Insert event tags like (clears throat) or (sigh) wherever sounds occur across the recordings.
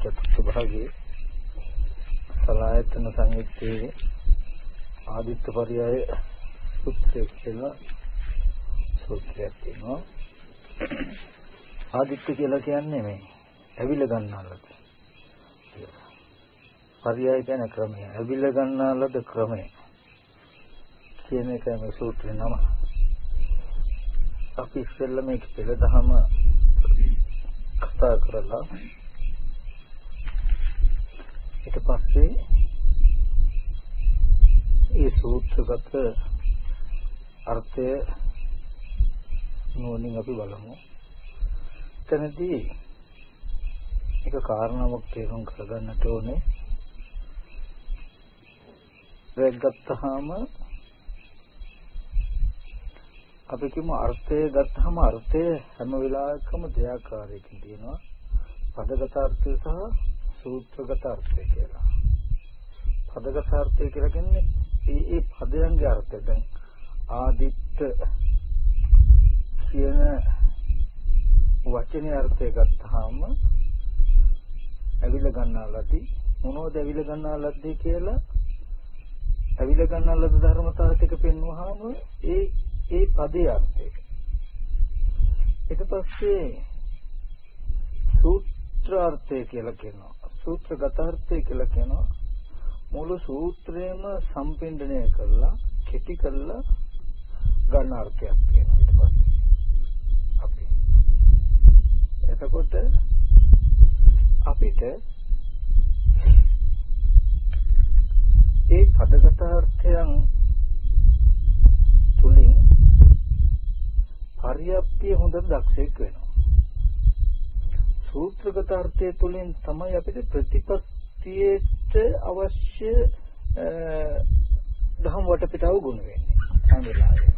චතුර්ථ භාගයේ සලායතන සංයුත්තේ ආදිත්ත පරයය සූත්‍රය කියලා සූත්‍රයක් තියෙනවා. ආදිත්ත කියලා කියන්නේ මේ ඇවිල ගන්නාලද? පරයය කියන ක්‍රමය. ඇවිල ගන්නාලද ක්‍රමය? කියන එකයි මේ සූත්‍රේ නම. අපි ඉස්සෙල්ලා මේක පෙළදහම කතා කරලා ඊට පස්සේ ඒ සූත්‍රගත අර්ථය නෝනින් අපි බලමු. එතනදී එක කාරණාවක් තේරුම් කරගන්නට ඕනේ. වැග්ගත්තාම අපි කියමු අර්ථය ගත්තාම අර්ථය හැම වෙලාවකම දෙයාකාරයකින් තියෙනවා. පදගත අර්ථය සහ සූත්‍රගත අර්ථය කියලා. පදගත අර්ථය කියලා කියන්නේ මේ ඒ පදයන්ගේ අර්ථය. දැන් ආදිත්ත කියන වචනේ අර්ථය ගත්තාම ඇවිල ගන්නාලදී මොනවද ඇවිල ගන්නාලද්දී කියලා ඇවිල ගන්නාලද ධර්මතාව ටික පෙන්වුවාම ඒ ඒ පදේ අර්ථය. ඊට පස්සේ සූත්‍රාර්ථය කියලා කියනවා. සූත්‍රගත අර්ථය කියලා කියනවා. මුළු සූත්‍රයම සම්පින්ඩණය කරලා කෙටි කරලා ගන්න අර්ථයක් කියනවා ඊට පස්සේ. අපි. එතකොට අපිට ඒ පදගත අර්ථයන් තුලින් පරියප්තිය හොඳට දක්ෂයෙක් වෙනවා. සූත්‍රගත අර්ථය තුළින් තමයි අපිට ප්‍රතිපත්තියට අවශ්‍ය දහම් වටපිටාව ගුණ වෙන්නේ. හැම වෙලාවෙම.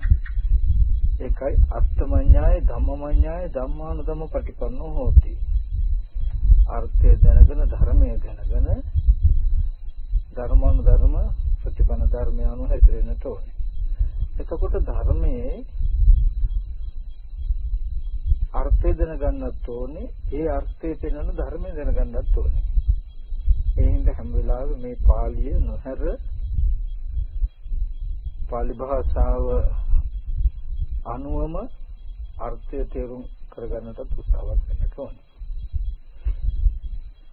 ඒකයි අත්තමඤ්ඤාය ධම්මමඤ්ඤාය ධම්මානුධම්ම පටිපන්නෝ හෝති. අර්ථය දැනගෙන ධර්මය දැනගෙන ධර්මානුධර්ම ප්‍රතිපන්න ධර්මය අනුව හැසිරෙන්නට ඕනේ. එතකොට ධර්මයේ අර්ථය දැනගන්නත් ඕනේ. ඒ අර්ථය පෙන්වන ධර්මය දැනගන්නත් ඕනේ. ඒ හින්දා හැම වෙලාවෙම මේ පාළිය නොහැර පාලි භාෂාව අනුවම අර්ථය තේරුම් කරගන්නට උත්සාහවත් වෙන්න ඕනේ.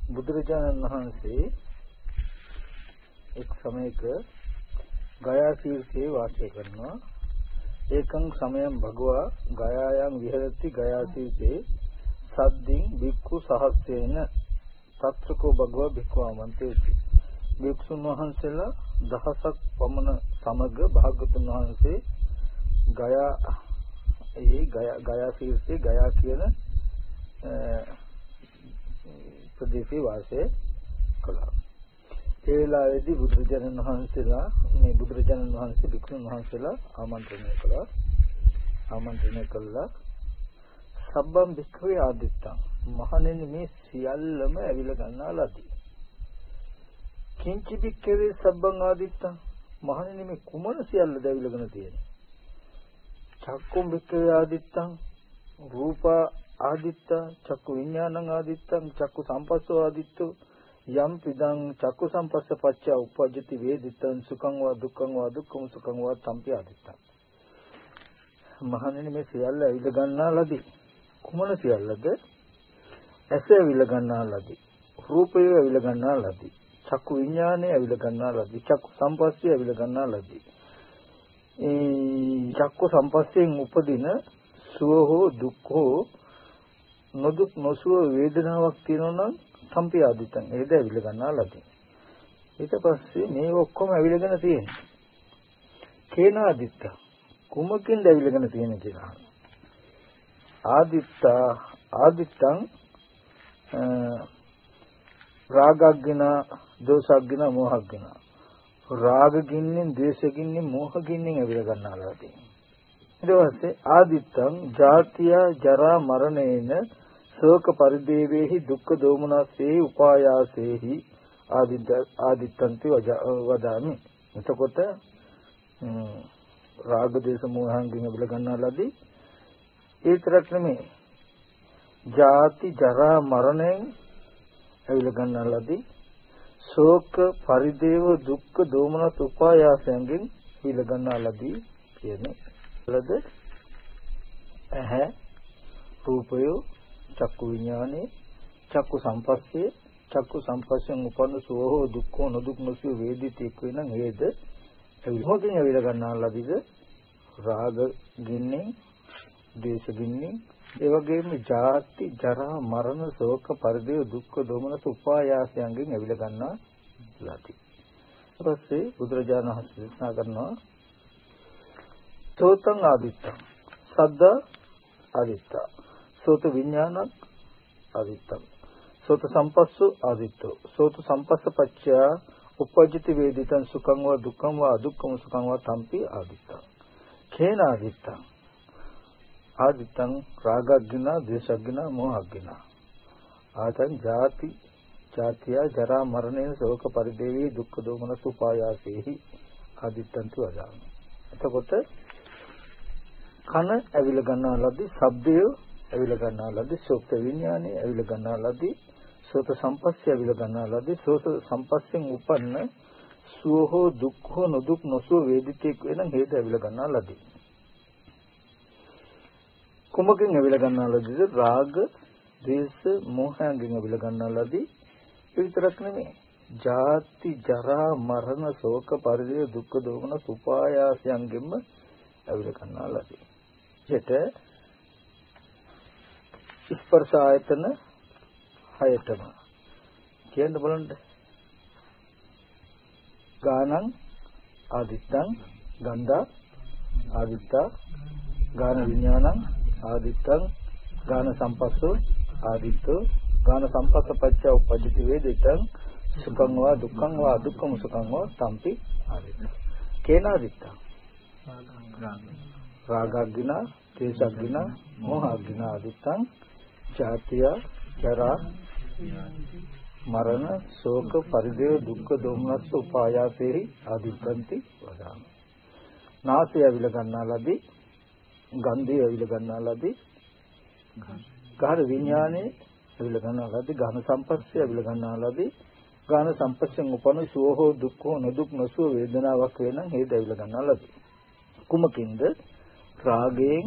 බුදුරජාණන් වහන්සේ එක් සමයක ගයා ශීර්ෂයේ වාසය කරනවා. ඒකං සමයං භගවා ගයායන් විහෙරති ගයාසීසේ සද්දින් බික්ඛු සහස්සේන తත්‍රකෝ භගවා බික්ඛවමන්තේසි භික්ෂුන් වහන්සේලා දහසක් පමණ සමග භාගතුන් වහන්සේ ගයා ඒ ගයා ගයා ශීර්ෂයේ ගයා කියන ප්‍රදේශයේ වාසය කළා. ඒ වෙලාවේදී බුදුරජාණන් වහන්සේලා මේ බුදුරජාණන් වහන්සේ භික්ෂුන් වහන්සේලා ආමන්ත්‍රණය කළා. ආමන්ත්‍රණය කළා. සබ්බම් භික්ඛවේ ආදිත්තං මහණෙනි මේ සියල්ලම ඇවිල ගන්නා ලදී. කිංචි භික්ඛවේ සබ්බං ආදිත්තං මහණෙනි මේ කුමන සියල්ලද ඇවිලගෙන තියෙන්නේ? චක්කුම් භික්ඛවේ ආදිත්තං රූප ආදිත්ත චක්කු විඥානං ආදිත්තං චක්කු සම්පස්සෝ ආදිත්තෝ යම් පිදං චක්කු සම්පස්ස පච්චා උපජ්ජති වේදිතං සුඛං වා දුක්ඛං වා දුක්ඛං සුඛං වා සම්පි ආදිත්තං. මහණෙනි මේ සියල්ල ඇවිද ගන්නා ලදී. කුමන සියල්ලද? ඇස ඇවිල ගන්නා ලදී. රූපය ඇවිල ගන්නා ලදී. චක්කු විඥානය ඇවිල ගන්නා ලදී. චක්කු සම්පස්සය ඇවිල ගන්නා ලදී. ඒ චක්කු සම්පස්සයෙන් උපදින සුව හෝ දුක් හෝ නොදුක් නොසුව වේදනාවක් තියෙනවා නම් සම්පි ආදිතං ඒද ඇවිල ගන්නා ලදී. ඊට පස්සේ මේ ඔක්කොම ඇවිලගෙන තියෙනවා. කේන ආදිත්ත කුමකින්ද ඇවිලගෙන තියෙන කියලා. ආදිත්ත ආදිත්තං රාගග්ගින දෝසග්ගින මෝහග්ගින රාග ගින්නෙන් ද්වේෂ ගින්නෙන් මෝහ ගින්නෙන් ඇවිල ගන්නාලා තියෙනවා. ඊට පස්සේ ආදිත්තං ජාතිය ජරා මරණේන ශෝක පරිදේවේහි දුක්ඛ දෝමනස්සේහි උපායාසේහි ආදිත්තන්ති වදාමි. එතකොට රාග දේශ මොහංගෙන් බල ගන්නාලාදී ඒ තරක් නෙමෙයි. ජාති ජරා මරණයෙන් ඇවිල ගන්නලදී ශෝක පරිදේව දුක්ඛ දෝමනස් උපායාසයෙන් ඇවිල ගන්නලදී කියන්නේ වලද ඇහැ රූපය චක්කු විඥානේ චක්කු සම්පස්සේ චක්කු සම්පස්යෙන් උපන්න සෝහෝ දුක්ඛෝ නොදුක් නොසිය වේදිතෙක් වෙනං හේද? මොකකින් ඇවිල ගන්නලදීද රාග ගින්නේ ද්වේෂ ගින්නේ ඒ වගේම ජාති ජරා මරණ ශෝක පරිදේ දුක්ඛ දෝමනස උපායාසයන්ගෙන් ඇවිල ගන්නා ලති. ඊපස්සේ බුදුරජාණන් වහන්සේ දේශනා කරනවා සෝතං ආදිත්තං. සද්ද ආදිත්ත. සෝත විඥානං ආදිත්තං. සෝත සම්පස්සු ආදිත්තෝ. සෝත සම්පස්ස පච්චයා උපජ්ජති වේදිතං සුඛං වා දුක්ඛං වා අදුක්ඛම සුඛං වා තම්පි ආදිත්තං. කේන ආදිත්තං? ආදිත්තං රාගග්ගින දේශග්ගින මොහග්ගින. ආතං ජාති ජාතිය ජරා මරණය ශෝක පරිදේවී දුක්ඛ දෝමන සුපායාසේහි ආදිත්තන්තු වදාමි. එතකොට කන ඇවිල ගන්නා ලද්දේ ශබ්දය ඇවිල ගන්නා ලද්දේ ශෝක විඥානය ඇවිල ගන්නා ලද්දේ සෝත සම්පස්සය ඇවිල ගන්නා ලද්දේ සෝත සම්පස්සෙන් උපන්න සුවහෝ දුක්ඛෝ නොදුක් නොසුව වේදිතෙක් වෙන හේතු ඇවිල ගන්නා ලද්දේ. කුමකින් ඇවිල ගන්නා ලද්දේද? රාග ද්වේෂ මෝහයෙන් ඇවිල ගන්නා ලද්දේ. ඒ විතරක් නෙමෙයි. ජාති ජරා මරණ ශෝක පරිදේ දුක්ඛ දෝමන සුපායාසයන්ගෙන්ම ඇවිල ගන්නා ලද්දේ. හෙට ස්පර්ශ ආයතන හයතම කියන්න බලන්න. ගානං ආදිත්තං ගන්ධා ආදිත්තා ගාන විඥානං ආදිත්තං ගාන සම්පස්සෝ ආදිත්තෝ ගාන සම්පස්ස පච්ච උපජ්ජති වේදිතං සුඛං වා දුක්ඛං වා දුක්ඛම සුඛං වා තම්පි ආදිත්ත. කේනාදිත්තං රාගග්ගින තේසග්ගින මොහග්ගින ආදිත්තං ජාතිය ජරා මරණ ශෝක පරිදේව දුක්ඛ දෝමනස්ස උපායාසේහි ආදිත්තන්ති වදාමි. නාසය අවිල ගන්නා ලදී ගන්ධය අවිල ගන්නා ලදී ගාන විඥානයේ අවිල ගන්නා ලදී ගාන සම්පස්සේ අවිල ගන්නා ලදී ගාන සම්පස්යෙන් උපන සුවහෝ දුක්ඛෝ නොදුක් නොසුව වේදනාවක් වෙනං හේද අවිල ගන්නා ලදී කුමකින්ද රාගයෙන්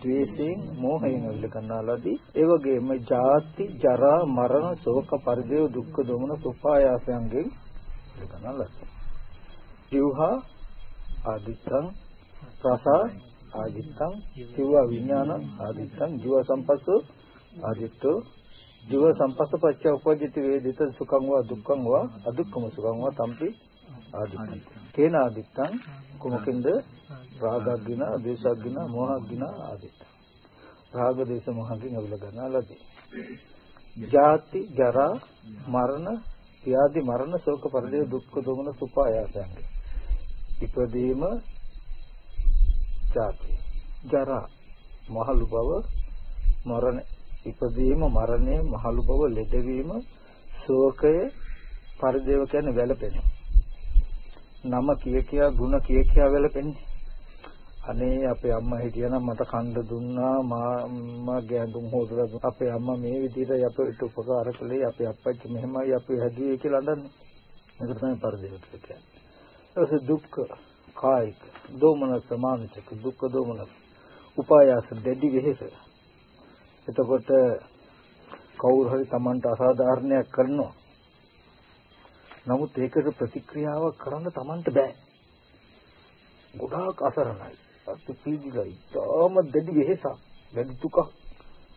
ද්වේෂයෙන් මෝහයෙන් අවිල ගන්නාලාදී ඒ වගේම ජාති ජරා මරණ ශෝක පරිදේව දුක්ඛ දොමන සුපායාසයන්ගෙන් ගන්නාලාදී ජීවහා ආදිත්තං රස ආදිත්තං ජීව විඥාන ආදිත්තං ජීව සම්පස්සෝ ආදිත්තෝ ජීව සම්පස්ස පච්ච උපජ්ජති වේදිත සුඛං වා දුක්ඛං වා අදුක්ඛම සුඛං වා තම්පි ආදිත්තං. කේන ආදිත්තං කුමකින්ද? රාගග්ගින, දේශග්ගින, මොහග්ගින ආදී. රාග දේශ මොහකින් අවිල ගන්නාලාදී. ජාති, ජරා, මරණ, ව්‍යාධි මරණ, ශෝක පරිදේ දුක්ඛ දෝමන සුපායාසයන්. ඉපදීම ජාති, ජරා, මහලු බව, මරණ, ඉපදීම, මරණය, මහලු බව, ලෙඩවීම, ශෝකය, පරිදේව කියන්නේ වැළපෙන. නම කිය කියා ಗುಣ කිය කියා වැළපෙන්නේ. අනේ අපේ අම්මා හිටියනම් මට කන්න දුන්නා මාගේ ඇඳුම් හොදලා අපේ අම්මා මේ විදිහට අපිට උපකාර කළේ අපේ අප්පච්චි මෙහෙමයි අපි හැදුවේ කියලා අඬන්නේ. ඒක තමයි පරිදේව කියලා කියන්නේ. ඒක දුක්ඛ කායික දෝමනස මානසික දුක්ඛ දෝමනස උපායාස දෙඩි වෙහෙස. එතකොට කවුරු හරි Tamanට අසාධාරණයක් කරනවා. නමුත් ඒකට ප්‍රතික්‍රියාවක් කරන්න Tamanට බෑ. ගොඩාක් අසරණයි. අපි පීඩිලා ඉතාම දෙඩි වෙහෙසක්. වැඩි දුකක්.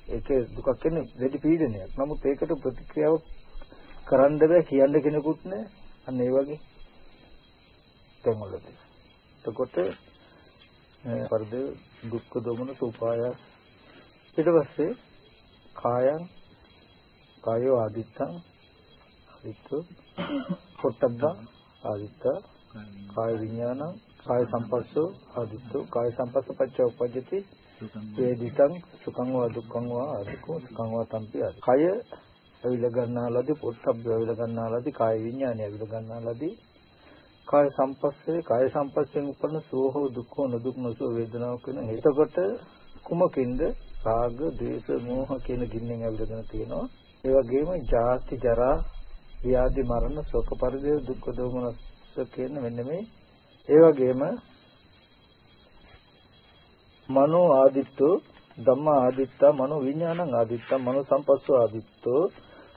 ඒක දුකක් කියන්නේ වැඩි පීඩනයක්. නමුත් ඒකට ප්‍රතික්‍රියාව කරන්න බෑ කියන්න කෙනෙකුත් නෑ. අන්න ඒ වගේ තැන්වලදී. එතකොට පරිද දුක්ඛ දොමන සුපායස්. ඊට පස්සේ කායං කායෝ ආදිත්තං ආදිත්ත පොට්ටබ්බ ආදිත්ත කාය විඥානං කාය සංපස්සෝ ආදිත්තෝ කාය සංපස්ස පච්ච උපජ්ජති. වේදිතං සුඛං වා දුක්ඛං වා ආදිකෝ සුඛං වා තම්පි ආදි කය අවිල ගන්නාලදී පොට්ටබ්බ අවිල ගන්නාලදී කාය විඥානය අවිල ගන්නාලදී කාය සංපස්සේ කාය සංපස්යෙන් උපන්න සෝහෝ දුක්ඛෝ නොදුක් නොසෝ වේදනාවක් වෙන එතකොට කුමකින්ද? රාග, ද්වේෂ, මෝහ කියන ගින්නෙන් ඇවිල්ගෙන තියෙනවා. ඒ වගේම ජාති ජරා ව්‍යාධි මරණ ශෝක පරිදේව දුක්ඛ දෝමනස්ස කියන මෙන්න මේ ඒ වගේම මනෝ ආදිත්තෝ ධම්මා ආදිත්තා මනෝ විඥානං ආදිත්තා මනෝ සම්පස්සෝ ආදිත්තෝ.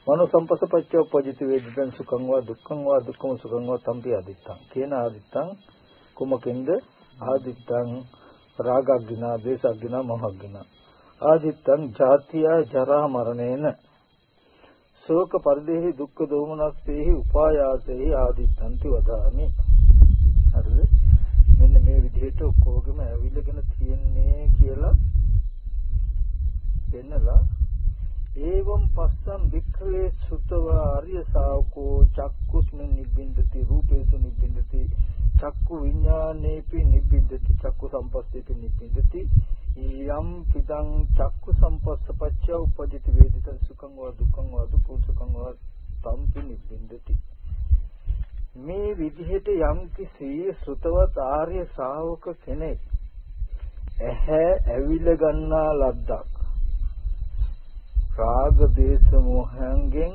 මනෝ සම්පස්සපච්චය උපජිත වේදිතං සුඛං වා දුක්ඛං වා දුක්ඛම සුඛං වා තම්පි ආදිත්තං. කියන ආදිත්තං? කුමකින්ද? ආදිත්තං රාගග්ගිනා දේශග්ගිනා මොහග්ගිනා. ආදිත්තං ජාතිය ජරා මරණේන. ශෝක පරිදේහි දුක්ඛ දෝමනස්සේහි උපායාසේහි ආදිත්තන්ති වදාමි. හරිද මෙන්න මේ විදිහට ඔක්කොගෙම ඇවිල්ලාගෙන තියෙන්නේ කියලා දෙන්නලා ඒවම් පස්සම් වික්ඛවේ සුතව ආර්ය ශාවකෝ චක්කුස්මින් නිබ්බින්දති රූපේසු නිබ්බින්දති චක්කු විඥානේපි නිබ්බින්දති චක්කු සම්පස්සේපි නිබ්බින්දති. යම් පිටං චක්කු සම්පස්සපච්ච උපජිත වේදිතං සුඛං වා දුක්ඛං වා දුක්ඛ සුඛං වා තම්පි නිබ්බින්දති. මේ විදිහට යම් කිසි සෘතවත් ආර්ය ශ්‍රාවක කෙනෙක් ඇහැ ඇවිල ගන්නා ලද්දක්. රාග දේශ මොහයන්ගෙන්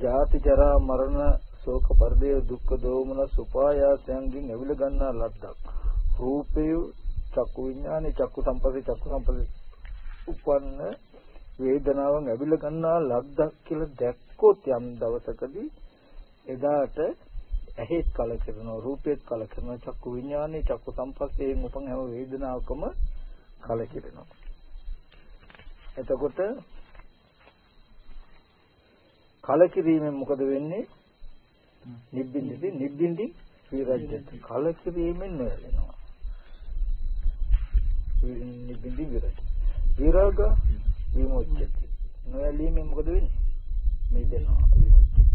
ජාති ජරා මරණ ශෝක පරිදේ දුක්ඛ දෝමන සුපායාසයන්ගෙන් ඇවිල ගන්නා ලද්දක්. රූපය චක්කු විඥානේ චක්කු සම්පස්සේ චක්කු සම්පස්සේ උපන්න වේදනාවන් ඇවිල ගන්නා ලද්දක් කියලා දැක්කොත් යම් දවසකදී එදාට ඇහෙත් කලකිරෙනවා රූපෙත් කලකිරෙනවා චක්කු විඥානේ චක්කු සංපස්සයෙන් උපන් හැම වේදනාවකම කලකිරෙනවා. එතකොට කලකිරීමෙන් මොකද වෙන්නේ? නිබ්බින්දි නිබ්බින්දි විරජ්‍යත. කලකිරීමෙන් නොයලෙනවා. නිබ්බින්දි විරජ්‍ය විරාග විමුක්තිය නොයලීමෙන් මොකද වෙන්නේ? මේ දෙනවා විමුක්තිය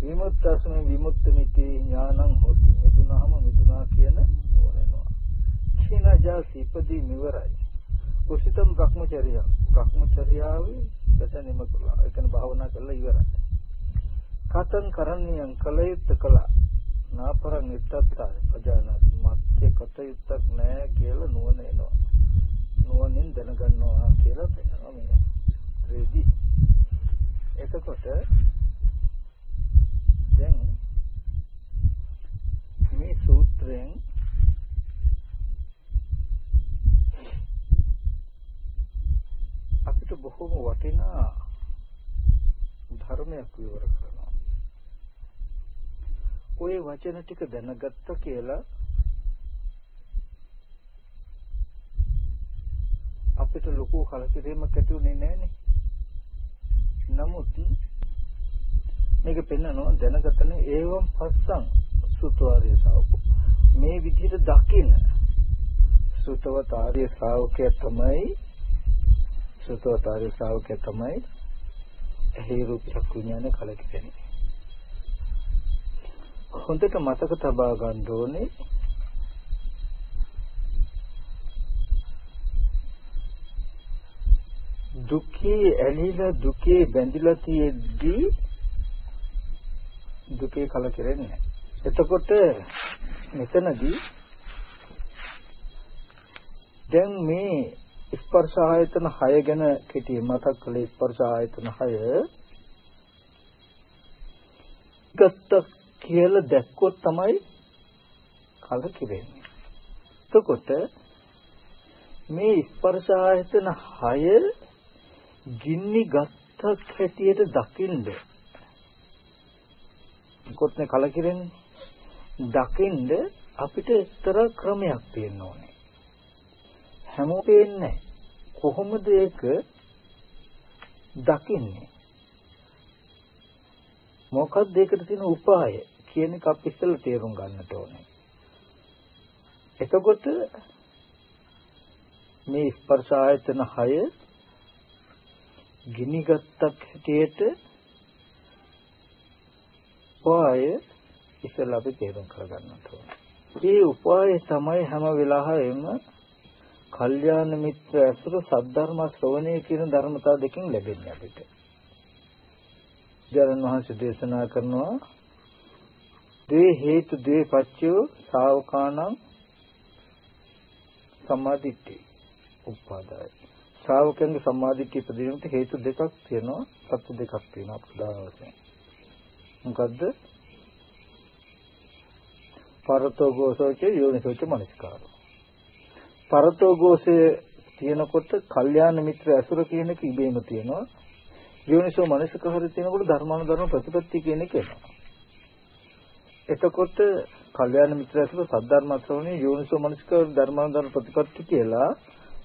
විමුක්තස්ම විමුක්තමිති ඥානං හොති. මිදුනහම මිදුනා කියන ඕනෙනවා. කිනජා සිපදී නිවරයි. උසිතම් භ්‍රමචර්ය භ්‍රමචර්යාවේ දසනෙම කළා. ඒ කියන්නේ භාවනා කරලා ඉවරයි. කතං කරණියං කලයුත් කළා. නාපරං ඉත්තත්තා පජානාත්. මත්තේ කටයුත්තක් නැහැ කියලා නුවණ එනවා. නුවණින් දැනගන්නවා කියලා පෙන්වනවා මේ ත්‍රිදී එතකොට දැන් මේ සූත්‍රයෙන් අපිට බොහොම වටිනා ධර්මයක් විවර කරනවා. ওই වචන ටික දැනගත්ත කියලා අපිට ලොකු කලකිරීමක් ඇති වෙන්නේ නැහනේ. නමුත් මේක පෙන්නනවා දැනගතන ඒවම් පස්සං සුතවාදී ශ්‍රාවකෝ මේ විදිහට දකින සුතවත් ආර්ය ශ්‍රාවකය තමයි සුතවත් ආර්ය ශ්‍රාවකය තමයි එහි රූප චක්කු ඥාන කලකිරෙන්නේ හොඳට මතක තබා ගන්න ඕනේ දුකේ ඇලිලා දුකේ බැඳිලා තියෙද්දී දුකේ කලකිරෙන්නේ එතකොට මෙතනදී දැන් මේ ස්පර්ශ ආයතන 6 ගැන කෙටි මතක් කළේ ස්පර්ශ ආයතන 6 ගත්ත කියලා දැක්කොත් තමයි කලකිරෙන්නේ. එතකොට මේ ස්පර්ශ ආයතන 6 ගින්නි ගත්ත හැටියට දකින්නේ කොත්නේ කලකිරෙන්නේ. දකින්ද අපිට එක්තරා ක්‍රමයක් තියෙන්න ඕනේ. හැමෝම පේන්නේ කොහොමද ඒක දකින්නේ? මොකක්ද ඒකට තියෙන උපාය කියන එක අපි ඉස්සෙල්ලා තේරුම් ගන්නට ඕනේ. එතකොට මේ ස්පර්ශ ආයතන 6 ගිනිගත්තක් හැටියට උපාය ඉස්සෙල්ලා අපි තේරුම් කරගන්නට ඕනේ. මේ උපාය තමයි හැම වෙලාවෙම කල්යාණ මිත්‍ර ඇසුර සද්ධර්ම ශ්‍රවණය කියන ධර්මතා දෙකෙන් ලැබෙන්නේ අපිට. ජරණ වහන්සේ දේශනා කරනවා ද්වේ හේතු ද්වේ පච්චයෝ ශාවකාණං සම්මාදිට්ඨි උපාදාය ශ්‍රාවකයන්ගේ සම්මාදිට්ඨිය ඉදීමට හේතු දෙකක් තියෙනවා සත්‍ය දෙකක් තියෙනවා ප්‍රධාන වශයෙන් මොකද්ද? පරතෝ ගෝසෝච යෝනිසෝච මනස්කාරෝ. පරතෝ ගෝසයේ තියෙනකොට කල්යාණ මිත්‍ර ඇසුර කියන එක ඉබේම තියෙනවා. යෝනිසෝ මනස්කාරය තියෙනකොට ධර්මානුධර්ම ප්‍රතිපත්ති කියන එක එනවා. එතකොට කල්යාණ මිත්‍ර ඇසුර සද්ධර්ම ශ්‍රවණේ යෝනිසෝ මනස්කාර ධර්මානුධර්ම ප්‍රතිපත්ති කියලා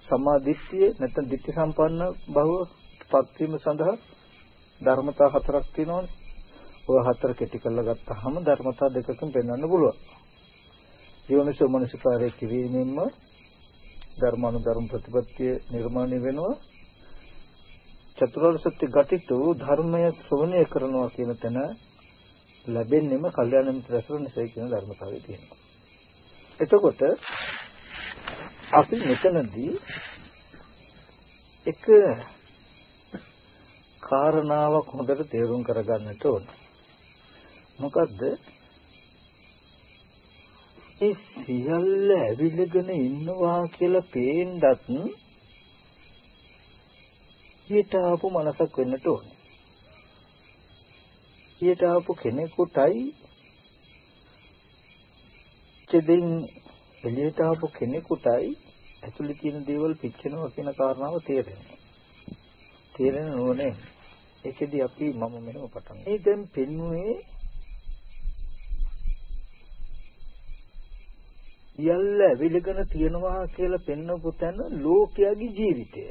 සමාධිත්‍ය නැත්නම් ditthi සම්පන්න බව පත්වීම සඳහා ධර්මතා හතරක් තියෙනවානේ. ඔය හතර කෙටි කරලා ගත්තාම ධර්මතා දෙකකින් පෙන්වන්න පුළුවන්. යෝනිසෝ මනසිකාරය කිරීමෙන්ම ධර්මානුධර්ම ප්‍රතිපත්තිය නිර්මාණය වෙනවා. චතුරාර්ය සත්‍ය ඝටිතු ධර්මය ශ්‍රවණය කරනවා කියන තැන ලැබෙන්නෙම කල්යාණ මිත්‍ර රසර නිසා කියන ධර්මතාවය තියෙනවා. එතකොට අපි මෙතනදී එක කාරණාවක් හොඳට තේරුම් කරගන්නට ඕන. මොකද්ද? ඒ සියල්ල ඇවිලගෙන ඉන්නවා කියලා පේන්නත් ඊට ආපු මනසක් වෙන්නට ඕනේ. ඊට ආපු කෙනෙකුටයි චෙදින් එළියට ආපු කෙනෙකුටයි ඇතුලේ තියෙන දේවල් පිච්චෙනවා කියන කාරණාව තේරෙන්නේ. තේරෙන නෝනේ. ඒකෙදි අපි මම මෙහෙම පටන් මේ දැන් පෙන්වුවේ යල්ල ඇවිලගෙන තියනවා කියලා පෙන්වපු තැන ලෝකයාගේ ජීවිතය.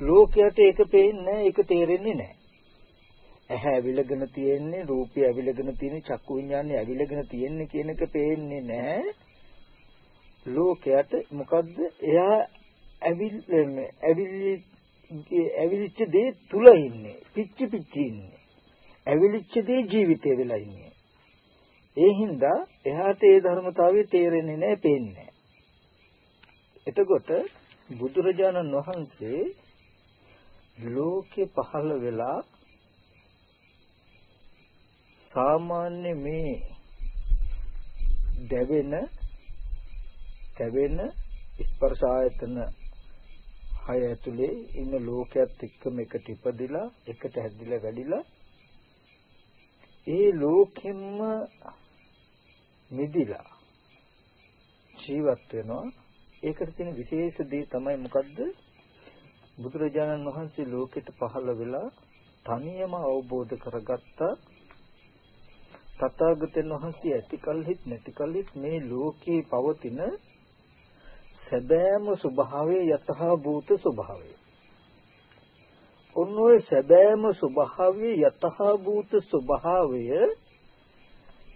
ලෝකයට ඒක පේන්නේ ඒක තේරෙන්නේ නැහැ. ඇහැ ඇවිලගෙන තියෙන්නේ, රූපය ඇවිලගෙන තියෙන්නේ, චක්කු විඤ්ඤාණය ඇවිලගෙන තියෙන්නේ කියන එක පේන්නේ නැහැ. ලෝකයට මොකද්ද එයා ඇවිල් ඇවිලිච්ච දේ තුල ඉන්නේ පිච්චි පිච්චි ඉන්නේ ඇවිලිච්ච දේ ජීවිතේ වෙලා ඉන්නේ ඒ හින්දා එහාට ඒ ධර්මතාවය තේරෙන්නේ නැහැ පේන්නේ එතකොට බුදුරජාණන් වහන්සේ ලෝකේ පහළ වෙලා සාමාන්‍ය මේ දැවෙන තැවෙන ස්පර්ශ ආයතන හය ඇතුලේ ඉන්න ලෝකයක් එක්කම එකට ඉපදිලා එකට හැදිලා වැඩිලා ඒ ලෝකෙම්ම මිදිලා ජීවත් වෙනවා ඒකට තියෙන විශේෂ දේ තමයි මොකද්ද බුදුරජාණන් වහන්සේ ලෝකෙට පහළ වෙලා තනියම අවබෝධ කරගත්ත තථාගතයන් වහන්සේ ඇති කල්හිත් නැති කල්හිත් මේ ලෝකේ පවතින සැබෑම ස්වභාවය යතහ භූත ස්වභාවය. ඔන්න ඔය සැබෑම ස්වභාවය යතහ භූත ස්වභාවය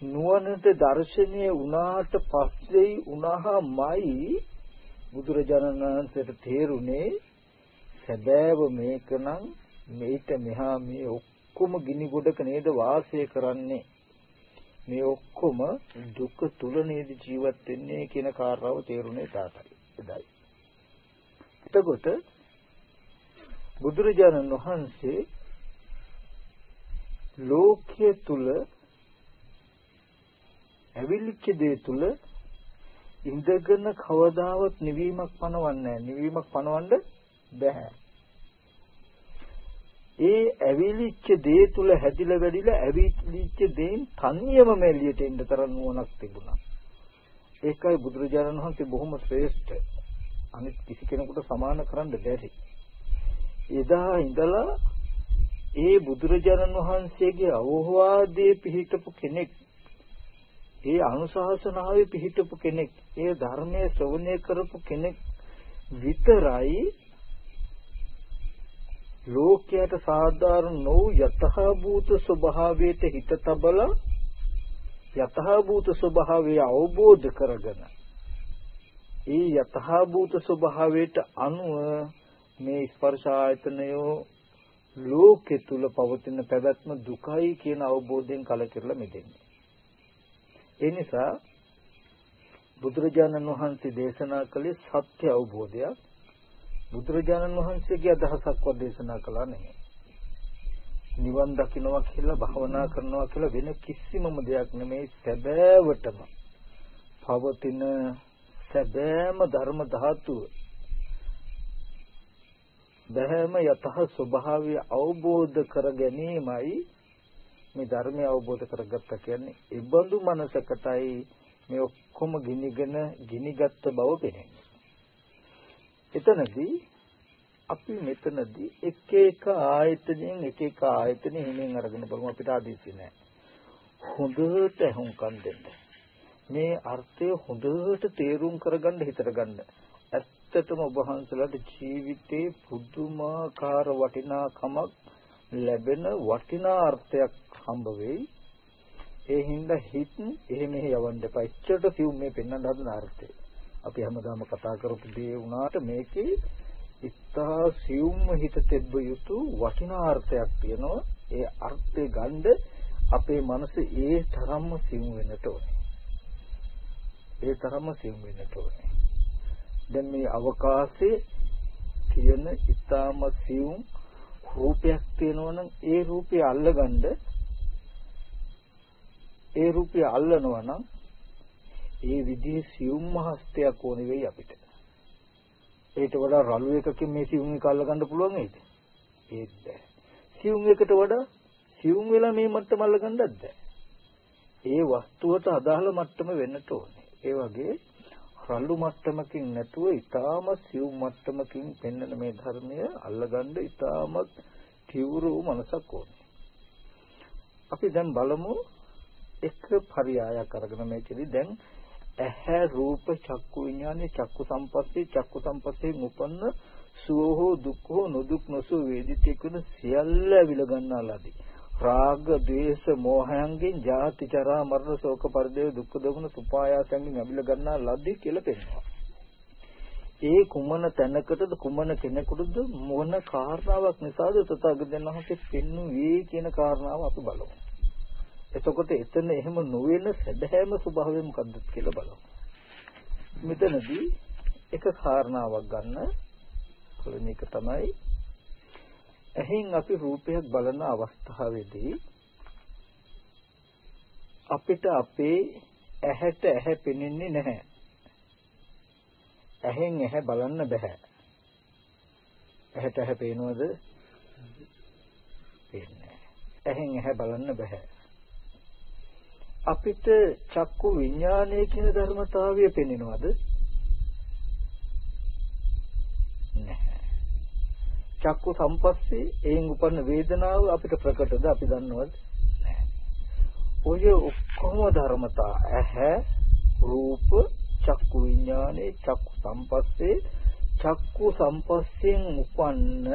නුවණට දර්ශනීය වුණාට පස්සේ උනහමයි බුදුරජාණන් වහන්සේට තේරුනේ සැබෑව මේකනම් මේිට මෙහා මේ ඔක්කොම ගිනි ගොඩක නේද වාසය කරන්නේ මේ ඔක්කොම දුක තුල නේද ජීවත් වෙන්නේ කියන කාරණාව තේරුනේ තාතයි එදයි. එතකොට බුදුරජාණන් වහන්සේ ලෝකයේ තුල ඇවිල්ච්ච දේ තුල ඉඳගෙන කවදාවත් නිවීමක් පනවන්නේ නැහැ. නිවීමක් පනවන්න බෑ. ඒ ඇවිලිච්ච දේ තුල හැදිලා වැඩිලා ඇවිලිච්ච දේන් තනියම මෙලියට එන්න තරම් නුවණක් තිබුණා. ඒකයි බුදුරජාණන් වහන්සේ බොහොම ශ්‍රේෂ්ඨ. අනිත් කිසි කෙනෙකුට සමාන කරන්න බැරි. එදා ඉඳලා ඒ බුදුරජාණන් වහන්සේගේ අවවාදයේ පිහිටපු කෙනෙක් ඒ අනුශාසනාවේ පිහිටපු කෙනෙක් ඒ ධර්මයේ ශ්‍රවණය කරපු කෙනෙක් විතරයි ලෝකයට සාධාරණ නොවු යතහ භූත ස්වභාවයට හිත තබලා යතහ භූත ස්වභාවය අවබෝධ කරගෙන ඒ යතහ භූත ස්වභාවයට අනුව මේ ස්පර්ශ ආයතනය ලෝකෙ තුල පවතින පැවැත්ම දුකයි කියන අවබෝධයෙන් කලකිරලා මිදෙන්නේ. ඒ නිසා බුදුරජාණන් වහන්සේ දේශනා කළේ සත්‍ය අවබෝධයක් බුදුරජාණන් වහන්සේගේ අදහසක්වත් දේශනා කළා නෙමෙයි. නිවන් දකින්නවා කියලා භවනා කරනවා කියලා වෙන කිසිමම දෙයක් නෙමෙයි සැබෑවටම පවතින සැබෑම ධර්ම ධාතුව සැබෑම යතහ ස්වභාවය අවබෝධ කර ගැනීමයි මේ ධර්මය අවබෝධ කරගත්තා කියන්නේ ඉබඳු මනසකටයි මේ ඔක්කොම ගිනිගෙන ගිනිගත් බව පෙනෙන්නේ. එතනදී අපි මෙතනදී එක එක ආයතනයෙන් එක එක ආයතන හිමින් අරගෙන බලමු අපිට ආදිසි නැහැ. හොඳට හුම්කම් දෙන්න. මේ අර්ථය හොඳට තේරුම් කරගන්න හිතට ගන්න. ඇත්තටම ඔබ වහන්සලාට ජීවිතේ පුදුමාකාර වටිනාකමක් ලැබෙන වටිනා අර්ථයක් හම්බ වෙයි. ඒ හින්දා හිත එහෙම යවන්න එපා. එච්චරට සිව් මේ පෙන්වන්න හදන අර්ථය. අපි හැමදාම කතා කරපු දේ වුණාට මේකේ ඉතා සිව්ම හිත තෙබ්බ යුතු වටිනා අර්ථයක් තියෙනවා. ඒ අර්ථය ගන්න අපේ මනස ඒ තරම්ම සිව් වෙන්නට ඕනේ. ඒ තරම්ම සිව් වෙන්නට ඕනේ. දැන් මේ අවකාශයේ තියෙන ඊටාම සිවුම් රූපයක් තියෙනවා නම් ඒ රූපය අල්ලගන්න ඒ රූපය අල්ලනවා නම් ඒ විදිහේ සියුම් හස්තයක් ඕනේ වෙයි අපිට. ඒට වඩා රළු එකකින් මේ සියුම් එක අල්ලගන්න පුළුවන් නේද? ඒත් බෑ. සියුම් එකට වඩා සියුම් වෙලා මේ මට්ටම අල්ලගන්නත් බෑ. ඒ වස්තුවට අදාළ මට්ටම වෙන්නට ඕනේ. ඒ වගේ රළු මට්ටමකින් නැතුව ඊටාම සියුම් මට්ටමකින් පෙන්වන මේ ධර්මය අල්ලගන්න ඊටාමත් තීව්‍ර වූ මනසක් ඕනේ. අපි දැන් බලමු එක පරයයක් අරගෙන මේකෙදි දැන් ඇහැ රූප චක්කු විඥානේ චක්කු සම්පස්සේ චක්කු සම්පස්සේ උපන්න සුව හෝ දුක් හෝ නොදුක් නොසු වේදිතේ කියන සියල්ල විල ගන්නාලාදී රාග ద్వේෂ මෝහයන්ගෙන් ජාති ජරා මරණ ශෝක පරිදේ දුක්ඛ දෝමන සුපායාසයෙන් අවිල ගන්නා ලද්දේ කියලා පෙන්වනවා. ඒ කුමන තැනකටද කුමන කෙනෙකුටද මොන කාරණාවක් නිසාද තථාගතයන් වහන්සේ පෙන්වුවේ කියන කාරණාව අපි බලමු. එතකොට එතන එහෙම නොවන සැබෑම ස්වභාවය මොකද්ද කියලා බලමු. මෙතනදී එක කාරණාවක් ගන්න පළවෙනි එක තමයි එහෙන් අපි රූපයක් බලන අවස්ථාවේදී අපිට අපේ ඇහැට ඇහැ පෙනෙන්නේ නැහැ. ඇහෙන් ඇහැ බලන්න බෑ. ඇහැට ඇහැ පේනවද? පේන්නේ ඇහෙන් ඇහැ බලන්න බෑ. අපිට චක්කු විඥානය කියන ධර්මතාවය පෙනෙනවද? චක්කු සම්පස්සේ එයින් උපන්න වේදනාව අපිට ප්‍රකටද අපි දන්නවද? ඔය ඔක්කොම ධර්මතා ඇහැ රූප චක්කු විඥානේ චක්කු සම්පස්සේ චක්කු සම්පස්යෙන් උපන්න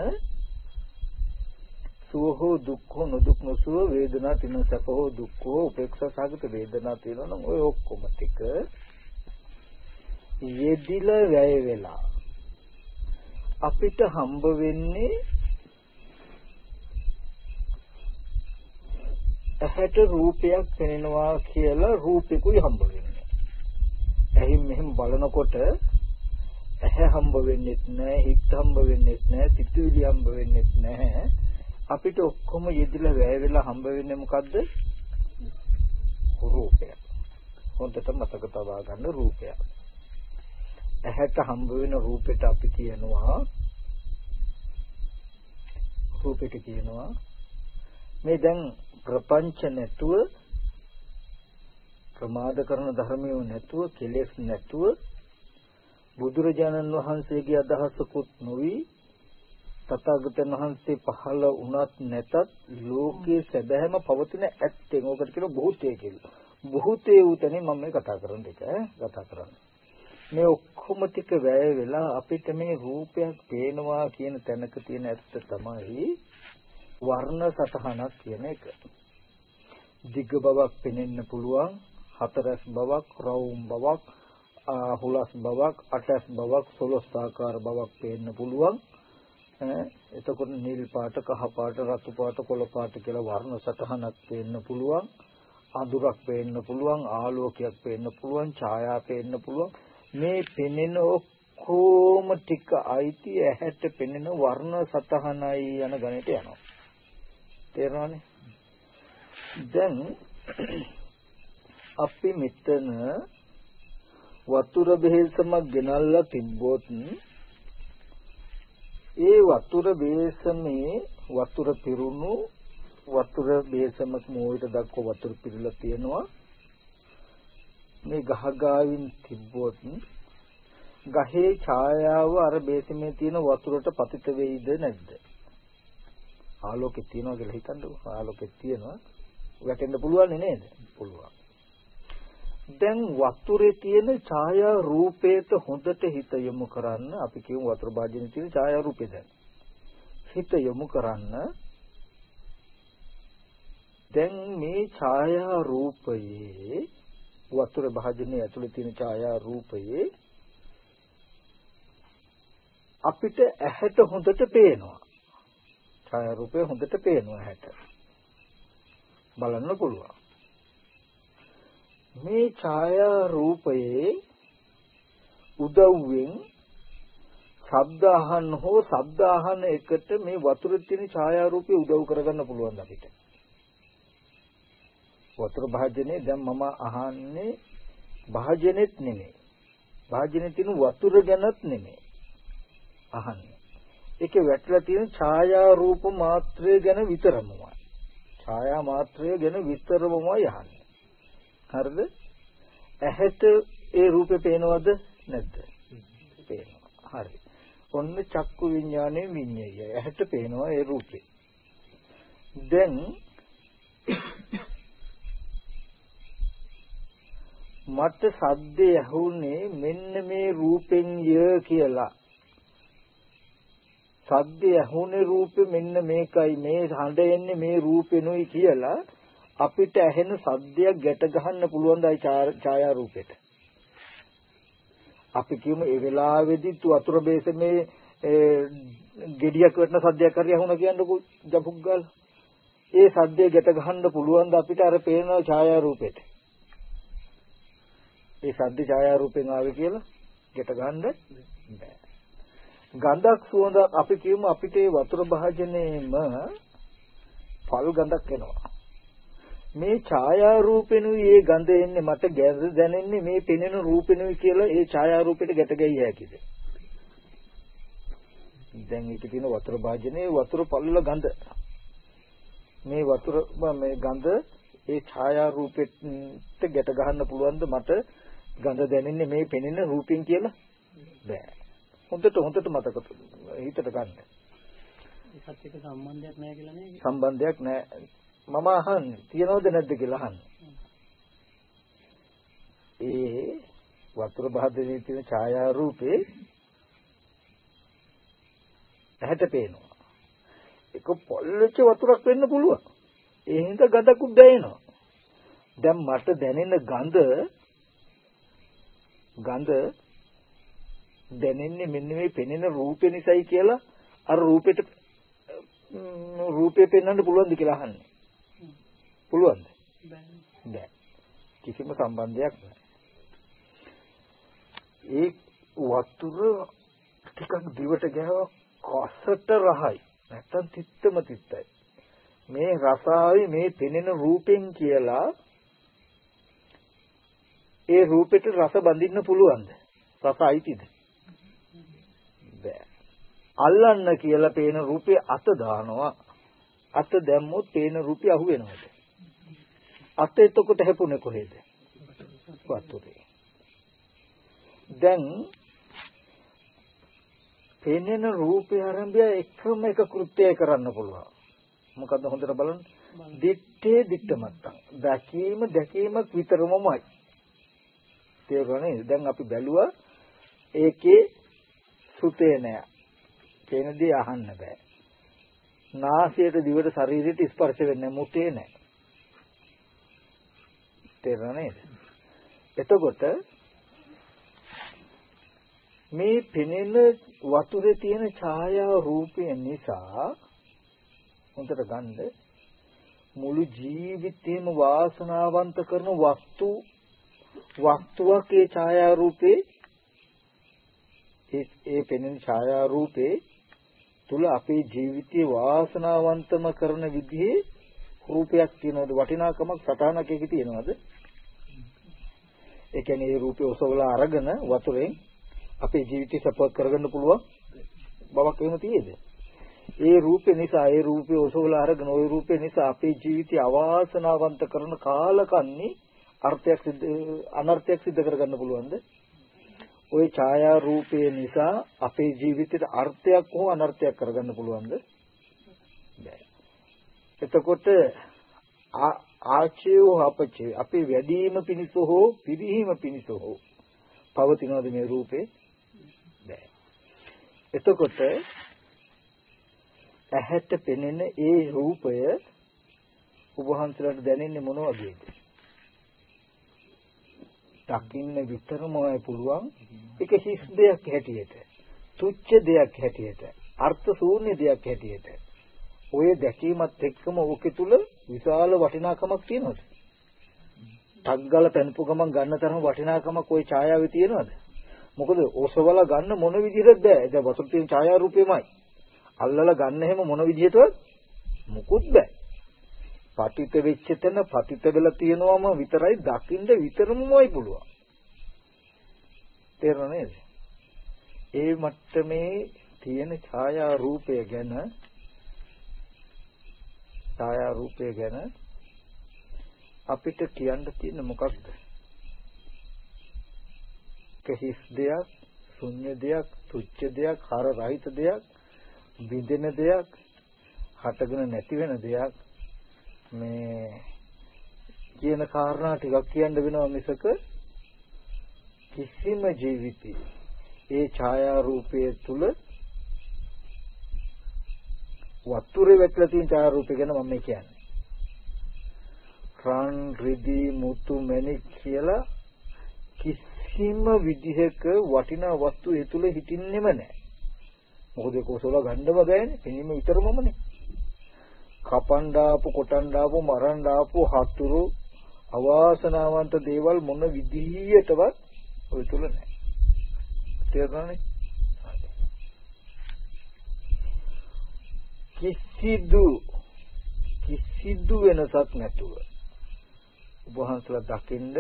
සුව හෝ දුක් හෝ නොදුක් නොසුව වේදනා තින සැප හෝ දුක් හෝ උපේක්ෂා සාගත වේදනා තියෙනවා නම් ඔය ඔක්කොම ටික යෙදිලා වැය වෙලා අපිට හම්බ වෙන්නේ ඇහැට රූපයක් පෙනෙනවා කියලා රූපෙකුයි හම්බ වෙන්නේ. ඇහින් මෙහෙම බලනකොට ඇහැ හම්බ වෙන්නේත් නැහැ, හිත හම්බ වෙන්නේත් නැහැ, සිතුවිලි හම්බ වෙන්නේත් නැහැ. අපිට ඔක්කොම යෙදিলা වැය වෙලා හම්බ වෙන්නේ මොකද්ද? රූපය. හොඳට මතක තබා ගන්න රූපයක්. ඇහැට හම්බ වෙන රූපෙට අපි කියනවා රූපෙට කියනවා මේ දැන් ප්‍රපංච නැතුව ප්‍රමාද කරන ධර්මයෝ නැතුව කෙලෙස් නැතුව බුදුරජාණන් වහන්සේගේ අදහසකුත් නොවි තථාගතයන් වහන්සේ පහළ වුණත් නැතත් ලෝකයේ සැබෑම පවතින ඇත්තෙන් ඕකට කියන බොහෝතේ කියලා. බොහෝතේ උතනේ මම මේ කතා කරන එක කතා කරන්නේ. මේ ඔක්කොම ටික වැය වෙලා අපිට මේ රූපයක් පේනවා කියන තැනක තියෙන ඇත්ත තමයි වර්ණ සටහනක් කියන එක. දිග බවක් පෙනෙන්න පුළුවන්, හතරස් බවක්, රවුම් බවක්, හුලස් බවක්, අටස් බවක්, සොළොස් ආකාර බවක් පේන්න පුළුවන්. එතකොට නිල් පාට, කහ පාට, රතු පාට, කොළ පාට කියලා වර්ණ සටහනක් පේන්න පුළුවන්. අඳුරක් පේන්න පුළුවන්, ආලෝකයක් පේන්න පුළුවන්, ඡායා පේන්න පුළුවන්. මේ පෙනෙන ඔක්කොම ටික අයිති ඇහැට පෙනෙන වර්ණ සතහනයි යන ගණයට යනවා. තේරෙනවනේ? දැන් අපි මෙතන වතුර බෙහෙසමක් ගෙනල්ලා තිබ්බොත් ඒ වතුර බේසමේ වතුර පිරුණු වතුර බේසමක් මෝයට දක්ව වතුර පිරලා තියෙනවා මේ ගහ ගාවින් තිබ්බොත් ගහේ ඡායාව අර බේසමේ තියෙන වතුරට පතිත වෙයිද නැද්ද? ආලෝකේ තියනවා කියලා හිතන්නකෝ ආලෝකේ තියෙනවා. වැටෙන්න පුළුවන් නේද? පුළුවන්. දැන් වතුරේ තියෙන ඡායා රූපේට හොඳට හිත යොමු කරන්න අපි කියමු වතුර භාජනයේ තියෙන ඡායා රූපේ දැන්. හිත යොමු කරන්න දැන් මේ ඡායා රූපයේ වතුර භාජනයේ ඇතුලේ තියෙන ඡායා රූපයේ අපිට ඇහැට හොඳට පේනවා. ඡායා රූපය හොඳට පේනවා ඇහැට. බලන්න පුළුවන්. මේ ඡායා රූපයේ උදව්වෙන් ශබ්ද අහන්න හෝ ශබ්ද අහන එකට මේ වතුරේ තියෙන ඡායා රූපය උදව් කරගන්න පුළුවන් අපිට. වතුර භාජනේ දැන් මම අහන්නේ භාජනෙත් නෙමෙයි. භාජනේ තියෙන වතුර ගැනත් නෙමෙයි. අහන්නේ. ඒකේ වැටලා තියෙන ඡායා රූප මාත්‍රය ගැන විතරමයි. ඡායා මාත්‍රය ගැන විතරමයි අහන්නේ. හරිද? ඇහැට ඒ රූපේ පේනවද නැද්ද? පේනවා. හරි. ඔන්න චක්කු විඥානයේ විඤ්ඤාය. ඇහැට පේනවා ඒ රූපේ. දැන් මට සද්දේ ඇහුනේ මෙන්න මේ රූපෙන් ය කියලා. සද්දේ ඇහුනේ රූපෙ මෙන්න මේකයි මේ හඬ එන්නේ මේ රූපෙනුයි කියලා අපිට ඇහෙන සද්දයක් ගැට ගහන්න පුළුවන් දයි ඡායා රූපෙට. අපි කියමු ඒ වෙලාවේදී වතුර බේසමේ ගෙඩියක් වටන සද්දයක් හරි අහුණා කියන්නකෝ ජපුක් ගාලා. ඒ සද්දේ ගැට ගහන්න පුළුවන් ද අපිට අර පේන ඡායා රූපෙට. ඒ සද්ද ඡායා රූපෙන් ආවේ කියලා ගැට ගන්න බෑ. ගඳක් සුවඳක් අපි කියමු අපිට ඒ වතුර භාජනයේම පල් ගඳක් එනවා. මේ ඡායා රූපෙනුයි ඒ ගඳ එන්නේ මට ගැඳ දැනෙන්නේ මේ පෙනෙන රූපෙනුයි කියලා ඒ ඡායා රූපෙට ගැට ගැහිය හැකිද දැන් ඒකේ තියෙන වතුර භාජනයේ වතුර පල්ල ගඳ මේ වතුර මේ ගඳ ඒ ඡායා රූපෙට ගැට ගහන්න පුළුවන්ද මට ගඳ දැනෙන්නේ මේ පෙනෙන රූපෙන් කියලා බෑ හොඳට හොඳට මතක හිතට ගන්න සත්‍යක සම්බන්ධයක් නැහැ කියලා නේද සම්බන්ධයක් නැහැ මම අහන්නේ තියනවද නැද්ද කියලා අහන්නේ. ඒ වතුර බහදේ තියෙන ඡායා රූපේ ඇහැට පේනවා. ඒක පොල්ලච්ච වතුරක් වෙන්න පුළුවන්. ඒ හින්දා ගඳකුත් දැනෙනවා. දැන් මට දැනෙන ගඳ ගඳ දැනෙන්නේ මෙන්න මේ පෙනෙන රූපේ නිසායි කියලා අර රූපෙට රූපේ පෙන්වන්න පුළුවන්ද කියලා අහන්නේ. පුළුවන්ද? බෑ. කිසිම සම්බන්ධයක් නැහැ. ඒ වතුර ටිකක් දිවට ගෑව කසට රහයි. නැත්තම් තිත්තම තිත්තයි. මේ රසාවි මේ පෙනෙන රූපෙන් කියලා ඒ රූපෙට රස බඳින්න පුළුවන්ද? රස අයිතිද? බෑ. අල්ලන්න කියලා පේන රූපේ අත දානවා. අත දැම්මොත් පේන රූපය අහු වෙනවද? අත එතකොට හැපුණේ කොහෙද? වතුරේ. දැන් පෙනෙන රූපය ආරම්භය එකම එක කෘත්‍යය කරන්න පුළුවන්. මොකද්ද හොඳට බලන්න. දිත්තේ දිත්තමත්තන්. දැකීම දැකීමක් විතරමමයි. තේරුණානේ? දැන් අපි බැලුවා ඒකේ සුතේ නෑ. පේන දේ අහන්න බෑ. නාසයට දිවට ශරීරයට ස්පර්ශ වෙන්නේ මුටේ නෑ. තේරෙනව නේද? එතකොට මේ පෙනෙන වතුරේ තියෙන ඡායා රූපය නිසා හොඳට ගන්න මුළු ජීවිතේම වාසනාවන්ත කරන වස්තු වස්තුවක් ඒ ඡායා රූපේ ඒ ඒ පෙනෙන ඡායා රූපේ තුල අපේ ජීවිතේ වාසනාවන්තම කරන විදිහේ රූපයක් තියෙනවද වටිනාකමක් සටහනක් එකේ තියෙනවද ඒ කියන්නේ ඒ රූපේ ඔසවලා අරගෙන වතුරෙන් අපේ ජීවිතය සපෝට් කරගන්න පුළුවන් බවක් එහෙම තියෙද? ඒ රූපේ නිසා ඒ රූපේ ඔසවලා අරගෙන ওই රූපේ නිසා අපේ ජීවිතය අවාසනාවන්ත කරන කාලකන්ණි අර්ථයක් සිද්ධ අනර්ථයක් සිද්ධ කරගන්න පුළුවන්ද? ওই ඡායා රූපය නිසා අපේ ජීවිතේට අර්ථයක් හෝ අනර්ථයක් කරගන්න පුළුවන්ද? බෑ. එතකොට ආචේව අපචේ අපි වැඩිම පිනිස හෝ පිරිහීම පිනිස හෝ පවතිනවද මේ රූපේ? බෑ. එතකොට ඇහැට පෙනෙන ඒ රූපය ඔබ වහන්සේලාට දැනෙන්නේ මොන වගේද? දකින්න විතරමයි පුළුවන් ඒක හිස් දෙයක් හැටියට තුච්ච දෙයක් හැටියට අර්ථ ශූන්‍ය දෙයක් හැටියට ඔය දැකීමත් එක්කම ඕකේ තුල විශාල වටිනාකමක් තියෙනවද? ටග්ගල පැනපු ගමන් ගන්න තරම වටිනාකමක් ওই ඡායාවේ තියෙනවද? මොකද ඔසවලා ගන්න මොන විදිහටද බෑ. දැන් වතුර තියෙන ඡායා රූපෙමයි. අල්ලලා ගන්න හැම මොන විදිහටවත් මුකුත් බෑ. පතිත වෙච්ච තැන පතිත වෙලා තියෙනවම විතරයි දකින්න විතරමමයි පුළුවන්. තේරෙනව නේද? ඒ මට්ටමේ තියෙන ඡායා රූපය ගැන ඡායා රූපය ගැන අපිට කියන්න තියෙන මොකක්ද? කහිස් දෙයක්, ශුන්‍ය දෙයක්, තුච්ච දෙයක්, හර රහිත දෙයක්, බිඳෙන දෙයක්, හටගෙන නැති වෙන දෙයක් මේ කියන කාරණා ටිකක් කියන්න වෙනවා මිසක කිසිම ජීවිතේ ඒ ඡායා රූපයේ තුල වතුරේ වැටලා තියෙන ඡායා රූපය ගැන මම කියන්නේ. රන් රිදී මුතු මැණික් කියලා කිසිම විදිහක වටිනා වස්තු ඒ තුල හිටින්නෙම නැහැ. මොකද ඒක ඔසවල ගන්නව බෑනේ. පෙනීම විතරමමනේ. කපන්ඩාපු කොටන්ඩාපු මරන්ඩාපු හතුරු අවාසනාවන්ත දේවල් මොන විදිහටවත් ඔය තුල නැහැ. තේරුණානේ? කිසිදු කිසිදු වෙනසක් නැතුව උපහාසලා දකින්ද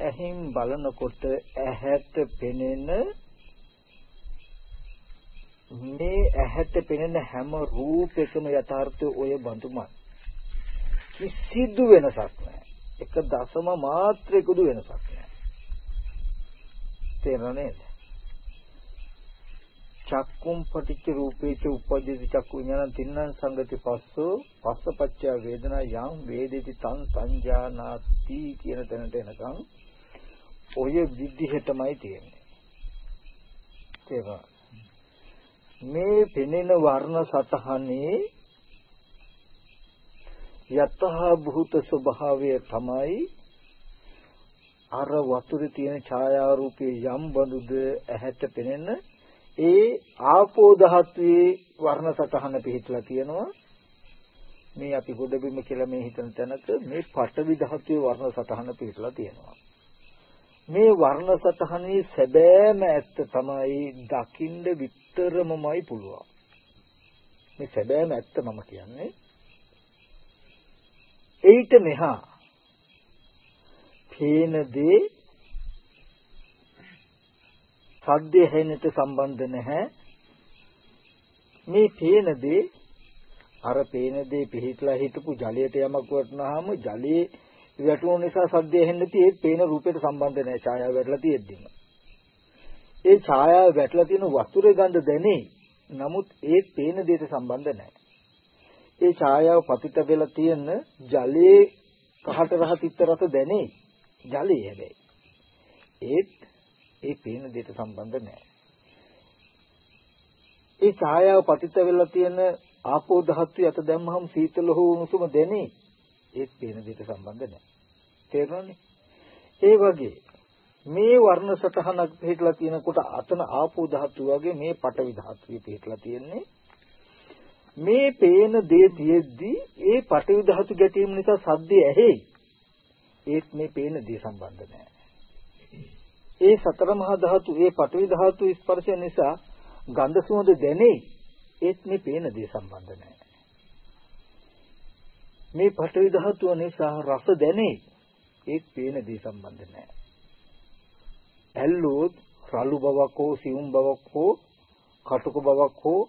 ඇහින් බලනකොට ඇහැට පෙනෙන මේ ඇහැට පෙනෙන හැම රූපයකම යථාර්ථය ඔය බඳුමයි කිසිදු වෙනසක් නැහැ එක දශම මාත්‍රයකදු වෙනසක් නැහැ තේරෙනව නේද? චක්කුම් පටිච්ච රූපේච උපජ්ජති චක්කු විඥානං තින්නං සංගති පස්සෝ පස්සපච්චය වේදනා යම් වේදේති තං සංජානාති කියන තැනට එනකම් ඔය විදිහටමයි තියෙන්නේ. තේරුණා මේ පෙනෙන වර්ණ සතහනේ යතහ භූත ස්වභාවය තමයි අර වතුරේ තියෙන ඡායාරූපයේ යම් බඳුද ඇහැට පෙනෙන ඒ ආපෝ ධාතුවේ වර්ණ සතහන පිහිටලා තියෙනවා. මේ අපි ගොඩබිම කියලා මේ හිතන තැනක මේ පඨවි ධාතුවේ වර්ණ සතහන පිහිටලා තියෙනවා. මේ වර්ණ සතහනේ සැබෑම ඇත්ත තමයි දකින්න විතරමමයි පුළුවන් මේ සැබෑම ඇත්ත මම කියන්නේ ඒිට මෙහා පේන දේ සද්දය හැෙන්නට සම්බන්ධ නැහැ. මේ පේන දේ අර පේන දේ පිහිටලා හිටපු ජලයට යමක් වටනහම ජලයේ වැටුණු නිසා සද්දය හැෙන්නති ඒ පේන රූපයට සම්බන්ධ නැහැ. ඡායාව වැටලා තියෙද්දිම. ඒ ඡායාව වැටලා තියෙන වස්තුවේ ගඳ දැනේ. නමුත් ඒ පේන දෙයට සම්බන්ධ නැහැ. ඒ ඡායාව පතිත වෙලා තියෙන ජලයේ කහට රහ තිත්ත රස දැනේ. ජලයේ හැබැයි. ඒත් ඒ පේන දෙයට සම්බන්ධ නැහැ. ඒ ඡායාව පතිත වෙලා තියෙන ආපෝ ධාතු යට දැම්මහම සීතල හෝ උණුසුම දැනේ. ඒත් පේන දෙයට සම්බන්ධ නැහැ. තේරුණානේ? ඒ වගේ මේ වර්ණ සටහනක් පිටලා තියෙනකොට අතන ආපෝ ධාතු වගේ මේ පටවි ධාතුවේ පිටලා තියෙන්නේ. මේ පේන දේ තියෙද්දි ඒ පටවි ධාතු ගැටීම නිසා සද්දය ඇහෙයි. ඒත් මේ පේන දේ සම්බන්ධ නැහැ. ඒ සතර මහා ධාතු ඒ පඨවි ධාතු ස්පර්ශය නිසා ගන්ධ සුවඳ දැනේ ඒත් මේ පේන දේ සම්බන්ධ නැහැ. මේ පඨවි ධාතුව නිසා රස දැනේ ඒත් පේන දේ සම්බන්ධ නැහැ. ඇල්ලුවොත් රළු බවක් හෝ සියුම් බවක් හෝ කටුක බවක් හෝ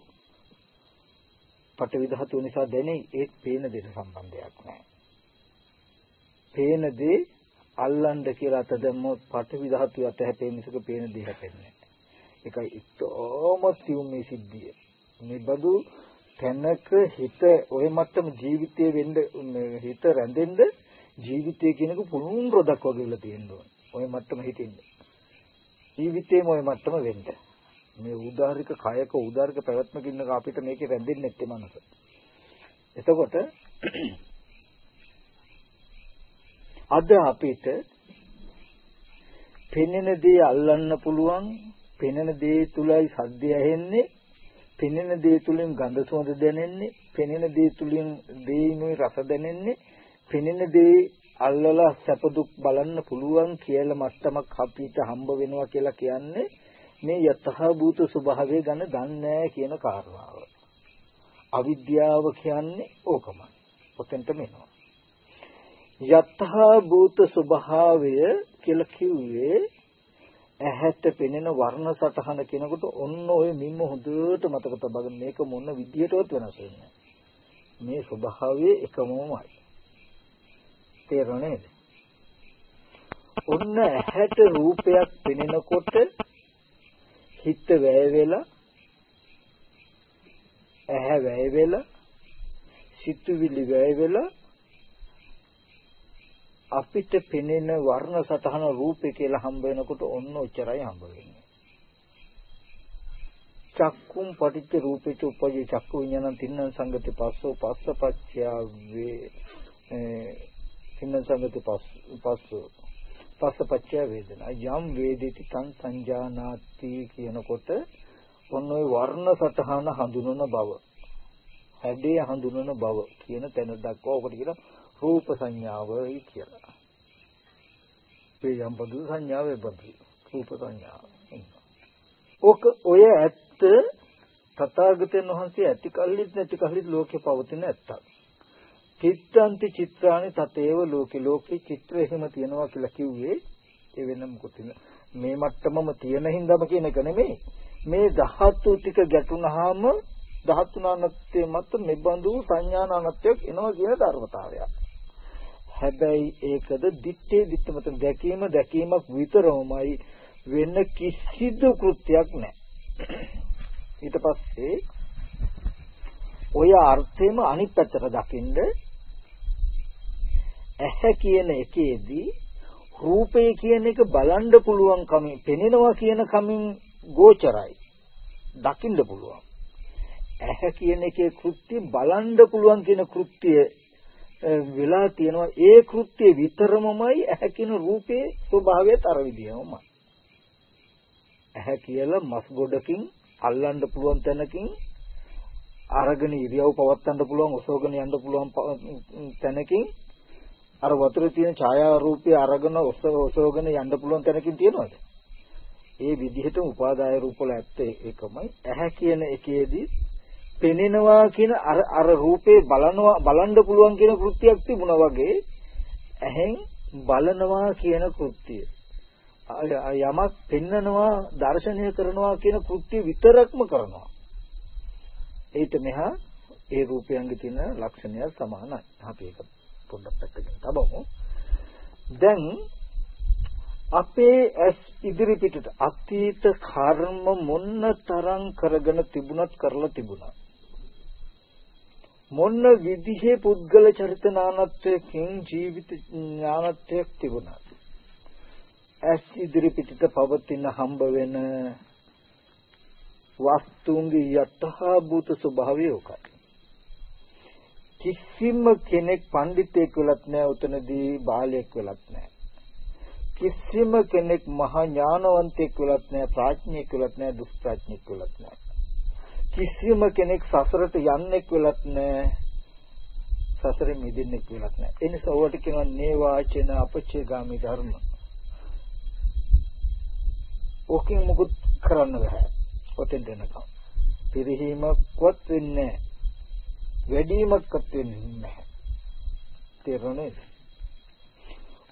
පටවි ධාතුව නිසා දැනේ ඒත් පේන දෙයට සම්බන්ධයක් නැහැ. පේන දේ අල්ලන්න කියලා අත දැම්මොත් පටවි ධාතුව අත හැපෙන මිසක පේන දේ හැපෙන්නේ නැහැ. ඒකයි ඉතෝම සියුම් මේ සිද්ධිය. මේ බදු තැනක හිත ඔය මට්ටම ජීවිතේ වෙන්න හිත රැඳෙන්න ජීවිතය කියනක පුළුන් රොදක් වගේ වෙලා තියෙනවා. ඔය මට්ටම හිටින්න. ජීවිතේම ඔය මට්ටම වෙන්න. මේ උදාරික කයක උදාරික පැවැත්මක ඉන්නක අපිට මේකේ රැඳෙන්නේ නැත්තේ මනස. එතකොට අද අපිට පෙනෙන දේ අල්ලන්න පුළුවන් පෙනෙන දේ තුලයි සද්දය ඇහෙන්නේ පෙනෙන දේ තුලින් ගඳ සුවඳ දැනෙන්නේ පෙනෙන දේ තුලින් දේිනුයි රස දැනෙන්නේ පෙනෙන දේ අල්ලලා සැප දුක් බලන්න පුළුවන් කියලා මට්ටමක් අපිට හම්බ වෙනවා කියලා කියන්නේ මේ යතහ භූත ස්වභාවය ගැන දන්නේ කියන කාරණාව. අවිද්‍යාව කියන්නේ ඕකමයි. ඔතෙන්ට මෙනවා. යතහ භූත ස්වභාවය කියලා කිව්වේ ඇහැට පෙනෙන වර්ණ සටහන කියනකොට ඔන්න ඔය මිම්ම හොඳට මතක තබගෙන මේක මොන විදියටවත් වෙනස් වෙන්නේ මේ ස්වභාවය එකමමයි තේරෙන්නේ ඔන්න ඇහැට රූපයක් පෙනෙනකොට හිත වැය වෙලා ඇහැ වැය වෙලා සිතුවිලි වැය වෙලා අපිට පෙනෙන වර්ණ සටහන රූපේ කියලා හම්බ වෙනකොට ඔන්න ඔච්චරයි හම්බ වෙන්නේ. චක්කුම් පටිච්ච රූපේච උපජේ චක්කු විඥානං තින්න සංගති පස්සෝ පස්සපච්චයා වේ තින්න සංගති පස්සෝ පස්සපච්චය වේදනා යම් වේදිති තං සංජානාති කියනකොට ඔන්න ඔය වර්ණ සටහන හඳුනන බව හැඩේ හඳුනන බව කියන තැන දක්වා ඔකට කියන රූප සංඥාවයි කියලා. ඒ යම් බඳු සංඥාවේ බඳු රූප සංඥාව. ඔක ඔය ඇත්ත තථාගතයන් වහන්සේ ඇති කල්ලිත් නැති කල්ලිත් ලෝකේ පවතින ඇත්තක්. චිත්තන්ති චිත්‍රානි තතේව ලෝකේ ලෝකේ චිත්‍ර එහෙම තියනවා කියලා කිව්වේ ඒ වෙන මොකද මේ මට්ටමම තියෙන හින්දාම කියන එක නෙමෙයි මේ ධාතු ටික ගැටුනහම ධාතුනානත්වයේ මත මෙබඳු සංඥානානත්වයක් එනවා කියන ධර්මතාවය. හැබැයි ඒකද දිත්තේ දිත්ත මත දැකීම දැකීමක් විතරමයි වෙන කිසිදු කෘත්‍යයක් නැහැ. ඊට පස්සේ ඔය අර්ථයම අනිත් පැත්තට දකින්ද ඇහැ කියන එකේදී රූපය කියන එක බලන්න පුළුවන් කමින් පෙනෙනවා කියන කමින් ගෝචරයි. දකින්න පුළුවන්. ඇහැ කියන එකේ කෘත්‍ය බලන්න පුළුවන් කියන කෘත්‍ය වෙලා තියෙනවා. ඒ කෘත්‍ය විතරමමයි ඇහැ කියන රූපේ ස්වභාවයත් අර විදියමයි ඇහැ කියලා මස් ගොඩකින් අල්ලන්න පුළුවන් තැනකින් අරගෙන ඉරියව් පවත්වන්න පුළුවන් ඔසවගෙන යන්න පුළුවන් තැනකින් අර වතුරේ තියෙන ඡායා රූපය අරගෙන ඔසවගෙන යන්න පුළුවන් තැනකින් තියනවද? ඒ විදිහට උපාදාය රූප වල ඇත්ත එකමයි. ඇහැ කියන එකේදී පෙනෙනවා කියන අර අර රූපේ බලනවා බලන්න පුළුවන් කියන කෘත්‍යයක් තිබුණා වගේ ඇහෙන් බලනවා කියන කෘත්‍යය. යමක් පෙන්නනවා දර්ශනය කරනවා කියන කෘත්‍ය විතරක්ම කරනවා. ඒිට මෙහා ඒ රූපයන්ගේ තියෙන ලක්ෂණය සමානයි. අපි ඒක පොඩ්ඩක් පැත්තකින් තබමු. දැන් අපේ ඇස් ඉදිරි පිටට අතීත කර්ම මොන්න තරම් කරගෙන තිබුණත් කරලා තිබුණා. මොන්න විදිහේ පුද්ගල චරිත නානත්වයකින් ජීවිත ඥානත්වයක් තිබුණා. ඇස් ඉදිරි පිටට පවතින හම්බ වෙන වස්තුන්ගේ යතහා භූත ස්වභාවය උකයි. කිසිම කෙනෙක් පඬිතෙක් වෙලත් නැහැ උතනදී බාලයෙක් වෙලත් නැහැ. කිසිම කෙනෙක් මහා ඥානවන්තයෙක් වෙලත් නැහැ ප්‍රඥෙක් වෙලත් නැහැ දුෂ්ප්‍රඥෙක් වෙලත් නැහැ. කිසිම කෙනෙක් සසරට යන්නෙක් වෙලත් නැහැ සසරෙන් මිදෙන්නෙක් වෙලත් නැහැ. ඒ නිසා ඔයාලට කියනවා නේවාචන අපච්චේගාමි ධර්ම. ඕකෙන් මුකුත් කරන්න බෑ. ඔතෙන් දෙනකම්. පිරිහීමක්වත් වෙන්නේ නැහැ. වැඩිමක්වත් වෙන්නේ නැහැ. තේරුණේ?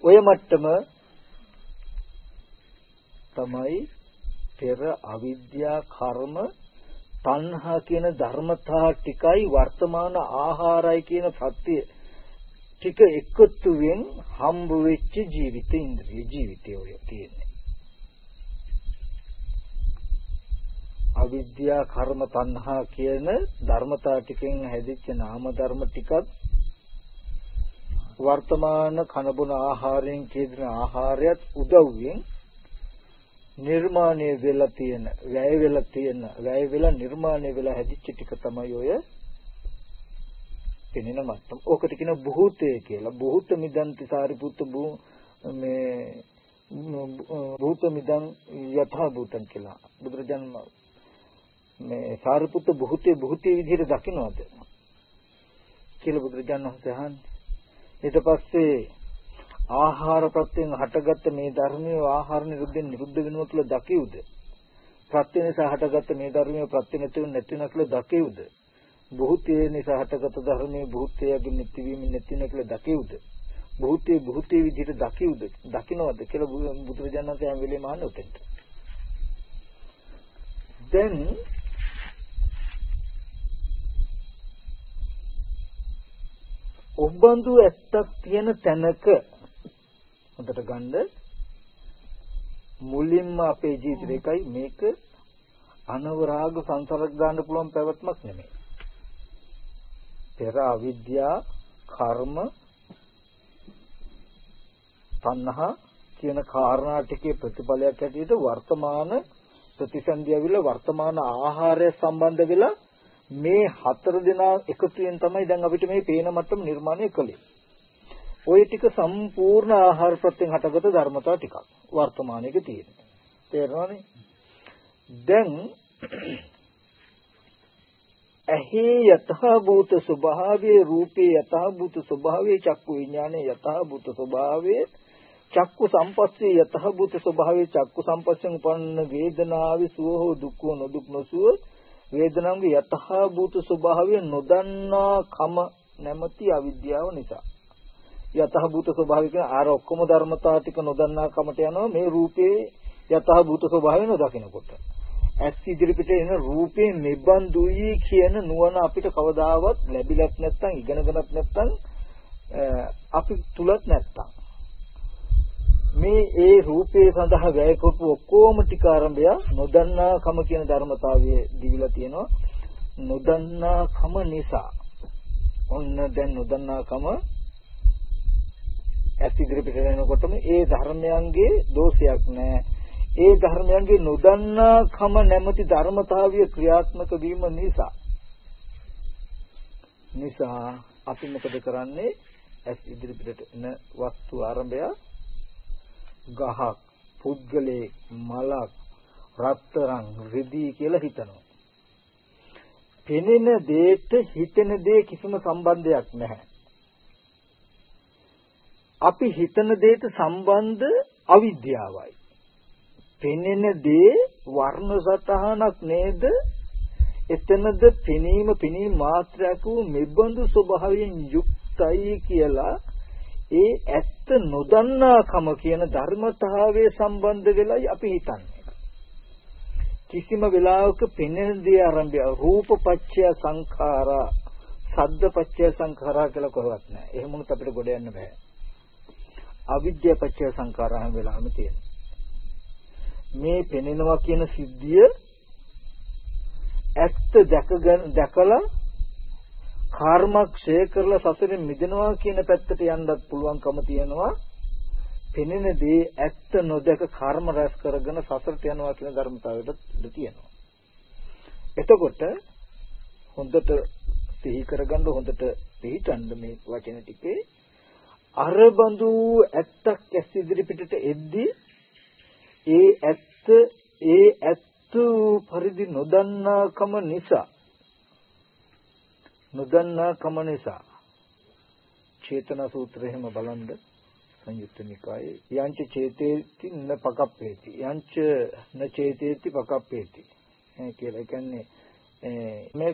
ඔය මට්ටම තමයි පෙර අවිද්‍යා කර්ම තණ්හා කියන ධර්මතා ටිකයි වර්තමාන ආහාරයි කියන සත්‍ය ටික එකතුවෙන් හම්බ වෙච්ච ජීවිත ඉන්ද්‍රිය ජීවිතය ඔය තියෙන්නේ. අවිද්‍යා කර්ම තණ්හා කියන ධර්මතා ටිකෙන් හැදිච්ච නාම ධර්ම ටිකත් වර්තමාන කනබුන ආහාරයෙන් කියන ආහාරයත් උදව්වෙන් නිර්මාණය වෙලා තියෙන වැය වෙලා තියෙන වැය වෙලා නිර්මාණය වෙලා හැදිච්ච ටික තමයි ඔය පෙනෙන මට්ටම. ඕකට කියන බුහූතය කියලා. බුහූත මිදන්ති සාරිපුත්ත මේ භූත මිදන් යථා භූතං කියලා. බුදුරජාණන් මේ සාරිපුත්ත බුහූතේ බුහූතේ විදිහට දකින්නවද? කියලා බුදුරජාණන් වහන්සේ අහන්නේ. ඊට පස්සේ ආහාර ප්‍රත්‍යයෙන් හටගත්ත මේ ධර්මයේ ආහාර නිරුද්ධෙන් නිරුද්ධ වෙනවා කියලා දකියුද? ප්‍රත්‍ය නිසා හටගත්ත මේ ධර්මයේ ප්‍රත්‍ය නැති වෙන නැති වෙන කියලා දකියුද? බුහුතේ නිසා හටගත් ධර්මයේ බුහුතේයගේ නැතිවීම නැති වෙන කියලා දකියුද? බුහුතේ බුහුතේ විදිහට දකියුද? දකින්නවද කියලා බුදුරජාණන් වහන්සේ හැම වෙලේම අහන්නේ උතෙන්ට. දැන් ඔබඳු ඇත්තක් තියෙන තැනක හොඳට ගන්න මුලින්ම අපේ ජීවිතේකයි මේක අනවරාග සංසාරක් දාන්න පුළුවන් පැවැත්මක් නෙමෙයි. පෙර අවිද්‍යා කර්ම තණ්හා කියන කාරණා ටිකේ ප්‍රතිඵලයක් ඇටියට වර්තමාන ප්‍රතිසන්දියවිල වර්තමාන ආහාරය සම්බන්ධ වෙලා මේ හතර දෙනා එකතුවෙන් තමයි දැන් අපිට මේ පේන මට්ටම නිර්මාණය කළේ. ওই ටික සම්පූර්ණ ආහාර ප්‍රත්‍යයෙන් හටගත ධර්මතා ටිකක් වර්තමානයේ තියෙනවා. තේරෙනවනේ? දැන් ඇහි යතහභූත ස්වභාවයේ රූපේ යතහභූත ස්වභාවයේ චක්කු විඥානයේ යතහභූත ස්වභාවයේ චක්කු සම්පස්සේ යතහභූත ස්වභාවයේ චක්කු සම්පස්යෙන් උපන්න වේදනාවේ සුව හෝ දුක් හෝ නොදුක් නොසුව වේදනාවේ යතහභූත ස්වභාවය නොදන්නා කම නැමැති අවිද්‍යාව නිසා. යතහභූත ස්වභාවය කියන ආර ඔක්කොම ධර්මතා ටික නොදන්නා කමට යනවා මේ රූපේ යතහභූත ස්වභාවය නොදකිනකොට. ඇස් ඉදිරිපිට එන රූපේ නිබ්බන්දුයි කියන නුවණ අපිට කවදාවත් ලැබිලත් නැත්නම් ඉගෙනගෙනත් නැත්නම් අපි තුලත් නැත්නම් මේ ඒ රූපේ සඳහා වැය කරපු ඔක්කොම ටික ආරම්භය නොදන්නාකම කියන ධර්මතාවයේ දිවිලා තියෙනවා. නොදන්නාකම නිසා. ඔන්න දැන් නොදන්නාකම ඇස් ඉදිරිපිට එනකොටම ඒ ධර්මයන්ගේ දෝෂයක් නැහැ ඒ ධර්මයන්ගේ නොදන්නාකම නැමැති ධර්මතාවය ක්‍රියාත්මක වීම නිසා. නිසා අපි මොකද කරන්නේ? ඇස් ඉදිරිපිට එන වස්තු ආරම්භය ගහක් පුද්ගලයෙක් මලක් රත්තරන් රිදී කියලා හිතනවා. පෙනෙන දේට හිතෙන දේ කිසිම සම්බන්ධයක් නැහැ. අපි හිතන දේට සම්බන්ධ අවිද්‍යාවයි. පෙනෙන දේ වර්ණ සටහනක් නේද? එතනද පෙනීම පෙනීම මාත්‍රයක් වූ මෙබඳු ස්වභාවයෙන් යුක්තයි කියලා ඒ ඇත්ත නොදන්නාකම කියන ධර්මතාවයේ සම්බන්ධ වෙලයි අපි හිතන්නේ. කිසිම වෙලාවක පෙනෙන දේ ආරම්භය රූපපච්චය සංඛාරා සද්දපච්චය සංඛාරා කියලා කොහොමවත් නැහැ. එහෙම වුණත් අපිට ගොඩ යන්න බෑ. අවිද්‍යාපච්චය සංඛාරා හැම වෙලාවෙම තියෙනවා. මේ පෙනෙනවා කියන සිද්ධිය ඇත්ත දැක දැකලා කර්මක්ෂය කරලා සසරෙන් මිදෙනවා කියන පැත්තට යන්නත් පුළුවන්කම තියෙනවා. පෙනෙන දේ ඇත්ත නොදක කර්ම රැස් කරගෙන සසරට යනවා කියන ධර්මතාවයට ඉඳ තියෙනවා. එතකොට හොඳට සිහි කරගන්න හොඳට පිළිටන්න මේ වචන ටිකේ අරබඳු ඇත්තක් ඇස් ඉදිරි පිටට එද්දී ඒ ඇත්ත ඒ ඇත්ත පරිදි නොදන්නාකම නිසා නොදන්නා කම නිසා චේතනා සූත්‍රය එහෙම බලන්න සංයුත්ත නිකායේ යංච චේතේති න පකප්පේති යංච න චේතේති පකප්පේති කියලා කියන්නේ මේ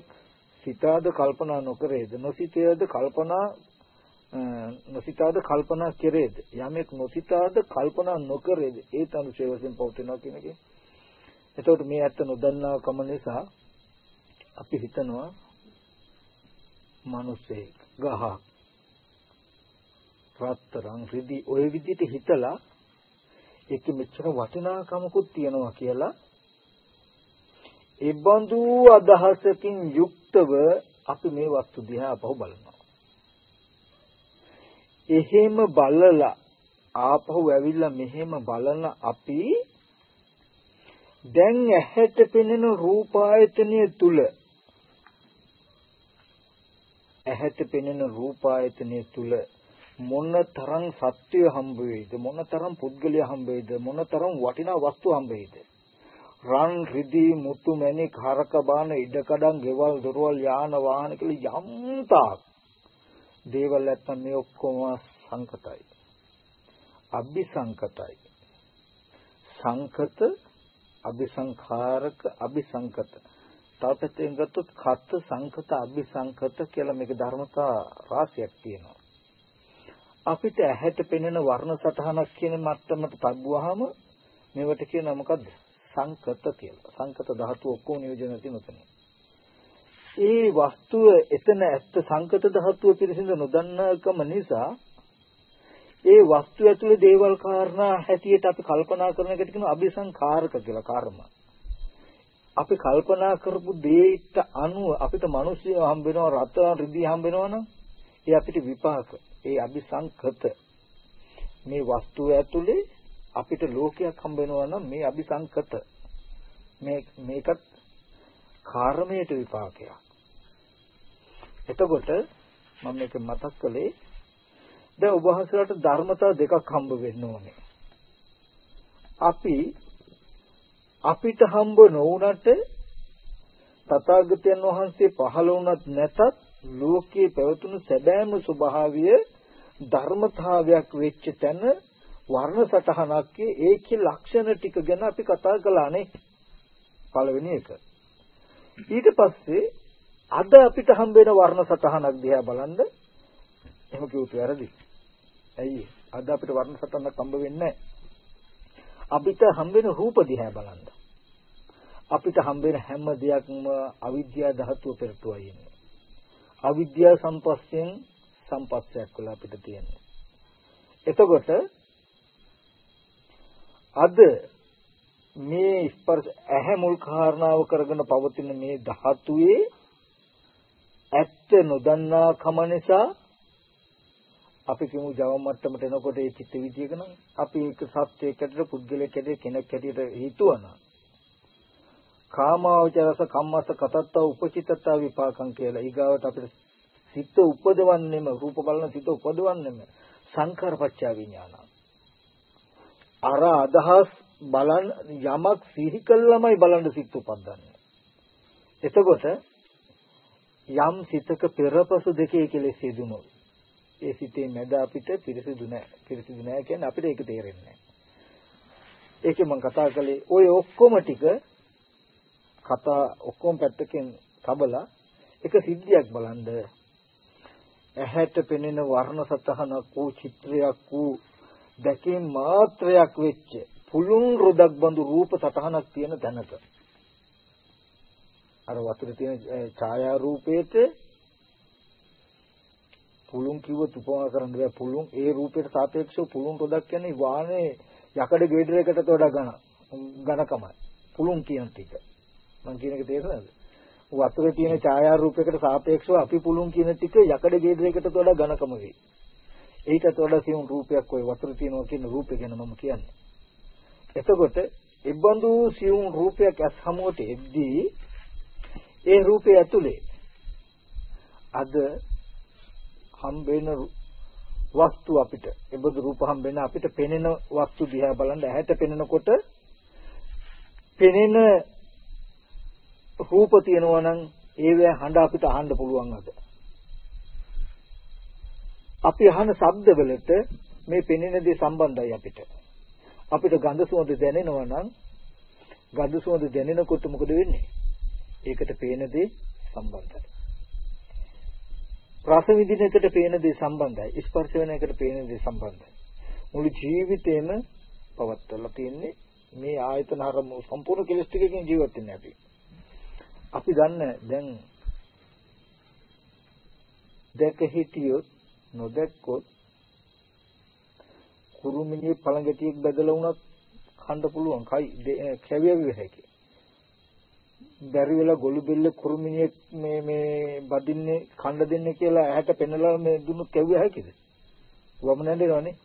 සිතාද කල්පනා නොකරේද නොසිතේද කල්පනා නොසිතාද කල්පනා කෙරේද යමෙක් නොසිතාද කල්පනා නොකරේද ඒ තනුෂය වශයෙන් පවතිනවා කියන එක. එතකොට මේ ඇත්ත නොදන්නා කම නිසා අපි හිතනවා මිනිස්සෙක් ගහක් රත්තරන් රිදි ওই විදිහට හිතලා ඒක මෙච්චර වටිනාකමකුත් තියනවා කියලා ඒ බඳු අදහසකින් යුක්තව අපි මේ වස්තු දිහා අපහු බලනවා. එහෙම බලලා ආපහු ඇවිල්ලා මෙහෙම බලන අපි දැන් ඇහැට පෙනෙන රූපායතනය තුල ඇහැට පෙනෙන රූපායතනය තුල මොනතරම් සත්‍යය හම්බ වෙයිද? මොනතරම් පුද්ගලයා හම්බ වෙයිද? මොනතරම් වටිනා වස්තු හම්බ වෙයිද? රන් රිදී මුතු මැණික් හරක බාන ඉඩකඩම් ගෙවල් දොරවල් යාන වාහන කියලා යම්තාක් දේවල් නැත්තම් මේ ඔක්කොම සංකතයි. අபிසංකතයි. සංකත අபிසංඛාරක අபிසංකත. තව පැත්තෙන් ගත්තොත් කත් සංකත අபிසංකත කියලා මේක ධර්මතා රාශියක් තියෙනවා අපිට ඇහැට පෙනෙන වර්ණ සටහනක් කියන මට්ටමට තබුවාම මේවට කියනවා මොකද්ද සංකත කියලා. සංකත ධාතු ඔක්කොම නියෝජනය තියෙන ඒ වස්තුව එතන ඇත්ත සංකත ධාතුව පිළිසිඳ නොදන්නාකම නිසා ඒ වස්තුව ඇතුලේ දේවල් කාරණා හැටියට අපි කල්පනා කරන එකට කියනවා අபிසංකාරක කියලා කර්ම. අපි කල්පනා කරපු දේට අනුව අපිට මිනිස්සු හම්බ වෙනවා රත්තරන් රිදී හම්බ වෙනවනම් ඒ අපිට විපාක. ඒ අபிසංකත මේ වස්තුව ඇතුලේ අපිට ලෝකයක් හම්බ වෙනවා නම් මේ අபிසංකත මේ මේකත් කර්මයට විපාකයක්. එතකොට මම මේක මතක් කළේ දැන් ඔබ වහන්සේලාට ධර්මතා දෙකක් හම්බ වෙන්න ඕනේ. අපි අපිට හම්බ නොවුනට තථාගතයන් වහන්සේ පහළ වුණත් නැතත් ලෝකයේ පැවතුණු සැබෑම ස්වභාවය ධර්මතාවයක් වෙච්ච තැන වර්ණ සටහනක් ඒකේ ලක්ෂණ ටික ගැන අපි කතා කළානේ. පළවෙනි එක. ඊට පස්සේ අද අපිට හම්බ වෙන වර්ණ සටහනක් දිහා බලන්න එහෙම කිව්වොත් වැරදි. ඇයි? අද අපිට වර්ණ සටහනක් හම්බ වෙන්නේ අපිට හම්බ වෙන රූප දිහා බලන්න. අපිට හම්බ වෙන හැම දෙයක්ම අවිද්‍යා ධාතුව පෙරටුවයි ඉන්නේ. අවිද්‍යා සම්පස්යෙන් සම්පස්සයක් වෙලා අපිට තියෙනවා එතකොට අද මේ ස්පර්ශ ඇහැ මුල් කාරණාව කරගෙන පවතින මේ ධාතුවේ ඇත්ත නොදන්නා කම නිසා අපි කියමු ජව මට්ටමට එනකොට ඒ චිත්ත විදියක නම් අපි ඒක සත්‍යයක් ඇතුළත පුද්ගලයෙක් ඇතුළත කෙනෙක් ඇතුළත හිතුවනම් කාමාවචරස කම්මස කතත්ත උපචිතත්ත විපාකම් කියලා ඊගාවට අපිට සිත උපදවන්නෙම රූප බලන සිත උපදවන්නෙම සංඛාරපච්චය විඥානං අර අදහස් බලන් යමක් සිහි කළාමයි බලන්න සිත් උපදින්නේ. එතකොට යම් සිතක පෙරපසු දෙකේ කෙලෙස් යෙදුනොත් ඒ සිතේ මැද අපිට පිරිසිදු නැහැ. පිරිසිදු නැහැ කියන්නේ අපිට ඒක තේරෙන්නේ නැහැ. ඒකේ මම කතා කළේ ওই ඔක්කොම ටික කතා ඔක්කොම පැත්තකින් තබලා එක සිද්ධියක් බලන්ද ඇහැට පෙනෙන වර්ණ සතහනක් වූ චිත්‍රයක් වූ දැකීම් මාත්‍රයක් වෙච්ච පුළුන් රොදක් බඳු රූප සටහනක් තියෙන තැනක අර වතුරේ තියෙන ඡායා රූපේට පුළුන් කිව්වොත් උපමා කරන්න බෑ. පුළුන් ඒ රූපයට සාපේක්ෂව පුළුන් රොදක් කියන්නේ වාහනේ යකඩ ගෙඩරයකට වඩා ඝන ඝනකමයි. පුළුන් කියන ටික. මම කියන එක තේරෙනවද වතුරේ තියෙන ඡායා රූපයකට සාපේක්ෂව අපි පුළුන් කියන ටික යකඩ ගෙඩරයකට වඩා ඝනකම වෙයි. ඒකත් වඩා සියුම් රූපයක් ඔය වතුර තියෙනවා කියන රූපය ගැන මම කියන්නේ. එතකොට ඉබ්බඳු සියුම් රූපයක් ඇස් හමුවට එද්දී ඒ රූපය ඇතුලේ අද හම්බෙන වස්තු අපිට ඉබ්බඳු රූප හම්බෙන අපිට පෙනෙන වස්තු දිහා බලන්න ඇහැට පෙනෙනකොට පෙනෙන රූප තියෙනවා නම් ඒවැ හඬ අපිට අහන්න පුළුවන් අද. අපි අහන ශබ්දවලට මේ පෙනෙන දේ සම්බන්ධයි අපිට. අපිට ගඳ සුවඳ දැනෙනවා නම් ගඳ සුවඳ දැනෙනකොට මොකද වෙන්නේ? ඒකට පේන දේ සම්බන්ධයි. රස විඳින එකට පේන දේ සම්බන්ධයි. ස්පර්ශ වෙන එකට පේන දේ සම්බන්ධයි. මුළු ජීවිතේම පවත්වලා තියෙන්නේ මේ ආයතන හර සම්පූර්ණ කෙලස් ටිකකින් ජීවත් වෙන්නේ අපි. අපි දන්නේ දැන් දැක හිටියොත් නොදැක්කොත් කුරුමිනියේ පළඟටියක් බදලා වුණත් කන්න පුළුවන් කයි කැවිය හැකි. බැරි වෙලා ගොළු බෙල්ල කුරුමිනියෙක් මේ මේ බදින්නේ කන්න දෙන්නේ කියලා ඇහැට පෙන්නලා මේ දුන්නු කැවිය හැකිද? වම නැඬෙනවනේ.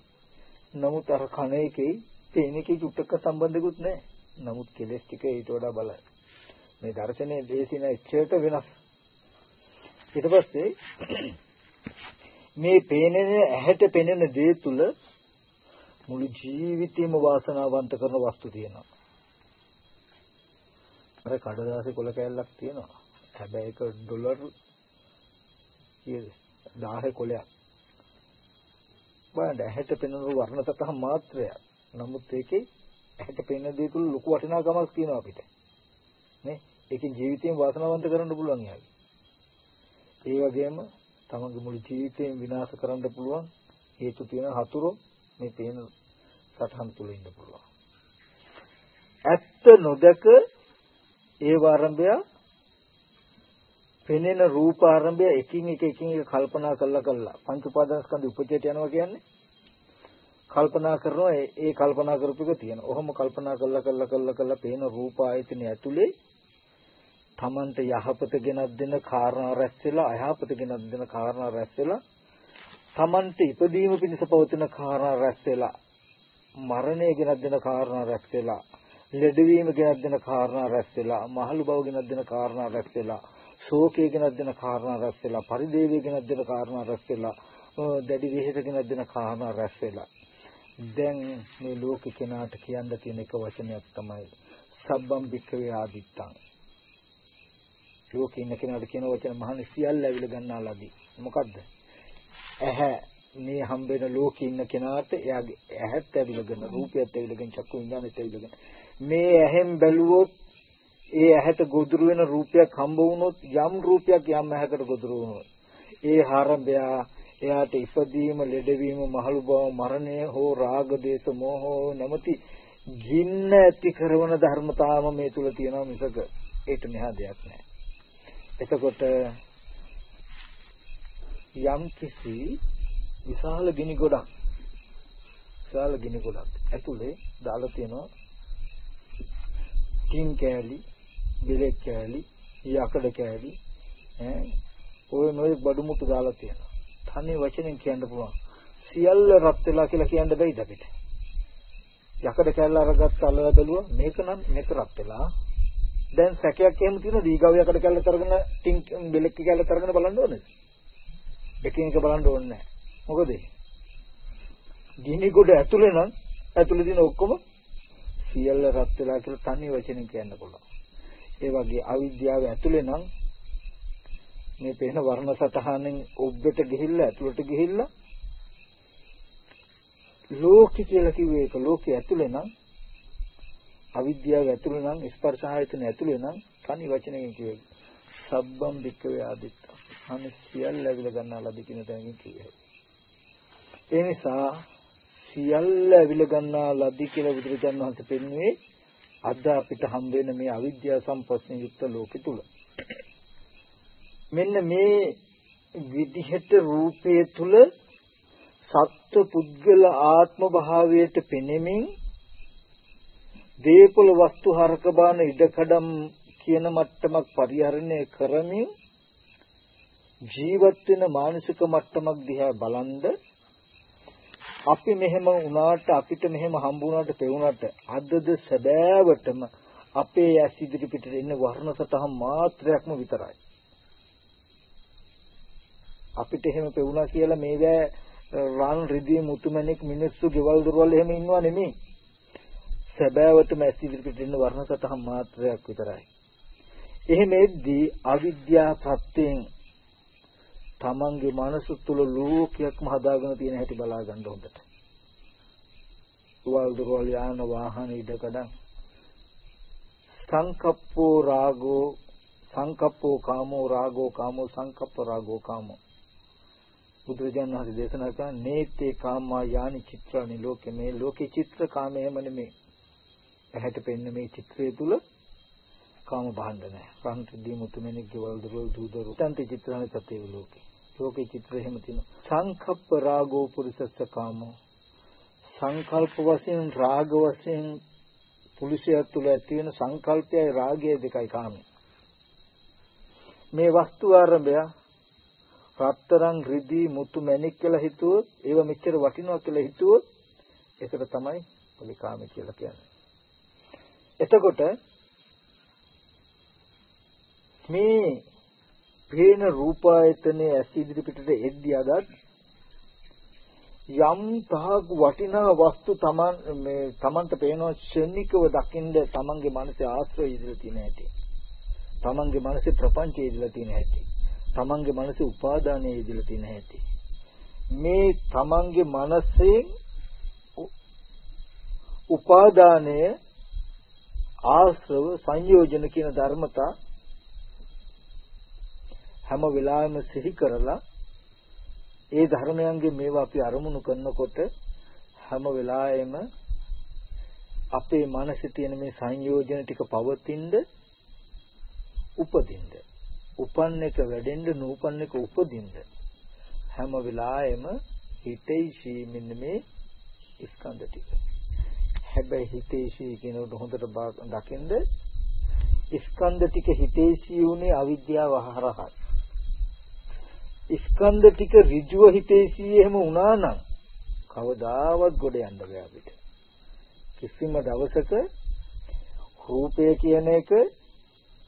නමුත් අර කණ එකේ පේන එකේ චුට්ටක සම්බන්ධකුත් නැහැ. නමුත් කෙලස් ටික ඊට වඩා බලයි. මේ දර්ශනයේ දේශින එච්චරට වෙනස්. ඊට පස්සේ (clears throat) මේ පේනෙන ඇහැට පෙනෙන දේ තුල මුළු ජීවිතේම වාසනාවන්ත කරන වස්තු තියෙනවා. අර කඩදාසි කොල කෑල්ලක් තියෙනවා. හැබැයි ඒක ඩොලර් කීයද? 1000 කොලයක්. බලන්න ඇහැට පෙනෙන වර්ණ සතහ මාත්‍රයක්. නමුත් ඒකේ ඇහැට පෙනෙන දේ තුල ලොකු වටිනාකමක් තියෙනවා අපිට. නේ? ඒකෙන් ජීවිතේම වාසනාවන්ත කරන්න පුළුවන් යාගේ. ඒ වගේම තමන්ගේ මුළු ජීවිතේම විනාශ කරන්න පුළුවන් හේතු තියෙන හතුරු මේ පේන සටහන් තුල ඉන්න පුළුවන්. ඇත්ත නොදක ඒ ආරම්භය පෙනෙන රූප ආරම්භය එකින් එක එකින් එක කල්පනා කළා කළා පංච උපාදානස්කන්ධ උපචේත යනවා කියන්නේ කල්පනා කරනවා ඒ කල්පනා කරපු එක තියෙනවා. ඔහොම කල්පනා කළා කළා කළා කළා පේන රූප ආයතන ඇතුලේ තමන්ට යහපත ගෙනත් දෙන කාරණා රැස් වෙලා අයහපත ගෙනත් දෙන කාරණා රැස් වෙලා තමන්ට ඉපදීම පිණිස පවතින කාරණා රැස් වෙලා මරණය ගෙනත් දෙන කාරණා රැස් වෙලා ලෙඩවීම ගෙනත් දෙන කාරණා රැස් වෙලා මහලු බව ගෙනත් දෙන කාරණා රැස් වෙලා ශෝකය ගෙනත් දෙන කාරණා රැස් වෙලා පරිදේවය ගෙනත් දෙන කාරණා රැස් වෙලා දැඩි විහෙත ගෙනත් දෙන කාරණා රැස් වෙලා. දැන් මේ ලෝක කෙනාට කියන්න තියෙන එක වචනයක් තමයි සබ්බම් බික්කවේ ආදිත්තං. ලෝකේ ඉන්න කෙනාට කියන වචන මහණ සියල්ල ඇවිල ගන්නාලාදී මොකද්ද? ඇහැ. මේ හම්බෙන ලෝකේ ඉන්න කෙනාට එයාගේ ඇහත් ඇවිලගෙන රූපයත් ඇවිලගෙන චක්කු විඥානෙත් ඇවිලගෙන මේ ඇහෙන් බැලුවොත් ඒ ඇහැට ගොදුරු වෙන රූපයක් හම්බ වුණොත් යම් රූපයක් යම් ඇහැකට ගොදුරු වුණොත් ඒ හාරම්භය එයාට ඉපදීම ලෙඩවීම මහලු බව මරණය හෝ රාග දේශ මොහ නැමැති ගින්න ඇති කරන ධර්මතාවම මේ තුල තියෙනවා මිසක ඒට මෙහා දෙයක් නැහැ. එතකොට යම් කිසි විශාල ගිනි ගොඩක් විශාල ගිනි ගොඩක් ඇතුලේ දාලා තියෙනවා ටින් කෑලි බෙලෙක් කෑලි යකඩ කෑලි ඈ ඔය නොයි බඩු මුට්ටු දාලා තියෙනවා. තනි වචනෙන් කියන්න පුළුවන්. සියල්ල රත් වෙලා කියලා කියන්න බැයිද අපිට? යකඩ කෑල්ල අරගත්ත අල්ලලා බැලුවා. මේක නම් මේක රත් වෙලා. දැන් සැකයක් එහෙම තියෙන දීගාව යකඩ කෑල්ල තරගෙන ටින් බෙලෙක් කෑල්ල තරගෙන බලන්න ඕනේද? එකින් එක බලන්න ඕනේ නැහැ. මොකද? ගිනි ගොඩ ඇතුලේ නම් ඇතුලේ දින ඔක්කොම සියල්ල රත් වෙලා කියලා තනි වචනෙන් කියන්න පුළුවන්. ඒ වගේ අවිද්‍යාව ඇතුලේ නම් මේ පේන වර්ණ සතහනෙන් ඔබ්බෙට ගිහිල්ලා ඇතුලට ගිහිල්ලා ලෝකෙ කියලා කිව්වේ ඒක ලෝකෙ ඇතුලේ නම් අවිද්‍යාව ඇතුලේ නම් ස්පර්ශ ආයතන ඇතුලේ නම් තනි වචනකින් කිව්වේ සබ්බම් වික්කවේ ආදිත්ත. අනේ සියල්ල ඇවිල්ලා ගන්නාලාද කියන තැනකින් කිව්වේ. ඒ නිසා සියල්ල ඇවිල ගන්නා ලද්දි කියලා බුදුරජාණන් වහන්සේ පෙන්වුවේ අද අපිට හම් වෙන මේ අවිද්‍යාව සම්පස්යෙන් යුක්ත ලෝකෙ තුල. මෙන්න මේ විදිහට රූපය තුල සත්ව පුද්ගල ආත්ම භාවයට පෙනෙමින් දේපල වස්තු හරක බාන ඉඩකඩම් කියන මට්ටමක් පරිහරණය කරමින් ජීවත් වෙන මානසික මට්ටමක් දිහා බලන්ද අපි මෙහෙම වුණාට අපිට මෙහෙම හම්බ වුණාට පෙවුණාට අදද සැබෑවටම අපේ ඇස් ඉදිරි පිටට එන වර්ණ සතහන් මාත්‍රයක්ම විතරයි. අපිට එහෙම පෙවුණා කියලා මේවැ රන් රිදී මුතුමැණික් මිනිස්සු ගෙවල් දොරවල් එහෙම ඉන්නව නෙමෙයි. සැබෑවටම ඇස් ඉදිරි පිටට එන වර්ණ සතහන් මාත්‍රයක් විතරයි. එහෙම එද්දී අවිද්‍යා ප්‍රත්‍යයෙන් තමන්ගේ මනස තුල ලෝකයක්ම හදාගෙන තියෙන හැටි බලා ගන්න හොඳට. තුවල් දුරවල් යාන වාහන ඉඩකඩම් සංකප්පෝ රාගෝ සංකප්පෝ කාමෝ රාගෝ කාමෝ සංකප්ප රාගෝ කාමෝ බුදුරජාණන් වහන්සේ දේශනා කරන නේත්තේ කාමා යානි චිත්‍රානි ලෝකේ මේ ලෝකේ චිත්‍ර කාමයම නෙමේ ඇහැට පෙන්න මේ චිත්‍රය තුල කාම බහන්න නැහැ. රන් රිදී මුතුමෙනෙක් ගෙවල් දරවල් දූදරු. තන්ති චිත්‍රහනේ සතේ ලෝකේ. ලෝකේ චිත්‍ර එහෙම තියෙනවා. සංකප්ප රාගෝ පුරිසස්ස කාමෝ. සංකල්ප වශයෙන් රාග වශයෙන් පුරුෂයා තුළ ඇති වෙන සංකල්පයයි රාගයයි දෙකයි කාමයි. මේ වස්තු ආරම්භය රත්තරන් රිදී මුතු මැණික් කියලා හිතුවොත් ඒව මෙච්චර වටිනවා කියලා හිතුවොත් ඒකට තමයි පරිකාමී කියලා කියන්නේ. එතකොට මේ පේන රූපායතනයේ ඇස් ඉදිරි පිටට එද්දී අදත් යම් තාක් වටිනා වස්තු තමන් මේ තමන්ට පේනවා ශනිකව දකින්න තමන්ගේ මනසේ ආශ්‍රය ඉදිරිය තියෙන හැටි. තමන්ගේ මනසේ ප්‍රපංචය ඉදිරිය තියෙන හැටි. තමන්ගේ මනසේ උපාදානය ඉදිරිය තියෙන හැටි. මේ තමන්ගේ මනසේ උපාදානය ආශ්‍රව සංයෝජන කියන ධර්මතා හැම වෙලාවෙම සිහි කරලා ඒ ධර්මයන්ගේ මේවා අපි අරමුණු කරනකොට හැම වෙලාවෙම අපේ මනසේ තියෙන මේ සංයෝජන ටික පවතිනද උපදින්න. උපන්න එක වැඩෙන්න නූපන්න එක උපදින්න. හැම වෙලාවෙම හිතේශී මෙන්න මේ ස්කන්ධ ටික. හැබැයි හිතේශී කියනකොට හොඳට දකින්ද ස්කන්ධ ටික හිතේශී උනේ අවිද්‍යාව හරහා. ස්කන්ධ ටික ඍජුව හිතේසී එහෙම වුණා නම් කවදාවත් ගොඩ යන්න බෑ අපිට. කිසිම දවසක රූපය කියන එක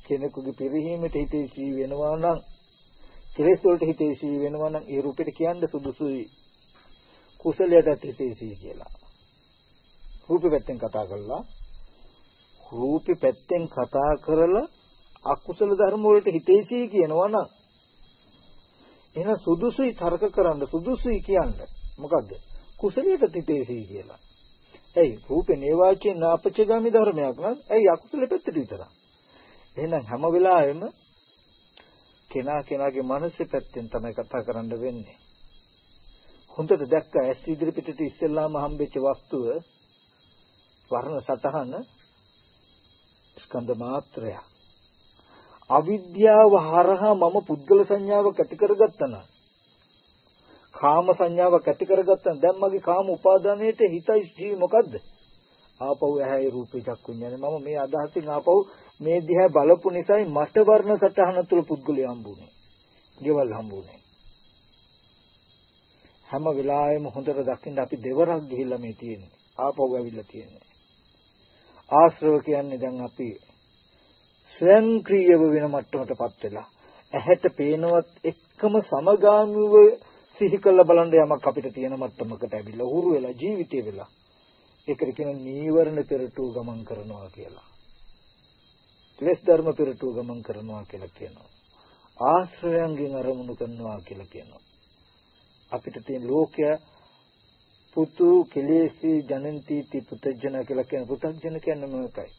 කෙනෙකුගේ පිරිහීමට හිතේසී වෙනවා නම් කෙලෙස් වලට හිතේසී වෙනවා නම් ඒ රූපෙට කියන්න සුදුසුයි. කුසලයටත් හිතේසී කියලා. රූපෙ පැත්තෙන් කතා කරලා රූපෙ පැත්තෙන් කතා කරලා අකුසල ධර්ම වලට හිතේසී කියනවා නම් එහෙනම් සුදුසුයි තර්ක කරන්න සුදුසුයි කියන්න. මොකද්ද? කුසලයට තිතේසී කියලා. එයි රූපේ නේවාචේ නාපචගාමි ධර්මයක් නම් එයි අකුසල පැත්තට විතරක්. එහෙනම් හැම වෙලාවෙම කෙනා කෙනාගේ මනසේ පැත්තෙන් තමයි කතා කරන්න වෙන්නේ. හොඳට දැක්ක ඇස් ඉදිරි පිටට ඉස්සෙල්ලාම හම්බෙච්ච වස්තුව වර්ණ සතහන ස්කන්ධ මාත්‍රයක්. අවිද්‍යාව හරහා මම පුද්ගල සංඥාවක් ඇති කරගත්තා නම් කාම සංඥාවක් ඇති කරගත්තා නම් දැන් මගේ කාම උපාදානයේට හිතයි ජී මොකද්ද ආපහු ඇහැයි රූපේ චක්කුඥානේ මම මේ අදහසින් ආපහු මේ දිහා බලපු නිසායි මට වර්ණ සටහන තුල පුද්ගලයා හම්බුනේ. ගෙවල් හම්බුනේ. හැම වෙලාවෙම හොඳට දකින්න අපි දෙවරක් ගිහිල්ලා මේ තියෙන්නේ. ආපහු ඇවිල්ලා තියෙන්නේ. ආශ්‍රව කියන්නේ දැන් අපි ස්වයංක්‍රීයව වෙන මට්ටමටපත් වෙලා ඇහැට පේනවත් එක්කම සමගාමීව සිහි කළ බලන්න යමක් අපිට තියෙන මට්ටමකට ඇවිල්ලා උහුරු වෙලා ජීවිතේ වෙලා ඒකට කියන නීවරණ පෙරටු ගමන් කරනවා කියලා. ක්ලේශ ධර්ම පෙරටු ගමන් කරනවා කියලා කියනවා. ආශ්‍රයයන්ගෙන් අරමුණු කරනවා කියලා කියනවා. අපිට තියෙන ලෝකය පුතු කෙලෙසි ජනන්ති ති පුතජන කියලා කියන පුතජන කියන්නේ මොකක්ද?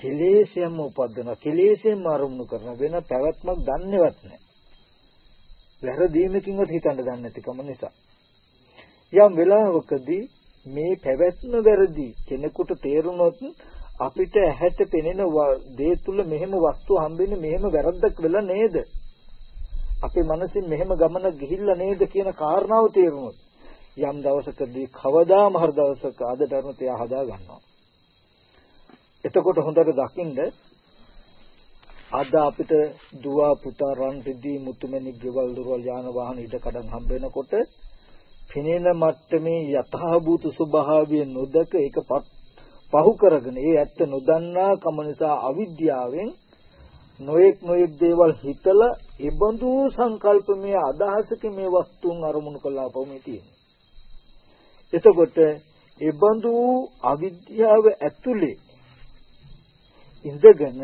කෙලෙසයන්ම උපදිනවා කෙලෙසෙන්ම අරමුණු කරන වෙන පැවැත්මක් දන්නේවත් නැහැ. වැරදීමකින්වත් හිතන්න දන්නේ නැතිකම නිසා. යම් වෙලාවකදී මේ පැවැත්ම වැරදි කෙනෙකුට තේරුනොත් අපිට ඇහැට පෙනෙන දේ තුල මෙහෙම වස්තු හම්බෙන්නේ මෙහෙම වැරද්දක් වෙලා නේද? අපේ මනසින් මෙහෙම ගමන ගිහිල්ලා නේද කියන කාරණාව තේරුනොත් යම් දවසකදී කවදාම හරි දවසක අද ධර්මතය හදා ගන්නවා. එතකොට හොඳට දකින්ද අද අපිට දුව පුතා රන් රිදී මුතුමැණික් ගෙවල් දොරවල් යාන වාහන ඉඩ කඩන් හම්බ වෙනකොට පෙනෙන මට්ටමේ යථාභූත ස්වභාවය නොදක ඒකපත් පහු කරගෙන ඒ ඇත්ත නොදන්නා කම නිසා අවිද්‍යාවෙන් නොයෙක් නොයෙක් දේවල් හිතලා ඒබඳු සංකල්පමය අදහසක මේ වස්තුන් අරමුණු කළා පොමේ තියෙන්නේ. එතකොට ඒබඳු අවිද්‍යාව ඇතුලේ ඉඳගෙන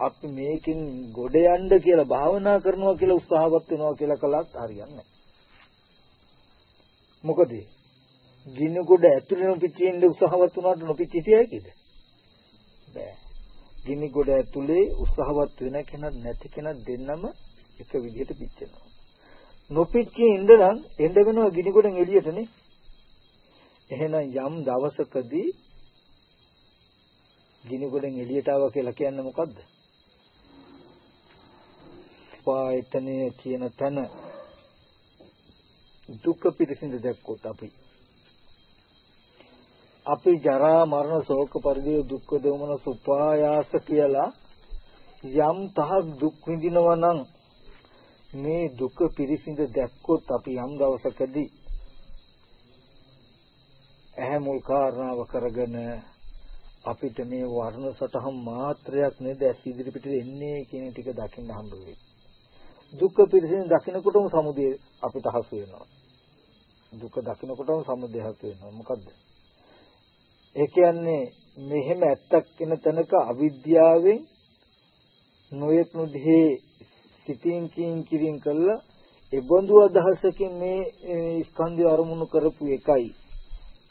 අපි මේකෙන් ගොඩ යන්න කියලා භාවනා කරනවා කියලා උත්සාහවත් වෙනවා කියලා කළත් හරියන්නේ නැහැ. මොකද? ගින්න ගොඩ ඇතුළේ නොපිච්චෙන්න උත්සාහවත් වුණාට නොපිච්චිතිය හැකිද? බෑ. ගිනි ගොඩ ඇතුලේ උත්සාහවත් වෙන කෙනා නැති කෙනා දෙන්නම එක විදිහට පිච්චෙනවා. නොපිච්චේ ඉන්න නම් එන්න වෙනවා ගිනි ගොඩෙන් එළියටනේ. එහෙනම් යම් දවසකදී ගිනි ගොඩෙන් එළියට ආවා කියලා කියන්නේ මොකද්ද? රූපායතනය කියන තැන දුක පිරිසිඳ දැක්කොත් අපි අපි ජරා මරණ ශෝක පරිදේ දුක්ඛ දෝමන සුපායාස කියලා යම් තහක් දුක් විඳිනවා නම් මේ දුක පිරිසිඳ දැක්කොත් අපි යම් දවසකදී ඇහැ මුල් කාරණාව කරගෙන අපිට මේ වර්ණ සටහන් මාත්‍රයක් නේද ඇස් ඉදිරි පිටට එන්නේ කියන ටික දකින්න හම්බ වෙයි. දුක පිරිසින් දකින්නකොටම සමුදය අපිට හසු වෙනවා. දුක දකින්නකොටම සමුදය හසු වෙනවා. මොකද්ද? ඒ කියන්නේ මෙහෙම ඇත්තක් වෙන තැනක අවිද්‍යාවෙන් නොයෙක් නුදෙහි සිතින් කින් කිරින් කළා ඒ බඳු අදහසකින් මේ ස්කන්ධය අරමුණු කරපු එකයි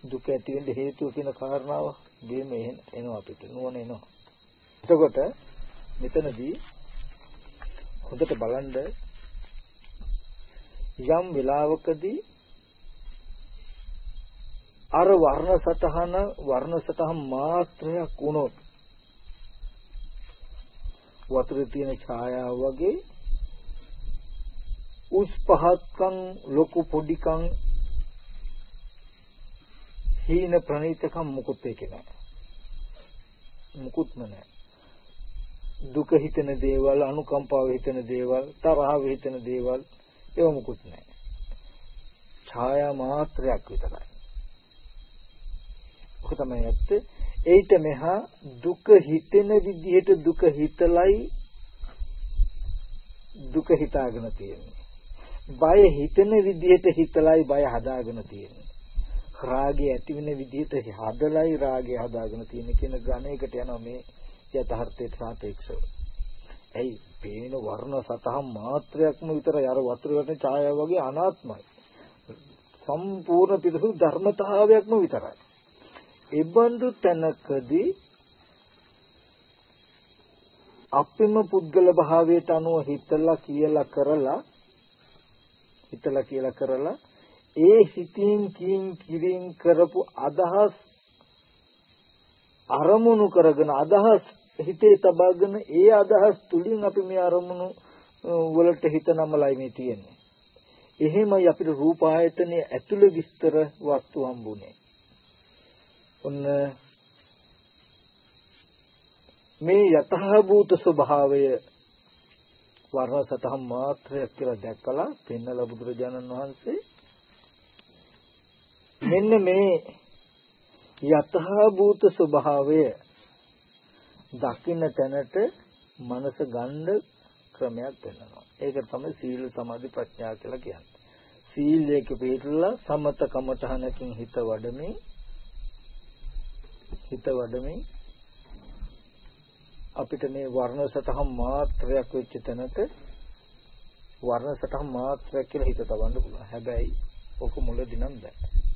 දුක ඇති වෙන්න හේතුව කියන කාරණාව ගේම එනවා අපිට නුවණ එනවා. එතකොට මෙතනදී හොඳට බලන්න යම් වෙලාවකදී අර වර්ණ සතහන වර්ණ සතහන් මාත්‍රයක් වුණොත් වතුරේ තියෙන ඡායාව වගේ උස් පහත්කම් ලොකු පොඩිකම් හීන ප්‍රණීතකම් මුකුත් ඒකේ නැහැ. මුකුත්ම නැහැ. දුක හිතෙන දේවල්, අනුකම්පාව හිතෙන දේවල්, තරහව හිතෙන දේවල් ඒව මුකුත් නැහැ. ඡායා මාත්‍රයක් විතරයි. ඔක තමයි ඇත්ත. ඒිට මෙහා දුක හිතෙන විදිහට දුක හිතලයි දුක හිතාගෙන තියෙන්නේ. බය හිතෙන විදිහට හිතලයි බය හදාගෙන තියෙන්නේ. රාගය ඇති වෙන විදිහට හදලයි රාගය හදාගෙන තියෙන කියන ගණයකට යනවා මේ යථාර්ථයට සාපේක්ෂව. ඇයි පේන වර්ණ සතහන් මාත්‍රයක්ම විතරයි අර වතුර වටේ ඡායාව වගේ අනාත්මයි. සම්පූර්ණ පිරිසුදු ධර්මතාවයක්ම විතරයි. ඒබඳු තැනකදී අපෙම පුද්ගල භාවයට අනුව හිතලා කියලා කරලා හිතලා කියලා කරලා ඒ හිතින් කින් කිරින් කරපු අදහස් අරමුණු කරගෙන අදහස් හිතේ තබාගෙන ඒ අදහස් තුලින් අපි මේ අරමුණු වලට හිත නමලයි මේ තියෙන්නේ. එහෙමයි අපිට රූප ආයතනයේ ඇතුළේ විස්තර වස්තු හම්බුනේ. ඔන්න මේ යතහභූත ස්වභාවය වර්ණ සතහන් මාත්‍රයක් කියලා දැක්කලා පෙන්නලා බුදුරජාණන් වහන්සේ මෙන්න මේ යතහභූත ස්වභාවය දකින්න තැනට මනස ගන්න ක්‍රමයක් වෙනවා. ඒක තමයි සීල සමාධි ප්‍රඥා කියලා කියන්නේ. සීලයක පිළිපදලා සමත කමඨහනකින් හිත වඩමින් හිත වඩමින් අපිට මේ වර්ණ සටහන් මාත්‍රයක් වෙච්ච තැනට වර්ණ සටහන් මාත්‍රයක් කියලා හිත තවන්න පුළුවන්. හැබැයි ඔක මුලදී නම් බෑ.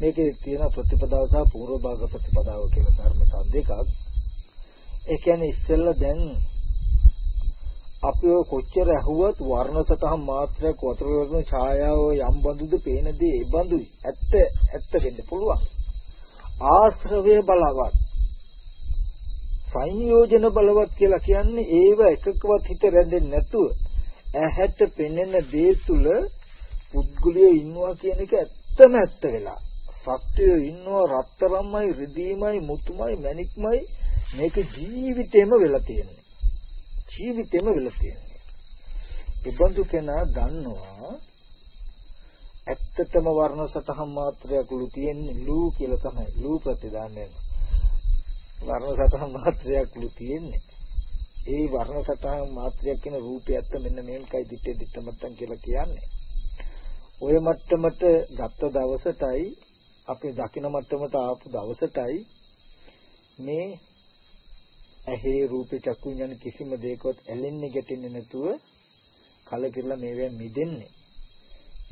මේකේ තියෙන ප්‍රතිපදාව සහ පූර්ව භාග ප්‍රතිපදාව කියලා ධර්මතා දෙකක්. ඒ කියන්නේ ඉස්සෙල්ලා දැන් අපි කොච්චර ඇහුවත් වර්ණ සටහන් මාත්‍රයක් වතුර වර්ණ ඡායාව යම් බඳුද පේන දේ ඒ බඳුයි. ඇත්ත ඇත්ත වෙන්න පුළුවන්. ආශ්‍රවය බලවත් සංයෝජන බලවත් කියලා කියන්නේ ඒව එකකවත් හිත රැඳෙන්නේ නැතුව ඇහැට පෙනෙන දේ තුල පුද්ගලයෝ ඉන්නවා කියන එක ඇත්තම ඇත්ත වෙලා සත්‍යය ඉන්නවා රත්තරම්මයි රිදීමයි මුතුමයි මණික්මයි. මේක ජීවිතේම වෙලා තියෙන්නේ ජීවිතේම වෙලා තියෙන්නේ ඉබඳු කෙනා දන්නවා ඇත්තටම වර්ණ සටහන් මාත්‍රයක් ලු තියෙන්නේ ලු කියලා තමයි. ලු ප්‍රතිදානය. වර්ණ සටහන් මාත්‍රයක් ලු තියෙන්නේ. ඒ වර්ණ සටහන් මාත්‍රයක් කියන රූපය ඇත්ත මෙන්න මේකයි දිත්තේ දිත්තමත්තන් කියලා කියන්නේ. ඔය මට්ටමට ගත්ත දවසටයි අපි දකින මට්ටමට ආපු දවසටයි මේ ඇහි රූපේ චක්කු විඥාන කිසිම දෙයකවත් ඇලෙන්නේ ගැටෙන්නේ නැතුව කලකිරලා මේවෙන් මිදෙන්නේ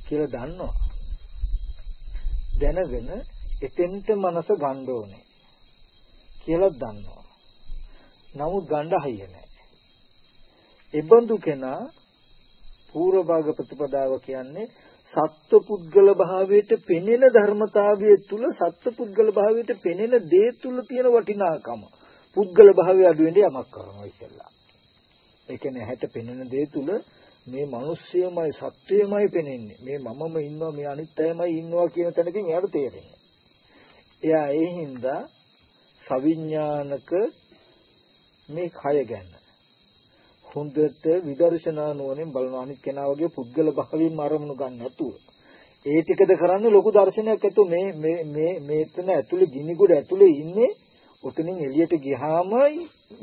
කියලා දන්නවා. දැනගෙන එතෙන්ට මනස ගන්න ඕනේ කියලා දන්නවා. නමුත් ගන්න හයිය නැහැ එබඳු කෙනා පූර්ව භාග ප්‍රතිපදාව කියන්නේ සත්පුද්ගල භාවයට පෙනෙන ධර්මතාවය තුල සත්පුද්ගල භාවයට පෙනෙන දේ තුල තියෙන වටිනාකම පුද්ගල භාවය අඩු වෙන්නේ යමක් කරනවා ඉස්සෙල්ලා. ඒ කියන්නේ හැට පෙනෙන දේ තුල මේ මිනිස්සයමයි සත්‍යයමයි පෙනෙන්නේ. මේ මමම ඉන්නවා මේ අනිත් අයමයි ඉන්නවා කියන තැනකින් එයාට තේරෙන්නේ. එයා ඒ හින්දා සවිඥානික මේ කය ගැන හොඳට විදර්ශනා නුවණින් බලන අනිත් කෙනා වගේ පුද්ගල භාවයෙන් අරමුණු ගන්න නැතුව. ඒ ටිකද කරන්නේ ලොකු දර්ශනයක් ඇතු මේ මේ මේ මේතන ඇතුලේ ගිනිගොඩ ඇතුලේ ඉන්නේ ඔතනින් එළියට ගියාමයි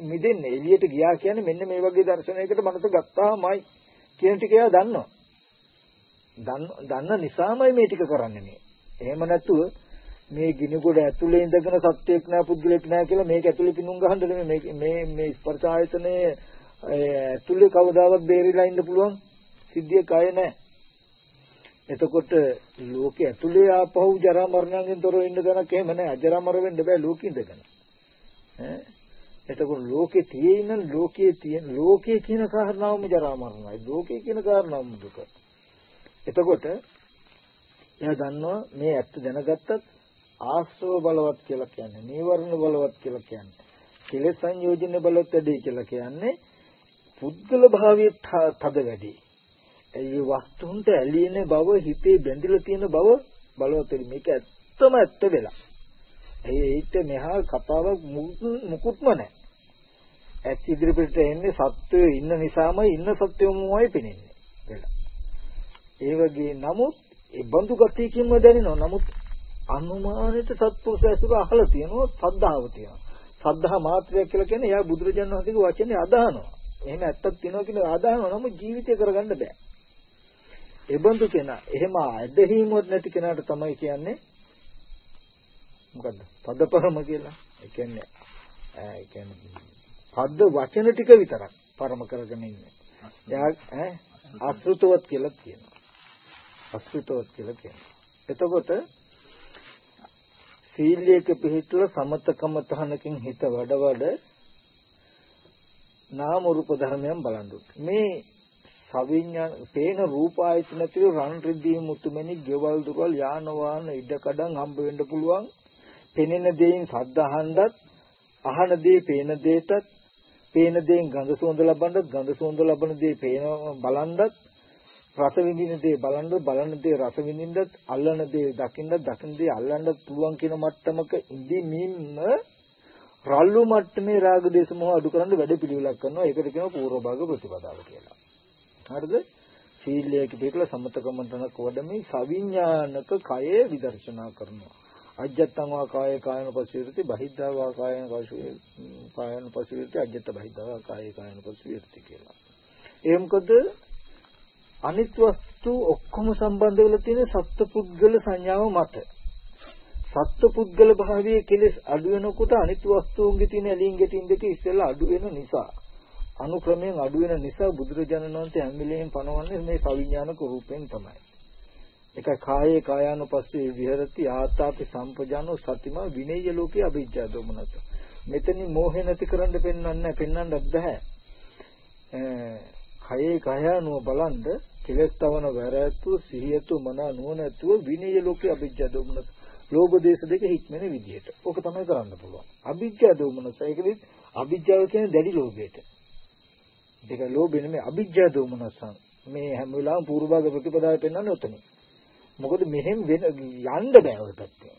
මිදෙන්නේ. එළියට ගියා කියන්නේ මෙන්න මේ වගේ දර්ශනයකට මනස ගත්තාමයි කියන ටික එයා දන්නවා. දන්න නිසාමයි මේ ටික කරන්නේ මේ. එහෙම නැතුව මේ ගිනිගොඩ ඇතුලේ ඉඳගෙන සත්‍යයක් නෑ පුද්ගලෙක් නෑ කියලා මේක ඇතුලේ පිණුම් ගහන්න මේ මේ මේ ස්පර්ශ ආයතනයේ ඇතුලේ කවදාවත් බේරිලා ඉන්න පුළුවන්? සිද්ධිය කය නෑ. එතකොට ලෝකේ ඇතුලේ ආපහු ජරා මරණයෙන් තොරව ඉන්න දණක් එහෙම නෑ. අජරා මර වෙන්න බෑ ලෝකෙ ඉඳගෙන. ඈ? එතකොට ලෝකේ තියෙන ලෝකයේ තියෙන ලෝකයේ කියන කාරණාවම ජරා මරණයි. ලෝකයේ කියන කාරණාවම දුක. එතකොට එයා දන්නවා මේ ඇත්ත දැනගත්තත් ආශ්‍රව බලවත් කියලා කියන්නේ නීවරණ බලවත් කියලා කියන්නේ කෙලෙස් සංයෝජන බලවත් වැඩි කියලා කියන්නේ පුද්ගල භාවයේ තද වැඩි. ඒ වස්තුන්ට ඇලීන බව හිතේ බැඳිලා තියෙන බව බලවත් වෙයි මේක ඇත්තම ඇත්ත වෙලා. ඒ ඒිට මෙහා කතාවක් මුකුත්ම නැහැ. ඇත් ඉදිරිපිට එන්නේ සත්වයේ ඉන්න නිසාමයි ඉන්න සත්වයමමයි පෙනෙන්නේ වෙලා. ඒ වගේ නමුත් ඒ බඳු ගතියකින්ම දැනෙනවා. නමුත් අනුමානිත සත්පුරුෂ ඇසුර අහලා තියෙනවා සද්ධාව තියෙනවා. සද්ධා මාත්‍රයක් කියලා කියන්නේ එයා බුදුරජාණන් වහන්සේගේ වචනේ අදහනවා. එහෙම ඇත්තක් තියෙනවා කියන අදහනවා නමුත් ජීවිතය කරගන්න බෑ. එබඳු කෙනා එහෙම ඇදහිීමවත් නැති කෙනාට තමයි කියන්නේ මොකද්ද? පදපරම කියලා. ඒ කියන්නේ ඒ කියන්නේ පද වචන ටික විතරක් පරම කරගෙන ඉන්නේ. එයා ඈ අසෘතවත් කියලා කියනවා. අසෘතවත් කියලා කියනවා. එතකොට සීලයක පිළිතුර සමතකම තහනකින් හිත වඩ වඩ නාම රූප ධර්මයන් බලන්න මේ සවිඥාන පේන රූප ආයතන තුළ රන් රිදී මුතුමැණි ගෙවල් දුරල් යාන වාහන ඉඩකඩම් හම්බ වෙන්න පුළුවන්. පෙනෙන දේෙන් සද්ද අහන්නත් අහන දේ පේන දේටත් පේන දේෙන් ගඳ සුවඳ ලබන්නත් ගඳ සුවඳ ලබන දේ පේන බලන්නත් රස විඳින දේ බලන්න බලන දේ රස විඳින්නත් අල්ලන දේ දකින්නත් දකින්න දේ අල්ලන්නත් පුළුවන් කියන මට්ටමක ඉඳිමින්ම රල්ලු මට්ටමේ රාග දේශ මොහ අඩු කරන්න වැඩ පිළිවෙලක් කරනවා. ඒකට කියනවා පූර්ව භාග ප්‍රතිපදාව කියලා. හරිද? සීලයක පිටලා සමතකමන්තනක වඩමි සවිඥානික කය විදර්ශනා කරනවා. අජත්තං වා කාය කායන පසිවිරති බහිද්ධා වා කායන කායන පසිවිරති අජත්ත බහිද්ධා වා කාය කායන පසිවිරති කියලා. ඒ මොකද? අනිත් වස්තු ඔක්කොම සම්බන්ධ වෙලා තියෙන සත්පුද්ගල සංඥාව මත. සත්පුද්ගල භාවයේ කෙලෙස් අඩු වෙනකොට අනිත් වස්තුන්ගේ තියෙන ඇලීම් ගැටීම් දෙක ඉස්සෙල්ලා අඩු වෙන නිසා අනුක්‍රමයෙන් අඩු වෙන නිසා බුදුරජාණන් වහන්සේ හැම වෙලෙම පනවන්නේ මේ සවිඥානික රූපයෙන් තමයි. ඒක කායේ කායානුපස්සේ විහෙරති ආතාපි සම්පජානෝ සතිම විනේය ලෝකේ අභිජ්ජා දෝමනස. මෙතනින් මෝහය නැති කරන්න පෙන්වන්න පෙන්වන්නත් බෑ. කයේ කායානුව බලන්ද කෙලස් තවන වැරැත්තු සිහියතු මන නුවණැතුව විනේය ලෝකේ අභිජ්ජා දෝමනස. ලෝභ දේශ දෙක හික්මන විදිහට. ඕක තමයි කරන්න පුළුවන්. අභිජ්ජා දෝමනස. ඒකෙදි අභිජ්ජාව කියන්නේ දැඩි ලෝභයට. ඒක ලෝභය නෙමෙයි අභිජ්ජා දෝමනසං. මේ හැම වෙලාවෙම පූර්ව භාග ප්‍රතිපදාවේ පෙන්වන්නේ උතනින්. මොකද මෙහෙම වෙන යන්න බෑ ඔය පැත්තේ.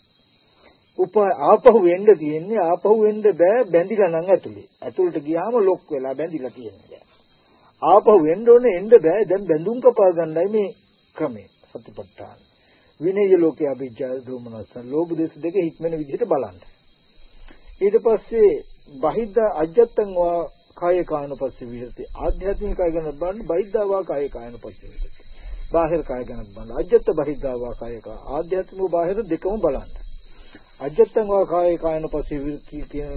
උප ආපහු වෙන්න තියෙන්නේ ආපහු වෙන්න බෑ බැඳිලා නම් ඇතුලේ. ඇතුලට ගියාම ලොක් වෙලා බැඳිලා තියෙනවා. ආපහු වෙන්න ඕනේ එන්න බෑ. දැන් බැඳුම් කපා ගන්නයි මේ ක්‍රමය. සතිපට්ඨාන. විනය ලෝකයේ අභිජ්ජා දෝමනස ලෝභ දේශ දෙක හික්මන විදිහට බලන්න. ඊට පස්සේ බහිද්ද අජත්තං වා කාය කායනපස්සේ විහෙරති. ආධ්‍යාත්මික කාය ගැන බලන්න බහිද්දා වා කාය කායනපස්සේ විහෙරති. බාහිර කාය ගැන බලන්න. අජත්ත බහිද්දා වා කාය කාය. ආධ්‍යාත්මික බාහිර දෙකම බලන්න. අජත්තං වා කාය කායනපස්සේ විහෙරති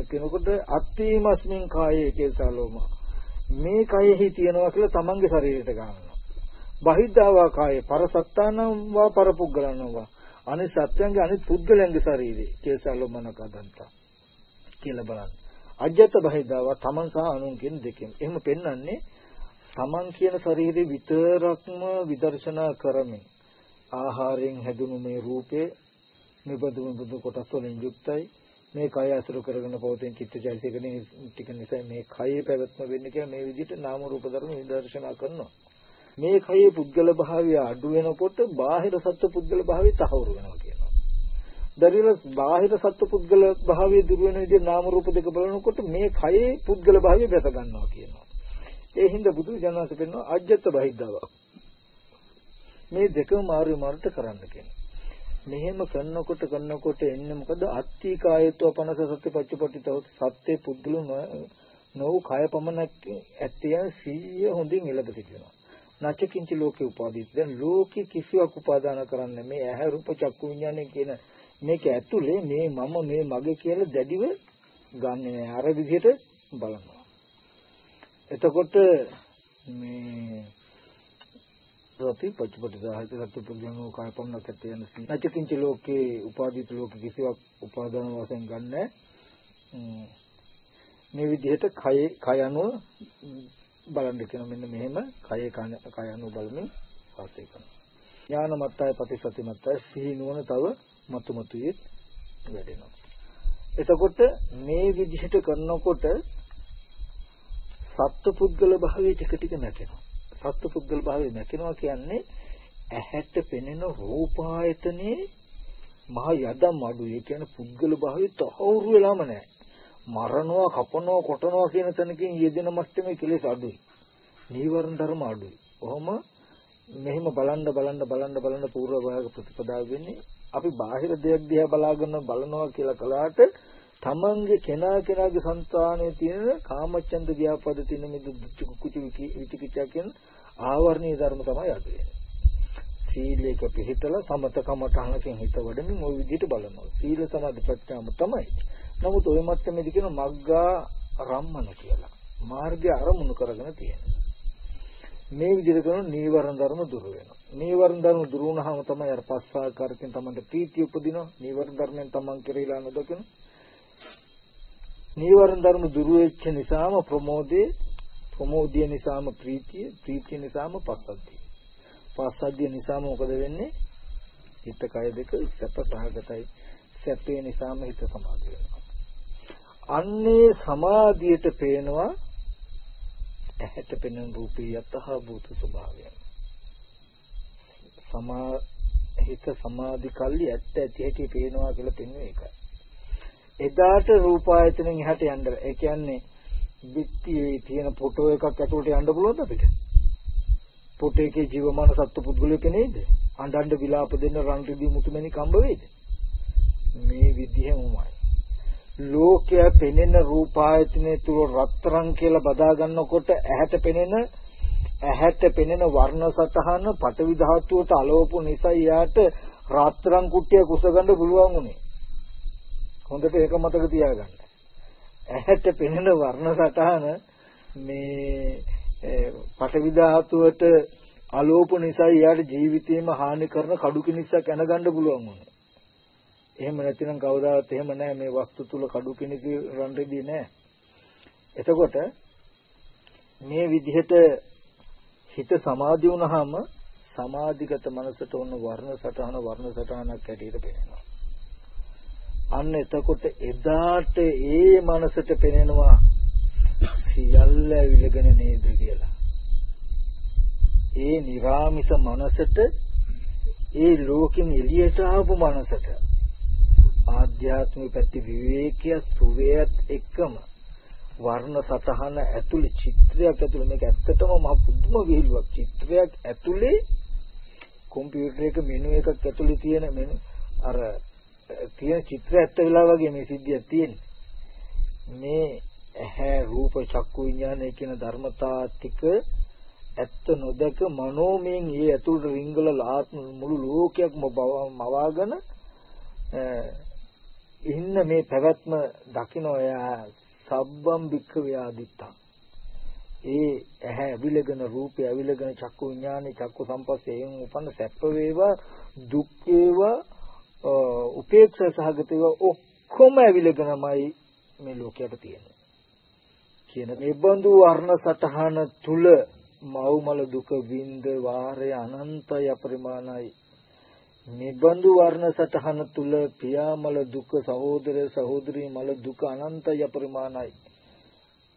කියනකොට අත්ථීමස්මින් කායේ කේසාලෝම. මේ කයෙහි තියනවා කියලා තමන්ගේ ශරීරයට ගන්නවා. බහිද්ධාවා කායේ පරසත්තානම් වා පරපුග්ගලනම් වා අනිත් සත්‍යංගේ අනිත් පුද්ගලයන්ගේ ශරීරේ කේසාලෝමනක දන්තා කියලා බලන්න. අජ්‍යත බහිද්ධාවා තමන් සහ අනුන් කියන දෙකෙන්. එහෙම පෙන්වන්නේ තමන් කියන ශරීරේ විතරක්ම විදර්ශනා කරමින් ආහාරයෙන් හැදුණු මේ රූපේ මෙබඳු මෙබඳු කොටස් වලින් යුක්තයි මේ කය අසුර කරගෙන පවතින චිත්තචෛතසික ටික නිසා මේ කයේ පැවැත්ම වෙන්නේ කියලා මේ විදිහට නාම රූප ධර්ම විදර්ශනා කරනවා මේ කයේ පුද්ගල භාවය අඩු වෙනකොට බාහිර සත්ව පුද්ගල භාවය තහවුරු වෙනවා කියනවා. දරිල බාහිර සත්ව පුද්ගල භාවය දුර වෙන විදිහ නාම රූප දෙක බලනකොට මේ කයේ පුද්ගල භාවය වැස ගන්නවා කියනවා. ඒ හින්දා බුදු ජානස කියනවා අජ්ජත් බහිද්දාව. මේ දෙකම මාරු මාරුට කරන්න කියනවා. මෙහෙම කරනකොට කරනකොට එන්නේ මොකද අත්තිකායත්ව පනස සත්‍ය පච්චපටිතව සත්‍ය පුද්ගල නොව කය පමණක් ඇත්තේ සිහිය හොඳින් එළඹ සිටිනවා. නචකින්ච ලෝකේ උපාදීත්. දැන් ලෝකේ කිසිවක් උපාදාන කරන්නේ මේ ඇහැ රූප චක්කු විඥානය කියන මේක ඇතුලේ මේ මම මේ මගේ කියලා දැඩිව ගන්නෙ නෑ. අර විදිහට බලනවා. එතකොට මේ සති පච්චපටි සාහිත සත්‍ය පුද්ගලෝ කාය පමණක් ඇත්තේ යන නචකින්ච ලෝකේ උපාදීත ලෝක කිසිවක් උපාදාන වශයෙන් ගන්නෑ. මේ විදිහට කය කය අනුව බලන්න කියන මෙන්න මෙහෙම කය කය අනුව බලමින් වාසය කරනවා. ඥානමත්තය ප්‍රතිසතිමත්තය සිහි නුවණ තව මතු මතුයේ වැඩෙනවා. එතකොට මේ විදිහට කරනකොට සත්පුද්ගල භාවයේ ටික ටික නැකෙනවා. සත්පුද්ගල භාවයේ නැකෙනවා කියන්නේ ඇහැට පෙනෙන රූපායතනේ මහ යදම් අඩු. ඒ කියන්නේ පුද්ගල භාවයේ තහවුරු වෙලාම නැහැ. මරනවා, කපනවා, කොටනවා කියන තැනකින් යෙදෙන මට්ටමේ කෙලෙස් අඩුයි. නීවරණ ධර්ම අඩුයි. කොහොම මෙහෙම බලන්න බලන්න බලන්න බලන්න පූර්ව භාග ප්‍රතිපදාව වෙන්නේ අපි බාහිර දෙයක් දිහා බලාගෙන බලනවා කියලා කලකට තමන්ගේ කෙනා කෙනාගේ సంతානයේ තියෙන කාමචන්ද ව්‍යාපද තියෙන මේ දුක්ඛ කුචි විචිකිච්ඡා කියන ආවරණීය ධර්ම තමයි අඩු වෙන්නේ. සීලයක පිළිතලා සමතකමට අනකින් හිත වඩමින් ওই විදිහට බලනවා. සීල සමාධි ප්‍රඥාම තමයි. නමුත් ওই මට්ටමේදී කියන මග්ගා රම්මන කියලා. මාර්ගය අරමුණු කරගෙන තියෙනවා. මේ විදිහට කරන නීවරණ ධර්ම දුර වෙනවා. නීවරණ ධර්ම දුර වුණාම තමයි අර පස්සාකාරකෙන් තමයි ප්‍රීතිය උපදිනවා. නීවරණ ධර්මෙන් තමන් කෙරෙහිලා නොදකින. නීවරණ ධර්ම දුර වෙච්ච නිසාම ප්‍රමෝදේ ප්‍රමෝදිය නිසාම ප්‍රීතිය, ප්‍රීතිය නිසාම පස්සද්ධිය. පස්සද්ධිය නිසාම මොකද වෙන්නේ? හිත කය දෙක සැප සහගතයි. සැපේ නිසාම හිත සමාධි වෙනවා. අන්නේ සමාධියට පේනවා ඇහැට පෙනෙන රූපී යතහ භූත ස්වභාවය. සමා හිත සමාධි කල්ලි ඇත්ත ඇති හැටි පේනවා කියලා පෙන්වන එකයි. එදාට රූපායතනෙන් එහාට යන්න. ඒ කියන්නේ පිටියේ තියෙන ෆොටෝ එකක් ඇතුළට යන්න පුළුවන්ද අපිට? ෆොටෝ එකේ ජීවමාන සත්ව පුද්ගලයෙක් නේද? අඬන්න විලාප දෙන්න රන් රිදී මුතුමැණි කම්බ වේද? මේ විදිහමයි. ලෝකය පෙනෙන රූපායතනය තුල රත්තරන් කියලා බදා ගන්නකොට ඇහැට පෙනෙන ඇහැට පෙනෙන වර්ණ සතහන පටවි ධාතුවට අලෝපු නිසා යාට රත්තරන් කුට්ටිය කුසගන්න පුළුවන් උනේ. හොඳට ඒක මතක තියාගන්න. ඇහැට පෙනෙන වර්ණ සතහන මේ පටවි ධාතුවට අලෝප නිසා යාට ජීවිතේම හානි කරන කඩු කිනිස්සක් ඇනගන්න පුළුවන් උනේ. එහෙම නැතිනම් කවදාවත් එහෙම නැහැ මේ වස්තු තුල කඩු පිණිසි රන් රෙදි නැහැ. එතකොට මේ විදිහට හිත සමාධි වුණාම සමාධිගත මනසට උන වර්ණ සටහන වර්ණ සටහනක් ඇටියට පේනවා. අන්න එතකොට එදාට ඒ මනසට පෙනෙනවා සියල්ල ඇවිලගෙන නේද කියලා. ඒ निराமிස මනසට ඒ ලෝකෙන් එළියට ආපු මනසට ආධ්‍යාත්මික පැති විවේකය සුවේයත් එක්කම වර්ණ සතහන ඇතුළේ චිත්‍රයක් ඇතුළේ මේක ඇත්තටම මහ පුදුම විහිළුවක්. චිත්‍රයක් ඇතුළේ කම්පියුටර් එක මෙනු එකක් ඇතුළේ තියෙන මෙනු අර තියෙන චිත්‍ර ඇත්ත වෙලා වගේ මේ සිද්ධියක් තියෙන්නේ. මේ ඇහැ රූප චක්කු විඥානය කියන ධර්මතා ටික ඇත්ත නොදක මනෝමයෙන් ඒ ඇතුළට රිංගල මුළු ලෝකයක්ම මවාගෙන ඉන්න මේ පැවැත්ම දකින්න එයා සබ්බම් බික්ක ව්‍යාදිත්තං ඒ ඇහැ අවිලගෙන රූපය අවිලගෙන චක්කු විඥානේ චක්කු සම්පස්සයෙන් උපන්න සැප වේවා දුක් වේවා උපේක්ෂා සහගත වේවා ඔක්කොම අවිලගෙනමයි මේ ලෝකයට තියෙන්නේ. කියන මේ බඳු වර්ණ සටහන තුල මව්මල දුක විඳ වාරය අනන්තය අපරිමාණයි. නිබඳු වර්ණ සටහන තුල පියාමල දුක සහෝදර සහෝදරී මල දුක අනන්තය අපරිමාණයි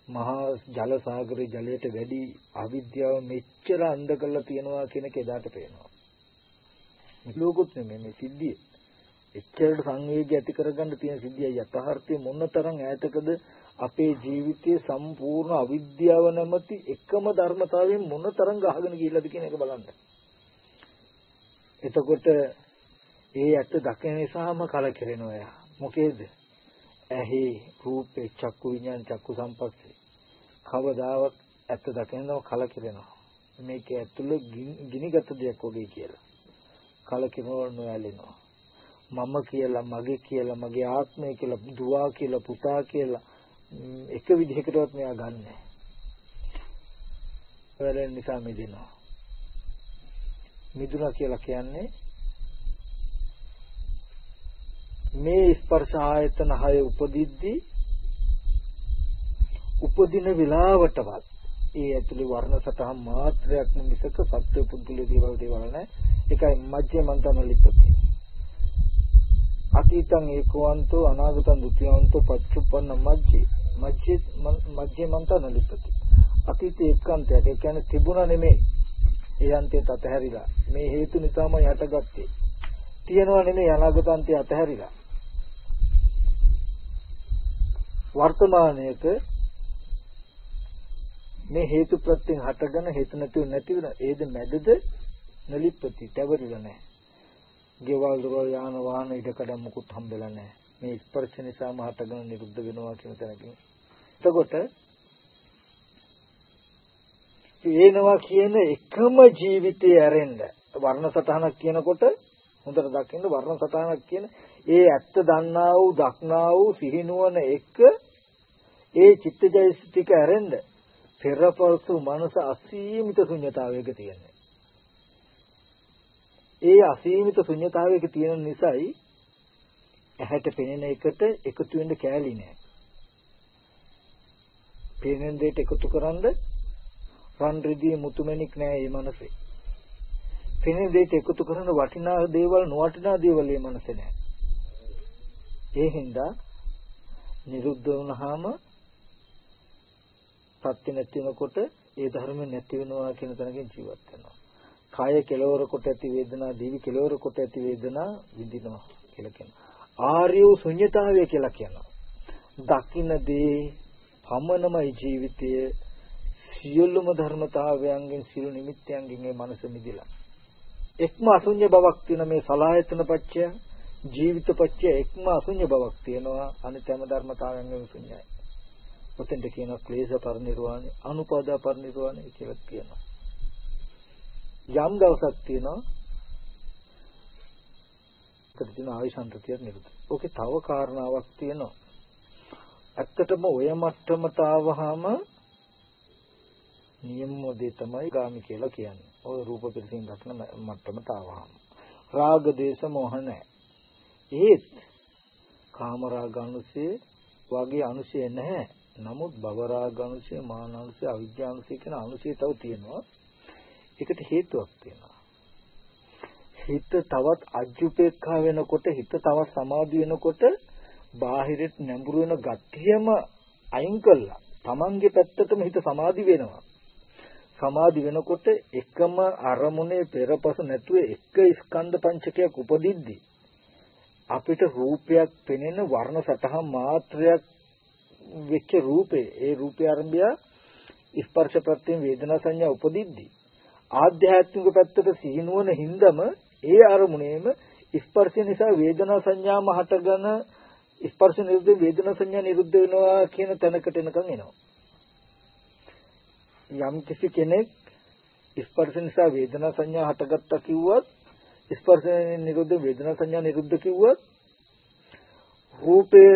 මහා ජල සාගරේ ජලයට වැඩි අවිද්‍යාව මෙච්චර අන්ධ කරලා තියනවා කියන එක එදාට පේනවා. ලෝකුත් නෙමෙයි මේ සිද්ධිය. එච්චරට සංවේගය ඇති කරගන්න තියෙන සිද්ධිය යථාර්ථයේ මොනතරම් ඈතකද අපේ ජීවිතයේ සම්පූර්ණ අවිද්‍යාව නැමැති එකම ධර්මතාවයෙන් මොනතරම් ගහගෙන ගිහිල්ලාද කියන එක බලන්න. එතකොට ඒ ඇත්ත දකින නිසාම කලකිරෙනවා එයා. මොකේද? ඇහි රූපේ චක්කු විඤ්ඤාණ චක්කු සම්පස්සේ. කවදාවත් ඇත්ත දකිනව කලකිරෙනවා. මේක ඇතුළේ ගිනිගත් දෙයක් වගේ කියලා. කලකිරනව නොඇලෙනවා. මම කියලා මගේ කියලා මගේ ආත්මය කියලා දුවා කියලා පුතා කියලා එක විදිහකටවත් මෙයා ගන්නෑ. වැඩෙන නිසා මිදෙනවා. මිදුණා කියලා කියන්නේ මේ ස්පර්ශ ආයතන හය උපදිද්දී උපදින වෙලාවටවත් ඒ ඇතුලේ වර්ණ සටහන් මාත්‍රයක්ම මිසක සත්‍ය පුද්ගල දේවල් දේවල් නැහැ. ඒකයි මජ්ජේ මන්තන ලිපති. අතීතං ඒකවන්තෝ අනාගතං ဒ ුතියවන්තෝ පච්චුප්පන්න මජ්ජේ මජ්ජේ මජ්ජේ මන්තන ලිපති. අතීතේ එක්කන්තයක්. ඒ කියන්නේ තිබුණා නෙමෙයි. ඒ අන්තයට අතහැරිලා. මේ හේතු නිසාමයි හටගත්තේ. තියෙනවා නෙමෙයි අනාගතන්තය අතහැරිලා. වර්තමානයේක මේ හේතු ප්‍රත්‍යයෙන් හටගෙන හේතු නැතිව නැති වෙන ඒද මැදද නලිප්පති තවරිලා නැහැ. ගෙවල් දොරවල් යාන වාහන ඉඩකඩ මුකුත් හම්බෙලා නැහැ. මේ ස්පර්ශ නිසාම හටගෙන නිරුද්ධ වෙනවා කියන තැනකින්. එතකොට වෙනවා කියන එකම ජීවිතේ ඇරෙන්න වර්ණ සටහනක් කියනකොට හොඳට දකින්න වර්ණ සටහනක් කියන ඒ ඇත්ත දන්නා වූ දක්නා වූ සිහිනුවන එක ඒ චිත්තජයසිතික ඇරෙන්න පෙරපරසු මනස අසීමිත ශුන්්‍යතාවයක තියෙනවා. ඒ අසීමිත ශුන්්‍යතාවයක තියෙන නිසායි ඇහැට පෙනෙන එකට එකතු වෙන්න කෑලි නෑ. පෙනෙන දෙයට එකතු කරන්ද රන් රිදී මුතුමැණික් නෑ මේ මනසේ. පෙනෙන දෙයට එකතු කරන වටිනා දේවල් නොවටිනා දේවල් මේ මනසේ නෑ. ඒ හින්දා නිරුද්ධ වුණාම සත්‍ය නැති වෙනකොට ඒ ධර්ම නැති වෙනවා කියන තැනකින් ජීවත් වෙනවා. කාය කෙලවර කොට ඇති වේදනා, දිවි කෙලවර කොට ඇති වේදනා විඳිනවා කියලා කියනවා. ආර්ය ශුන්්‍යතාවය කියලා කියනවා. දකින්න දේ පමණමයි ජීවිතයේ සියලුම ධර්මතාවයන්ගෙන් සියලු නිමිත්තයන්ගෙන් මේ මනස මිදිලා. එක්ම අසුඤ්ඤ බවක් තියෙන මේ සලායතන පත්‍ය ජීවිත පත්‍ය එක්ම අසුඤ්ඤ බවක් තියෙනවා අනිත් හැම ධර්මතාවයන්ගෙන් ශුන්‍යයි. ඔතෙන්ද කියනවා ක්ලේශ පරිනිර්වාණය අනුපාදා පරිනිර්වාණය කියලා කියනවා. යම් දවසක් තියෙනවා එකට තියෙන ආයශන්තතිය නිරුද්ධ. ඕකේ තව කාරණාවක් තියෙනවා. ඇත්තටම ඔය මට්ටමට ආවහම නියමෝදේ තමයි ගාමි කියලා කියන්නේ. ඔය රූප පිරසින් දක්න මට්ටමට ආවහම. රාග දේශ මොහ නැහැ. ඒත් කාම රාග අනුසය වගේ අනුසය නැහැ. නමුත් භවරාගානුසය, මානානුසය, අවිද්‍යානුසය කියන අනුසය තව තියෙනවා. ඒකට හේතුවක් තියෙනවා. හිත තවත් අජුපේක්ඛා වෙනකොට හිත තවත් සමාධි වෙනකොට බාහිරට නැඹුරු වෙන ගතියම අයින් කළා. Tamange පැත්තටම හිත සමාධි වෙනවා. සමාධි වෙනකොට එකම අරමුණේ පෙරපසු නැතුව එක ස්කන්ධ පංචකයක් උපදිද්දී අපිට රූපයක් පෙනෙන වර්ණ සටහන් මාත්‍රයක් වෙච්ච රූපේ. ඒ රූපය ආරම්භය ස්පර්ශ ප්‍රත්‍යයෙන් වේදනා සංඥා උපදිද්දී ආධ්‍යාත්මික පැත්තට සිහිනුවන හින්දම ඒ අරමුණේම ස්පර්ශය නිසා වේදනා සංඥාම හටගෙන ස්පර්ශ නිරුද්ධ වේදනා සංඥා නිරුද්ධ වෙනවා කියන තැනකට එනකන් එනවා. යම් කිසි කෙනෙක් ස්පර්ශ නිසා වේදනා සංඥා හටගත්තා කිව්වත් ස්පර්ශ නිරුද්ධ වේදනා සංඥා නිරුද්ධ කිව්වත් රූපේ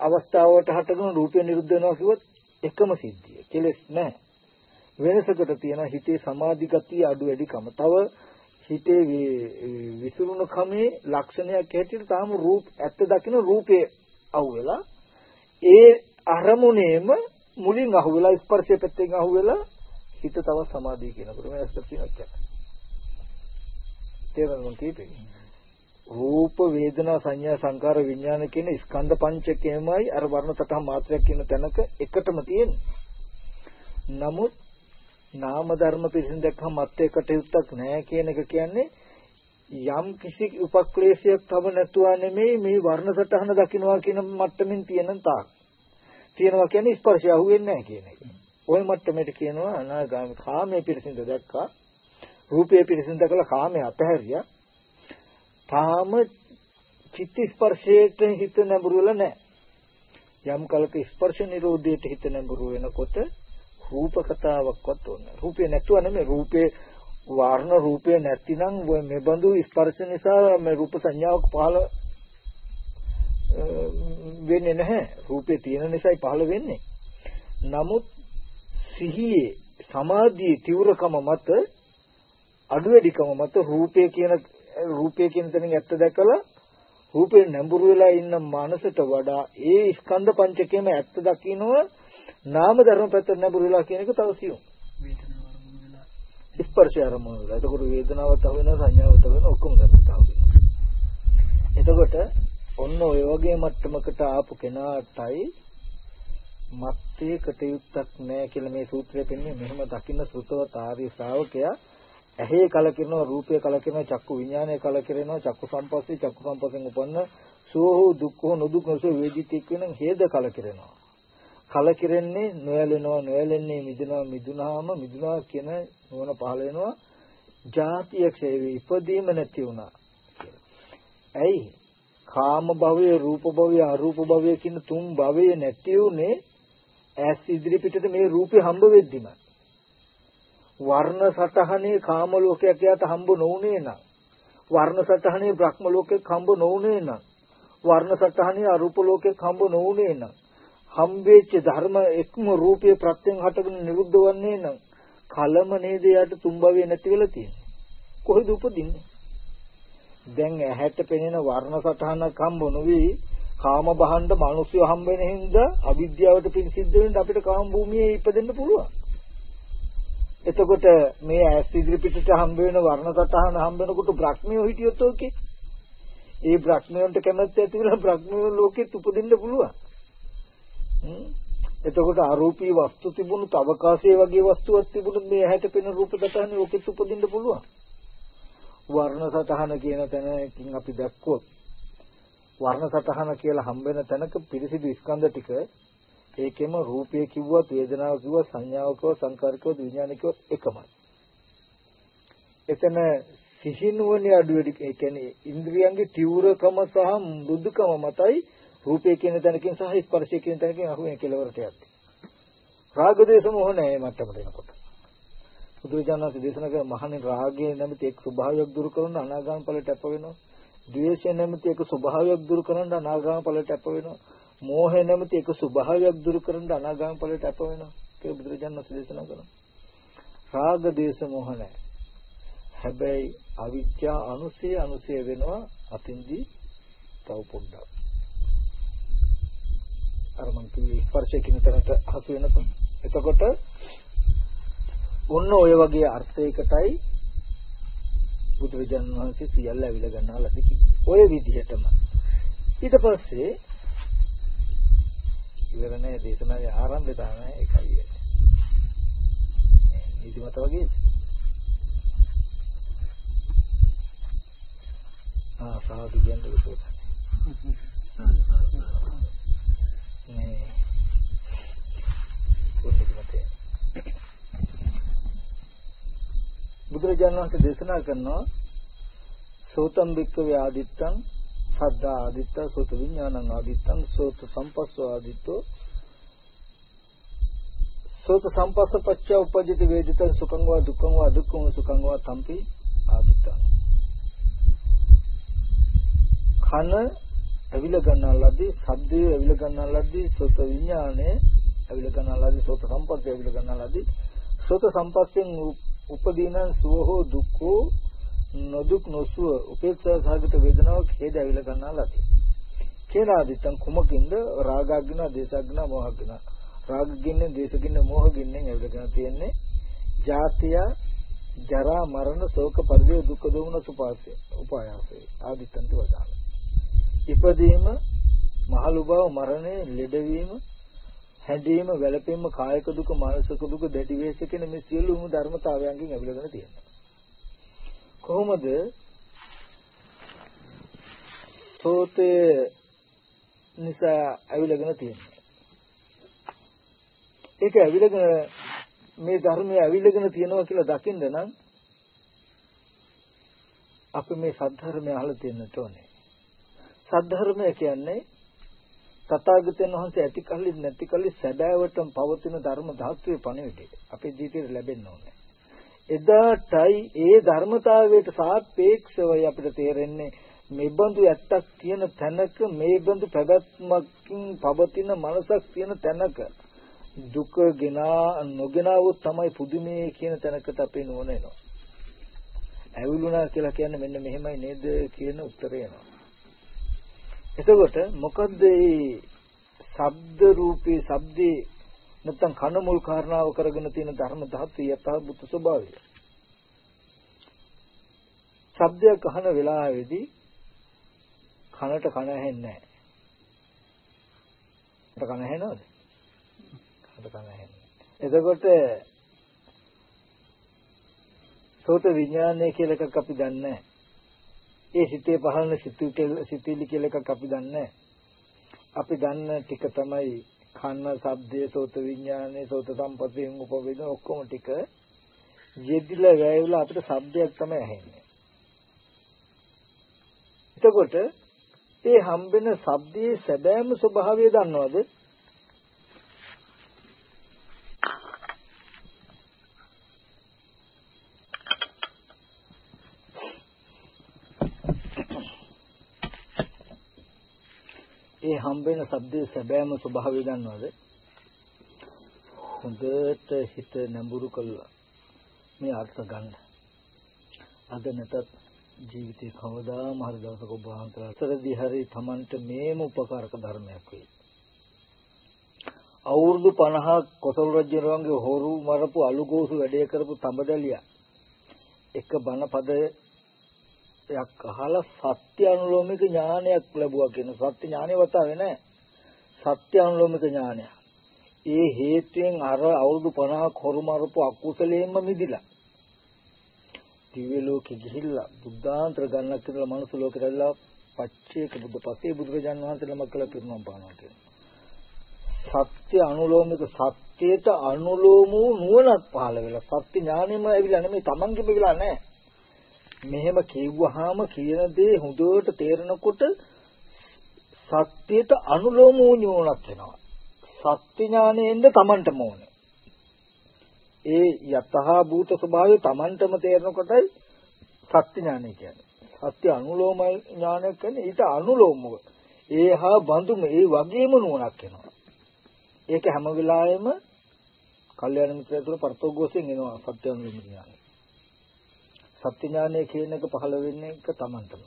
අවස්ථාවට හටගෙන රූපය නිරුද්ධ වෙනවා කිව්වොත් එකම සිද්ධිය. කෙලස් නැහැ. වෙනසකට තියෙන හිතේ සමාධි ගතිය අඩු වැඩිකම. තව හිතේ විසිරුණු කමේ ලක්ෂණයක් හැටියට තාම රූප ඇත්ත දකින රූපේ අහුවෙලා ඒ අරමුණේම මුලින් අහුවෙලා ස්පර්ශය පැත්තෙන් අහුවෙලා හිත තව සමාධිය කියනකොට මේ ඇත්ත තියෙනවා කියන්නේ. තේරෙනවද කීපේ? රූප වේදනා සංඥා සංකාර විඥාන කියන ස්කන්ධ පංචකයමයි අර වර්ණ සතහ මාත්‍රයක් කියන තැනක එකටම තියෙන්නේ. නමුත් නාම ධර්ම පිරිසින් දැක්කම මත් එකට යුක්තක් නැහැ කියන එක කියන්නේ යම් කිසි උපක්ලේශයක් තව නැතුවා නෙමෙයි මේ වර්ණ සතහන දකින්නවා කියන මට්ටමින් තියෙන තාක්. තියෙනවා කියන්නේ ස්පර්ශය අහුවෙන්නේ නැහැ කියන එක. ওই මට්ටමේට කියනවා අනාගාමී කාමයේ පිරිසින්ද දැක්කා. රූපයේ පිරිසින්ද කළා කාමයේ අතහැරියා. තාම චිත්ත ස්පර්ශයට හිත නැඹුරු වෙලා නැහැ. යම් කලක ස්පර්ශ නිරෝධයට හිත නැඹුරු වෙනකොට රූප කතාවක්වත් ඕනේ. රූපේ නැතුව නෙමෙයි රූපේ වර්ණ රූපේ නැතිනම් මේ බඳු ස්පර්ශ නිසා මේ රූප සංඥාවක් පහළ වෙන්නේ නැහැ. රූපේ තියෙන නිසායි පහළ වෙන්නේ. නමුත් සිහියේ සමාධියේ තීව්‍රකම මත අඩු වැඩිකම මත රූපය කියන රූපය කියන තැනින් ඇත්ත දැකලා රූපේ නැඹුරු වෙලා ඉන්න මනසට වඩා ඒ ස්කන්ධ පංචකයේම ඇත්ත දකින්නව නාම ධර්ම පැත්තට නැඹුරු වෙලා කියන එක තව සියුම්. ස්පර්ශය ආරම්භ වෙනවා. එතකොට වේදනාවත් තව වෙනවා සංඥාවත් තව වෙනවා ඔක්කොම ධර්මතාව වෙනවා. එතකොට ඔන්න ඔය වගේ මට්ටමකට ආපු කෙනාටයි මත්තේ කටයුත්තක් නැහැ කියලා මේ සූත්‍රය පෙන්නේ මෙහෙම දකින්න සෘතවත් ආර්ය ශ්‍රාවකයා ඇහි කලකිරෙනවා රූපය කලකිරෙනවා චක්කු විඥානය කලකිරෙනවා චක්කු සම්පස්සේ චක්කු සම්පස්යෙන් උපන්න සෝහෝ දුක්ඛෝ නොදුක් නොසෝ වේදිතෙක් වෙන හේද කලකිරෙනවා. කලකිරෙන්නේ නොයලෙනවා නොයලෙන්නේ මිදුනවා මිදුනාම මිදුනා කියන නුවණ පහළ වෙනවා. ජාතිය ක්ෂය වේ ඉපදීම නැති වුණා ඇයි? කාම භවය රූප භවය අරූප භවය කියන තුන් භවය නැති උනේ ඇස් ඉදිරි පිටට මේ රූපේ හම්බ වෙද්දිමයි වර්ණ සටහනේ කාම ලෝකයක් යාට හම්බ නොවුනේ නම් වර්ණ සටහනේ බ්‍රහ්ම ලෝකයක් හම්බ නොවුනේ නම් වර්ණ සටහනේ අරූප ලෝකයක් හම්බ නොවුනේ නම් හම්බෙච්ච ධර්ම එක්ම රූපයේ ප්‍රත්‍යයෙන් හටගෙන නිරුද්ධ වන්නේ නම් කලම නේද යාට තුම්බවේ නැති වෙලා තියෙන්නේ. කොහෙද උපදින්නේ? දැන් ඇහැට පෙනෙන වර්ණ සටහනක් හම්බ නොවි කාම බහණ්ඩ මිනිස්සු හම්බ වෙන හින්දා අවිද්‍යාවට පිළිසිද්ධ වෙන්න අපිට කාම භූමියේ ඉපදෙන්න පුළුවන් එතකොට මේ ඇස් ඉදිරි පිටට හම්බ වෙන වර්ණ සටහන හම්බ වෙනකොට බ්‍රහ්මියෝ හිටියොත් ඕකේ. ඒ බ්‍රහ්මියන්ට කැමැත්ත ඇති වෙලා බ්‍රහ්මියෝ ලෝකෙත් උපදින්න පුළුවන්. එතකොට අරූපී වස්තු තිබුණු තවකාශයේ වගේ වස්තුවක් තිබුණොත් මේ ඇහැට පෙනෙන රූප සටහන ඕකෙත් උපදින්න පුළුවන්. වර්ණ සටහන කියන තැනකින් අපි දැක්කොත් වර්ණ සටහන කියලා හම්බ වෙන තැනක පිරිසිදු ස්කන්ධ ටික ඒකෙම රූපය කිව්වත් වේදනාව කිව්වත් සංඥාව කිව්වත් සංකාර කිව්වත් විඥාන කිව්වත් එකමයි. එතන සිහිනුවනේ අඩු වැඩි ඒ කියන්නේ ඉන්ද්‍රියන්ගේ තීව්‍රකම සහ මෘදුකම මතයි රූපය කියන තැනකින් සහ ස්පර්ශය කියන තැනකින් අහුවෙන කෙලවරට යන්නේ. රාග දේශ මොහ නැහැ මට්ටමට එනකොට. බුදුරජාණන් දේශනා කළ මහණේ රාගය නැමැති එක් ස්වභාවයක් දුරු කරන අනාගාම ඵලයට අප වෙනවා. ද්වේෂය නැමැති එක ස්වභාවයක් දුරු කරන අනාගාම ඵලයට අප වෙනවා. මෝහය නැමැති එක ස්වභාවයක් දුරු කරන්න අනාගාම ඵලයට අප වෙනවා කියලා බුදුරජාණන් වහන්සේ දේශනා කරනවා. රාග දේශ මොහ නැහැ. හැබැයි අවිද්‍යා අනුසය අනුසය වෙනවා අතින්දී තව පොඩ්ඩක්. අර මං කිව්වේ ස්පර්ශය කියන තැනට හසු වෙනකොට. එතකොට ඔන්න ඔය වගේ අර්ථයකටයි බුදුරජාණන් වහන්සේ සියල්ල ඇවිල ගන්නවා ලදී කිව්වේ. ඔය විදිහටම ඊට පස්සේ ඉවර නැහැ දේශනාවේ ආරම්භය තමයි ඒකයි. නිදිමත වගේ. ආ සාදු කියන්නේ ඒක. නේ. බුදුරජාණන් වහන්සේ දේශනා කරනවා සෝතම් බික්කවේ ආදිත්තං සද්දා ආදිත්ත සෝත විඥානං ආදිත්තං සෝත සම්පස්සෝ ආදිත්තෝ. සෝත සම්පස්ස පච්ච උපජ්ජති වේදිතං සුඛං වා දුක්ඛං වා දුක්ඛං සුඛං වා තම්පි ආදිත්තං. කන ඇවිල ගන්නාලදී ශබ්දය ඇවිල ගන්නාලදී සෝත විඥානය ඇවිල ගන්නාලදී සෝත සම්පස්ස ඇවිල ගන්නාලදී සෝත සම්පස්යෙන් උපදීන සුවහෝ දුක්ඛෝ නොදුක් නොසුව උපේක්ෂා සහගත වේදනාවක් හේද ඇවිල ගන්නා ලදී. කේනාදිත්තං කුමකින්ද රාගාග්න, දේශාග්න, මොහග්න. රාගගින්නේ, දේශගින්නේ, මොහගින්නේ ඇවිලගෙන තියෙන්නේ ජාතිය ජරා මරණ ශෝක පරිදේ දුක් දෝමන සුපාසය උපායාසය ආදිත්තන්ට වදාළ. ඉපදීම මහලු බව මරණය ලෙඩවීම හැදීම වැළපීම කායික දුක මානසික දුක දැඩි වෙහෙස කියන මේ සියලුම ධර්මතාවයන්ගෙන් අවිලගෙන තියෙනවා. කොහොමද සෝතේ නිසා අවිලගෙන තියෙන්නේ? ඒක අවිලගෙන මේ ධර්මය අවිලගෙන තියෙනවා කියලා දකින්න නම් අපි මේ සද්ධර්මය අහලා තියෙන්නට ඕනේ. සද්ධර්මය කියන්නේ තථාගතයන් වහන්සේ ඇති කල්ලි නැති කල්ලි සැබෑවටම පවතින ධර්ම ධාතුවේ පණිවිඩය අපේ ජීවිතේට ලැබෙන්න ඕනේ. එදාටයි ඒ ධර්මතාවයට සාපේක්ෂවයි අපිට තේරෙන්නේ මේ බඳු ඇත්තක් තියෙන තැනක මේ බඳු පැවැත්මකින් පවතින මනසක් තියෙන තැනක දුක ගෙනා නොගෙනාවොත් තමයි පුදුමේ කියන තැනකට අපේ නුවණ එනවා. ඇවිලුණා කියලා කියන්නේ මෙන්න මෙහෙමයි නේද කියන උත්තරය එනවා. එතකොට මොකද්ද මේ ශබ්ද රූපේ ශබ්දේ නැත්තම් කන මුල් කාරණාව කරගෙන තියෙන ධර්ම ධාතු යථාභූත ස්වභාවය. ශබ්දයක් අහන වෙලාවේදී කනට කන ඇහෙන්නේ නැහැ. කන ඇහෙනවද? කනට කන ඇහෙන්නේ. එතකොට සෝත විඥානය කියලා එකක් අපි දන්නේ නැහැ. ඒ සිතේ පහළන සිතුවිලි කියලා එකක් අපි දන්නේ අපි දන්න ටික තමයි කන්න, ශබ්දයේ, සෝත විඥානයේ, සෝත සම්පතයෙන් උපවිද ඔක්කොම ටික යෙදිලා වැයවිලා අපිට ශබ්දයක් තමයි ඇහෙන්නේ. එතකොට ඒ හම්බෙන ශබ්දයේ සැබෑම ස්වභාවය දන්නවද? ඒ හම්බෙන ශබ්දයේ සැබෑම ස්වභාවය දන්නවද? හොඳට හිත නැඹුරු කළා. මේ අර්ථ ගන්න. අද නැතත් ජීවිතේ කවදාම හරි දවසක ඔබ වහන්සේලා සරදී හරි Tamanට මේම උපකාරක ධර්මයක් වෙයි. අවුරුදු 50ක් කොසල් රජුරවන්ගේ හොරු මරපු අලුගෝසු වැඩේ කරපු තඹදලියා එක බණ පදයක් අහලා සත්‍ය අනුලෝමික ඥානයක් ලැබුවා කියන සත්‍ය ඥානෙ වතාවේ නැහැ. සත්‍ය අනුලෝමික ඥානය. ඒ හේතුවෙන් අර අවුරුදු 50ක් හොරු මරපු අකුසලයෙන්ම මිදිලා. දිව්‍ය ලෝකෙ ගිහිල්ලා බුද්ධාන්තර ගන්නක් කියලා මනුස්ස ලෝකෙට ඇවිල්ලා පච්චේක බුද්ධ පසේ බුදුරජාන් වහන්සේ නමක් කියලා පිරුණම් පානවා කියනවා. සත්‍ය අනුලෝමික සත්‍යයට අනුලෝම වූ නුවණක් පහළ වෙලා සත්‍ය ඥානෙම ඇවිල්ලා නෙමෙයි තමන්ගෙම වෙලා නැහැ. මෙහෙම කිව්වහම කියන දේ හොඳට තේරෙනකොට සත්‍යයට අනුලෝම වූ නුවණක් වෙනවා. සත්‍ය ඥානෙෙන්ද තමන්ටම ඕනේ. ඒ යතහා භූත ස්වභාවය Tamanටම තේරෙනකොටයි සත්‍ය ඥානය කියන්නේ. සත්‍ය අනුලෝම ඥානය කියන්නේ ඊට අනුලෝමව. ඒහා බඳුම ඒ වගේම නුවණක් වෙනවා. ඒක හැම වෙලාවෙම කල්යාණ මිත්‍රය තුළ පරතෝගෝසෙන් එනවා සත්‍ය අනුලෝම ඥානය. සත්‍ය ඥානය කියන එක පහළ වෙන්නේ එක Tamanටම.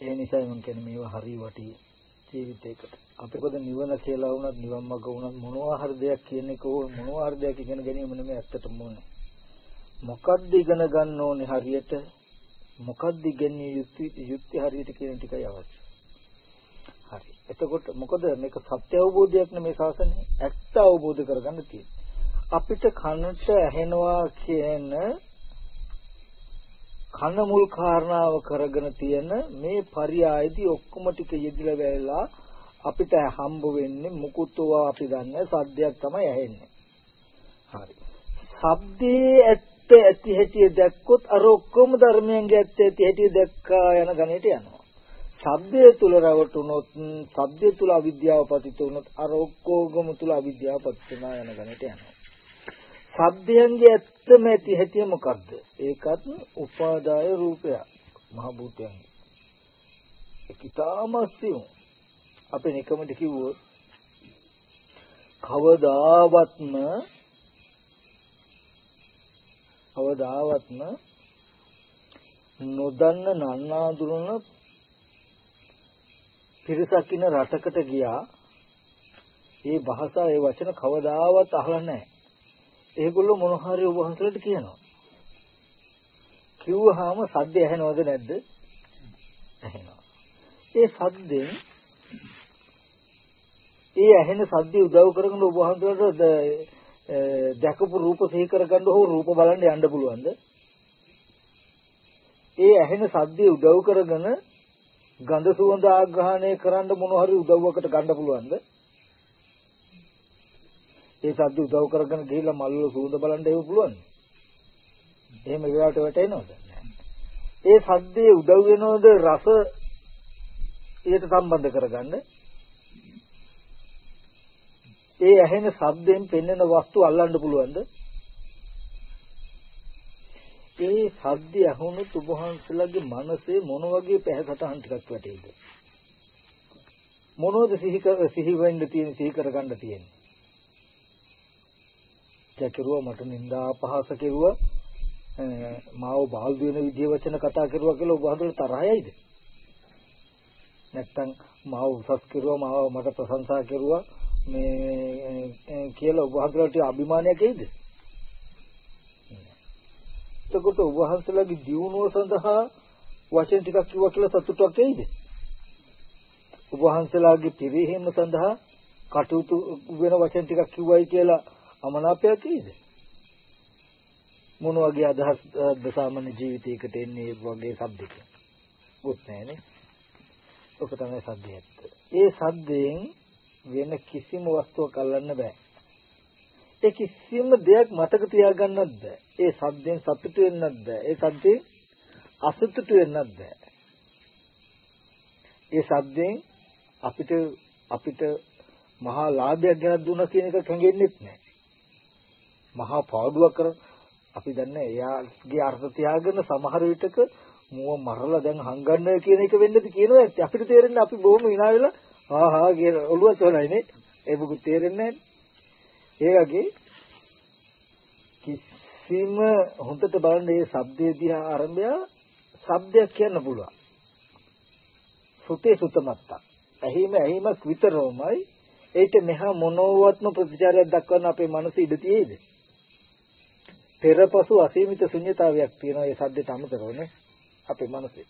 ඒ නිසා මම කියන්නේ මේවා හරි වටි ජීවිතයකට. අපිට නිවන කියලා වුණත් නිවන් මාර්ග වුණත් මොනවා හරි දෙයක් කියන එක ඕන මොනවා හරි දෙයක් ඉගෙන ගැනීම නෙමෙයි ඇත්තටම ඕනේ. මොකද්ද ඉගෙන ගන්න ඕනේ හරියට? මොකද්ද ඉගෙනිය යුත්තේ යුත්තේ හරියට කියන ටිකයි අවශ්‍ය. හරි. එතකොට මොකද මේක සත්‍ය අවබෝධයක් නෙමේ ශාසනය. ඇත්ත අවබෝධ කරගන්න තියෙන්නේ. අපිට කනට ඇහෙනවා කියන කන මුල් කාරණාව කරගෙන තියෙන මේ පරියායදී ඔක්කොම ටික යෙදිලා වෙලා අපිට හම්බ වෙන්නේ මුකුත්ව අපි දන්නේ සද්දයක් තමයි ඇහෙන්නේ. හරි. ශබ්දයේ ඇත්ත ඇති හැටි දැක්කොත් අර ඔක්කොම ධර්මයන්ගේ ඇත්ත ඇති හැටි දැක්කා යන ගණයට යනවා. ශබ්දය තුල රවටුනොත් ශබ්දය තුල අවිද්‍යාව පතිත වුනොත් අර ඔක්කොගම තුල අවිද්‍යාව පතිත යන ගණයට යනවා. ශබ්දයන්ගේ ඇත්තම ඇති හැටි මොකද්ද? ඒකත් උපාදාය රූපය. මහ භූතයන්. ඒක ඊටමස්සියු. අපේ නිකමට කිව්වොත් කවදාවත්ම කවදාවත්ම නොදන්න නන්නාඳුනන පිරිසක් ඉන්න රටකට ගියා ඒ භාෂාව ඒ වචන කවදාවත් අහලා නැහැ ඒගොල්ලෝ මොන හරි ඔබ වහන්සේලාට කියනවා. කිව්වහම සද්ද ඇහෙනවද නැද්ද? ඇහෙනවා. ඒ සද්දෙන් ඒ ඇහෙන සද්දේ උදව් කරගෙන ඔබ වහන්සේලාට දැකපු රූප සිහි කරගන්න හෝ රූප බලන්න යන්න පුළුවන්ද? ඒ ඇහෙන සද්දේ උදව් කරගෙන ගඳ සුවඳ ආග්‍රහණය කරන්න මොන හරි උදව්වකට ගන්න පුළුවන්ද? ඒ සද්ද උදව් කරගෙන ගිහිල්ලා මල් වල සුවඳ බලන්න ඒව පුළුවන්. එහෙම ඒවට වැටෙනවද? ඒ සද්දේ උදව් වෙනවද රස ඊට සම්බන්ධ කරගන්න? ඒ ඇහෙන ශබ්දයෙන් පෙන්වන වස්තු අල්ලන්න පුළුවන්ද? ඒ සද්ද ඇහුණු තුබහන්සලගේ මනසේ මොන වගේ පැහැසටහන් ටිකක් වැටේද? මොනවද සිහි සිහි වෙන්න තියෙන සිහි කරගන්න තියෙන්නේ? ජකිරුව මට නින්දා අපහාස කෙරුවා මාව බාල්දු වෙන විදිය වචන කතා කරුවා කියලා ඔබ හඳුන තරහයයිද? නැත්තම් මාව උසස් කෙරුවා මාව මට ප්‍රශංසා කෙරුවා මේ කියලා ඔබ වහන්සේලාට අභිමානයක් එයිද? එතකොට ඔබ වහන්සේලාගේ දියුණුව සඳහා වචන ටිකක් කිව්වා කියලා සතුටක් එයිද? ඔබ වහන්සේලාගේ පිරිහීම සඳහා කටයුතු වෙන වචන ටිකක් කිව්වයි කියලා අමනාපයක් එයිද? මොන වගේ අදහස්ද සාමාන්‍ය ජීවිතයකට එන්නේ වගේ සබ්දයක? උත් නැහැනේ. ඔක තමයි සද්දය ඇත්ත. ඒ සද්දයෙන් වෙන කිසිම වස්තුවක් අල්ලන්න බෑ. ඒ කිසිම දෙයක් මතක තියාගන්නත් බෑ. ඒ සද්දෙන් සතුටු වෙන්නත් බෑ. ඒ සද්දෙන් අසතුටු වෙන්නත් බෑ. ඒ සද්දෙන් අපිට අපිට මහා ලාභයක් ගැන දුන්නා කියන එක කැඟෙන්නෙත් නෑ. මහා පාඩුවක් කර අපි දන්නේ එයාගේ අර්ථ තියාගෙන සමහර විටක මුව මරලා දැන් හංගන්න කියන එක වෙන්නද කියනවා අපිට තේරෙන්නේ අපි බොහොම hina වෙලා හා හා කියන ඔළුව සොලයිනේ ඒ මොකද තේරෙන්නේ නැහැ. ඒ වගේ කිසිම හොඳට බලන්න මේ ශබ්දයේ දිහා ආරම්භය ශබ්දයක් කියන්න පුළුවන්. සුතේ සුතමත්ත. ඇහිම ඇහිමක් විතරමයි. ඒට මෙහා මොනවත්ම ප්‍රතිචාරයක් දක්වන්න අපේ මනස ඉඩ තියෙයිද? පෙරපසු අසීමිත ශුන්්‍යතාවයක් තියෙනවා ඒ සද්දෙට අමතරවනේ අපේ මනසේ.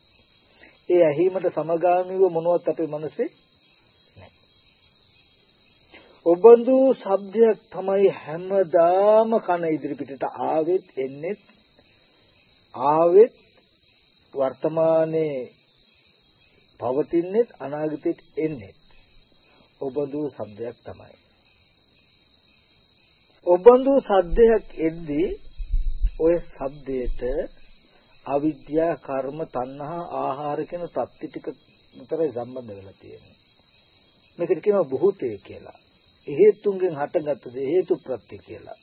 ඒ ඇහිීමට සමගාමීව මොනවත් අපේ මනසේ නැහැ. ඔබඳු ශබ්දයක් තමයි හැමදාම කන ඉදිරිපිටට ආවෙත් එන්නෙත් ආවෙත් වර්තමානයේ පවතින්නෙත් අනාගතෙත් එන්නෙත් ඔබඳු ශබ්දයක් තමයි. ඔබඳු සද්දයක් එද්දී ඔය શબ્දයට අවිද්‍යා කර්ම තණ්හා ආහාර කියන ප්‍රත්‍ය ටික විතරයි සම්බන්ධ වෙලා තියෙන්නේ මේකට කියනවා බුහුතය කියලා හේතුන්ගෙන් හටගත්ත දේ හේතු ප්‍රත්‍ය කියලා.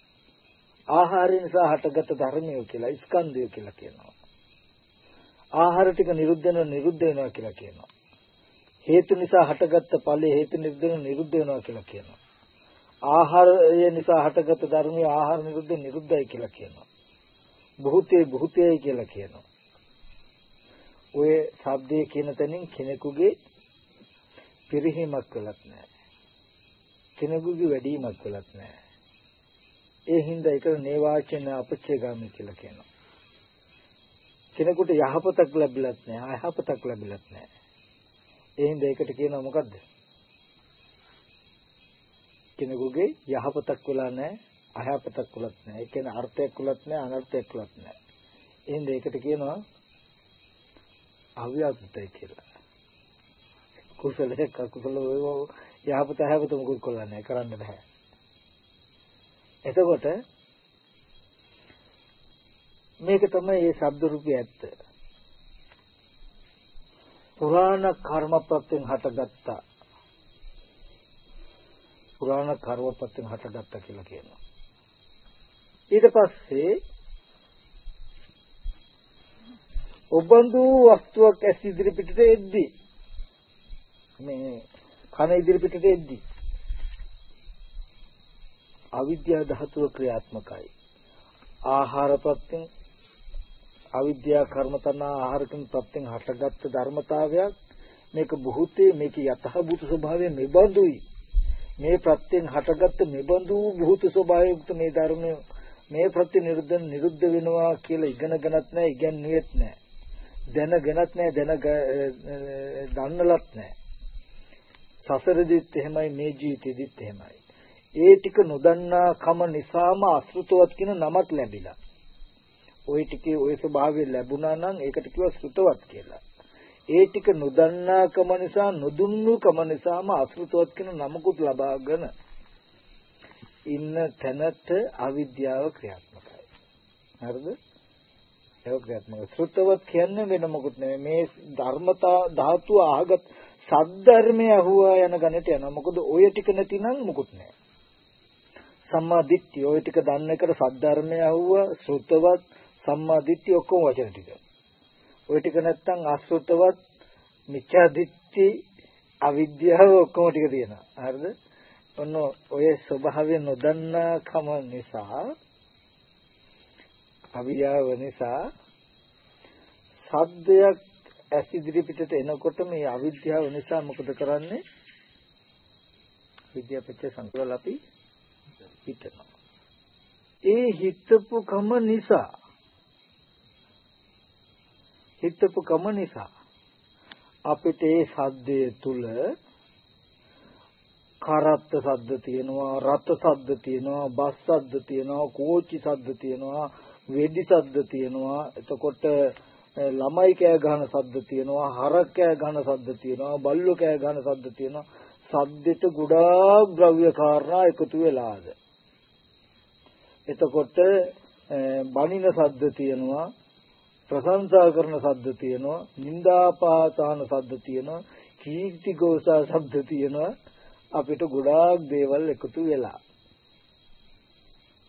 ආහාරය නිසා හටගත්ත ධර්මය කියලා ස්කන්ධය කියලා කියනවා. ආහාර ටික නිරුද්ධ වෙනවා නිරුද්ධ වෙනවා කියලා කියනවා. හේතු නිසා හටගත්ත ඵලයේ හේතු නිරුද්ධ වෙනවා නිරුද්ධ වෙනවා කියලා කියනවා. ආහාරය නිසා හටගත්ත ධර්මය ආහාර නිරුද්ධ නිරුද්ධයි කියලා කියනවා. බුහුතේ බුහුතේයි කියලා කියනවා. ඔය ශබ්දයේ කියන තැනින් කෙනෙකුගේ පිරිහීමක් වෙලත් නැහැ. කෙනෙකුගේ වැඩිමක් වෙලත් නැහැ. ඒ හින්දා ඒකට නේවාචන අපච්චේගාමී කියලා කියනවා. කෙනෙකුට යහපතක් ලැබිලත් නැහැ, අයහපතක් ලැබිලත් නැහැ. ඒ හින්දා ඒකට කියනවා මොකද්ද? කෙනෙකුගේ යහපතක් වෙලා නැහැ, අයහපතක් වෙලත් නැහැ. ඒ කියන්නේ අර්ථයක් වෙලත් නැහැ, අනර්ථයක් වෙලත් නැහැ. ඒ හින්දා ඒකට කියනවා අව්‍යාකෘතයි කියලා. කුසලයක් අකුසල යහපත හැවත මොකුත් කරන්නේ කරන්න බෑ. එතකොට මේක තමයි මේ ශබ්ද රූපය ඇත්ත. පුරාණ කර්ම ප්‍රත්‍යයෙන් හටගත්තා. පුරාණ කර්ම ප්‍රත්‍යයෙන් හටගත්තා කියලා කියනවා. ඊට පස්සේ ඔබඳු වස්තුවක් ඇස් ඉදිරි පිටට එද්දී මේ කන ඉදිරි පිටට එද්දී අවිද්‍යා ධාතුව ක්‍රියාත්මකයි. ආහාර ප්‍රත්‍යයෙන් අවිද්‍යා කර්ම තණ්හා ආහාරකින් ප්‍රත්‍යයෙන් හටගත් ධර්මතාවයක් මේක බුහුතේ මේක යතහභූත ස්වභාවය මෙබඳුයි මේ ප්‍රත්‍යයෙන් හටගත් මෙබඳු බුහුත ස්වභාවයුක්ත මේ ධර්මය මේ ප්‍රතිනිරුද්ධ නිරුද්ධ වෙනවා කියලා ඉගෙනගෙනත් නැහැ ඉගෙනුවේත් නැහැ දැනගෙනත් නැහැ දැන දන්නලත් නැහැ සසරදිත් එහෙමයි මේ ජීවිතෙදිත් එහෙමයි ඒ ටික නොදන්නා කම නිසාම අසෘතවත් කියන නමත් ලැබිලා ওই ටිකේ ওই ස්වභාවය ලැබුණා නම් ඒකට කිව්වා සෘතවත් කියලා ඒ ටික නොදන්නාකම නිසා නොදුන්නු කම නිසාම අසෘතවත් කියන නමකුත් ලබාගෙන ඉන්න තැනට අවිද්‍යාව ක්‍රියාත්මකයි. හරිද? ඒක ක්‍රියාත්මක. ශ්‍රුතවත් කියන්නේ වෙන මොකුත් නෙමෙයි. මේ ධර්මතා ධාතුව අහගත් සද්ධර්මය අහුවා යන ගණට යනවා. මොකද ඔය ටික නැතිනම් මොකුත් නැහැ. සම්මා දිට්ඨිය ඔය ටික දන්න එකට සද්ධර්මය අහුවා ශ්‍රුතවත් සම්මා දිට්ඨිය ඔක්කොම වචන ටික. ඔය ටික නැත්තම් අශ්‍රුතවත් මිච්ඡා දිට්ඨි අවිද්‍යාව ඔක්කොම ටික තියෙනවා. හරිද? ඔන්න ඔය ස්වභාවය නොදන්නා කම නිසා අවිද්‍යාව නිසා සද්දයක් ඇස් ඉදිරි පිටට එනකොට මේ අවිද්‍යාව නිසා මොකද කරන්නේ? විද්‍යාපච්ච සංකල්ප අපි හිතනවා. ඒ හිතපු කම නිසා හිතපු කම නිසා අපිට ඒ සද්දය තුල කරත්ත සද්ද තියෙනවා රත් සද්ද තියෙනවා බස් සද්ද තියෙනවා කෝච්චි සද්ද තියෙනවා වෙඩි සද්ද තියෙනවා. එතකොට ළමයි කෑ ගහන සද්ද තියෙනවා හරක් කෑ ගහන සද්ද තියෙනවා බල්ලෝ කෑ ගහන සද්ද තියෙනවා. සද්දෙට ගොඩාක් ද්‍රව්‍ය කාරණා එකතු වෙලාද? එතකොට බණින සද්ද තියෙනවා ප්‍රශංසා කරන සද්ද තියෙනවා නිന്ദාපාසාන සද්ද තියෙනවා කීර්ති ගෝසා ශබ්ද තියෙනවා. අපිට ගොඩාක් දේවල් එකතු වෙලා.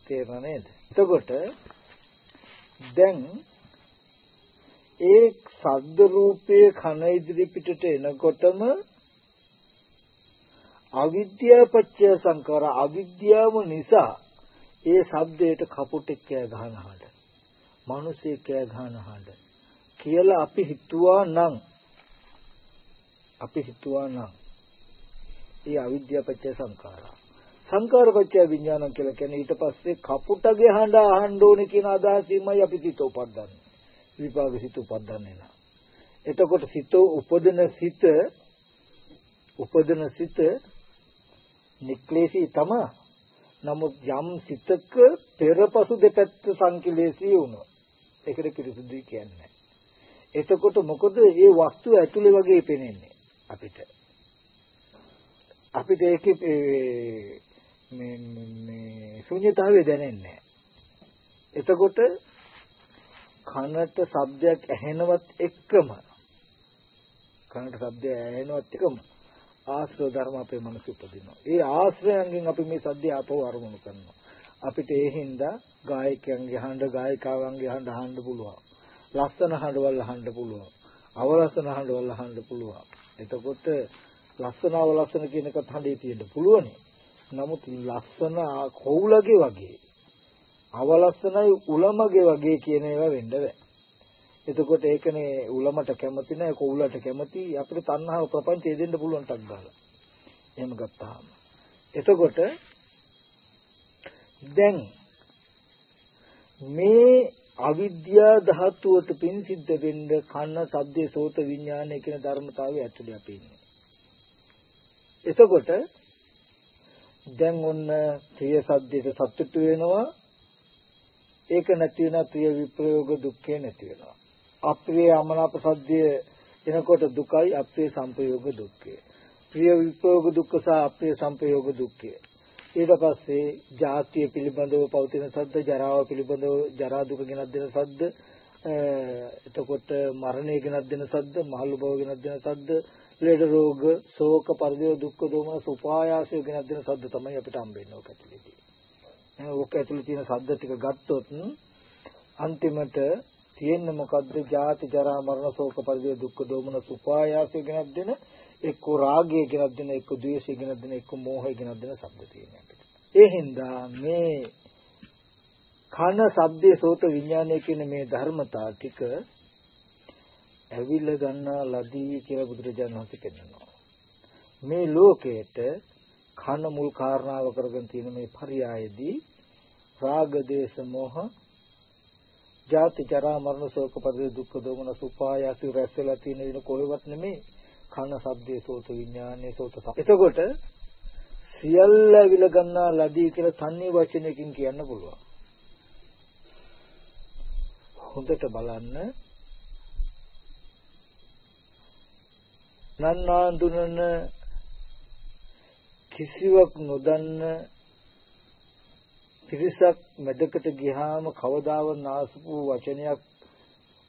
තේරෙනව නේද? එතකොට දැන් ඒ සද්ද රූපයේ කන ඉදිරි පිටට එනකොටම අවිද්‍යාව පත්‍ය සංකාර අවිද්‍යාව නිසා ඒ ශබ්දයට කපුටෙක් කෑ ගහනවා මිනිස්සෙක් කෑ ගහන හඬ කියලා අපි හිතුවා නම් අපි හිතුවා නම් ඒ අවිද්‍යාව පත්‍ය සංඛාරා. සංකාර පත්‍ය විඥාන කියලා කියන්නේ ඊට පස්සේ කපුටගේ හඬ අහන්න ඕනේ කියන අදහසින්මයි අපි සිත උපද්දන්නේ. විපාක සිත උපද්දන්නේ නා එතකොට සිත උපදින සිත උපදින සිත නික්ලේශී තමයි. නමුත් යම් සිතක පෙරපසු දෙපැත්ත සංකලේශී වුණා. ඒකට පිරිසුදුයි කියන්නේ. එතකොට මොකද මේ වස්තුව ඇතුලේ වගේ පේන්නේ අපිට. අපිට ඒකේ මේ මේ ශුන්‍යතාවය දැනෙන්නේ එතකොට කනට ශබ්දයක් ඇහෙනවත් එක්කම කනට ශබ්දය ඇහෙනවත් එක්කම ආශ්‍රය ධර්ම අපේ මනස උපදිනවා. ඒ ආශ්‍රයයන්ගෙන් අපි මේ සද්දය අපව අරමුණු කරනවා. අපිට ඒ හින්දා ගායකයන්ගේ හඬ ගායිකාවන්ගේ හඬ අහන්න පුළුවන්. ලස්සන හඬවල් අහන්න පුළුවන්. අවලස්සන හඬවල් අහන්න පුළුවන්. එතකොට ලස්සන අවලස්සන කියන එකත් හඬේ තියෙන්න පුළුවනි. නමුත් ලස්සන කොවුලගේ වගේ අවලස්සනයි උලමගේ වගේ කියන ඒවා වෙන්න බෑ. එතකොට ඒකනේ උලමට කැමති නැහැ කොවුලට කැමති අපිට තණ්හාව ප්‍රපංචය දෙන්න පුළුවන් ටක් ගාලා. එහෙම ගත්තාම. එතකොට දැන් මේ අවිද්‍යා ධාතුවට පින් සිද්ධ වෙන්න කන්න සද්දේ සෝත විඥානය කියන ධර්මතාවය ඇතුලේ අපි ඉන්නේ. එතකොට දැන් ඔන්න ප්‍රිය සද්දේට සතුටු වෙනවා ඒක නැති වෙන ප්‍රිය විප්‍රයෝග දුක්ඛේ නැති වෙනවා. අප්‍රිය අමනාප සද්දය එනකොට දුකයි අප්‍රිය සංපයෝග දුක්ඛය. ප්‍රිය විප්‍රයෝග දුක්ඛ සහ අප්‍රිය සංපයෝග දුක්ඛය. ඊට පස්සේ ජාතිය පිළිබඳව පවතින සද්ද ජරාව පිළිබඳව ජරා දුක ගෙනත් දෙන සද්ද එතකොට මරණය ගෙනත් දෙන සද්ද මහලු බව ගෙනත් දෙන සද්ද ලෙඩ රෝග ශෝක පරිදේව දුක්ඛ දෝමන සුපායාසය ගෙනත් දෙන සද්ද තමයි අපිට හම්බෙන්නේ ඔක ඇතුළේදී. ඕක ඇතුළේ තියෙන සද්ද ටික ගත්තොත් අන්තිමට තියෙන්නේ මොකද්ද? ජාති ජරා මරණ ශෝක පරිදේව දුක්ඛ දෝමන සුපායාසය ගෙනත් දෙන එක්ක රාගය ගෙනත් දෙන එක්ක ද්වේෂය ගෙනත් දෙන එක්ක මෝහය ගෙනත් දෙන ශබ්ද තියෙනවා අපිට. ඒ හින්දා මේ කන ශබ්දයේ සෝත විඥානය කියන මේ ධර්මතා ටික ඇවිල්ලා ගන්නා ලදී කියලා බුදුරජාණන් වහන්සේ පෙන්නනවා. මේ ලෝකයට කන මුල් කාරණාව කරගෙන තියෙන මේ පරයයේදී රාග දේශ මොහ ජාති ජරා මරණ ශෝක පරිදේ දුක්ඛ දෝමන සුපායාසි රැස් වෙලා තියෙන වෙන කොහෙවත් නෙමෙයි. කන ශබ්දේ සෝත විඥානේ සෝත එතකොට සියල්ල විල ගන්නා ලදී කියලා තන්නේ වචනයකින් කියන්න පුළුවන්. හොඳට බලන්න. නන්නාඳුනන කිසිවක් නොදන්න පිරිසක් මැදකට ගියාම කවදාව නාසපු වචනයක්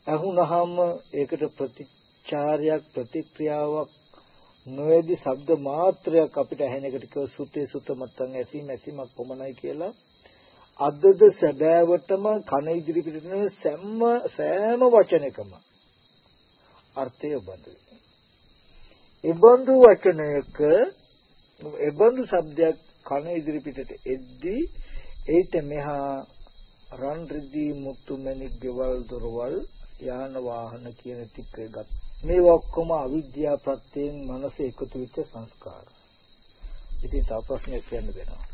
අහුනහම ඒකට ප්‍රතිචාරයක් ප්‍රතික්‍රියාවක් නොවේදි ශබ්ද මාත්‍රයක් අපිට ඇහෙන එකට කිව්ව සුතේ සුත මත්තන් ඇසීම ඇසීමක් කොමනයි කියලා අදද සැබෑවටම කන ඉදිරි පිටන සෑම සෑම වචනයකම අර්ථය බඳුයි. එබඳු වචනයක එබඳු શબ્දයක් කන ඉදිරි පිටට එද්දී ඒිට මෙහා රන් රිදී මුතු මැණික් ගෙවල් දොරවල් යාන වාහන කියන ටික ගත් මේ ඔක්කොම අවිද්‍යාව ප්‍රත්‍යයෙන් මනස එකතු වෙච්ච සංස්කාර. ඉතින් තව ප්‍රශ්නයක් කියන්න වෙනවා.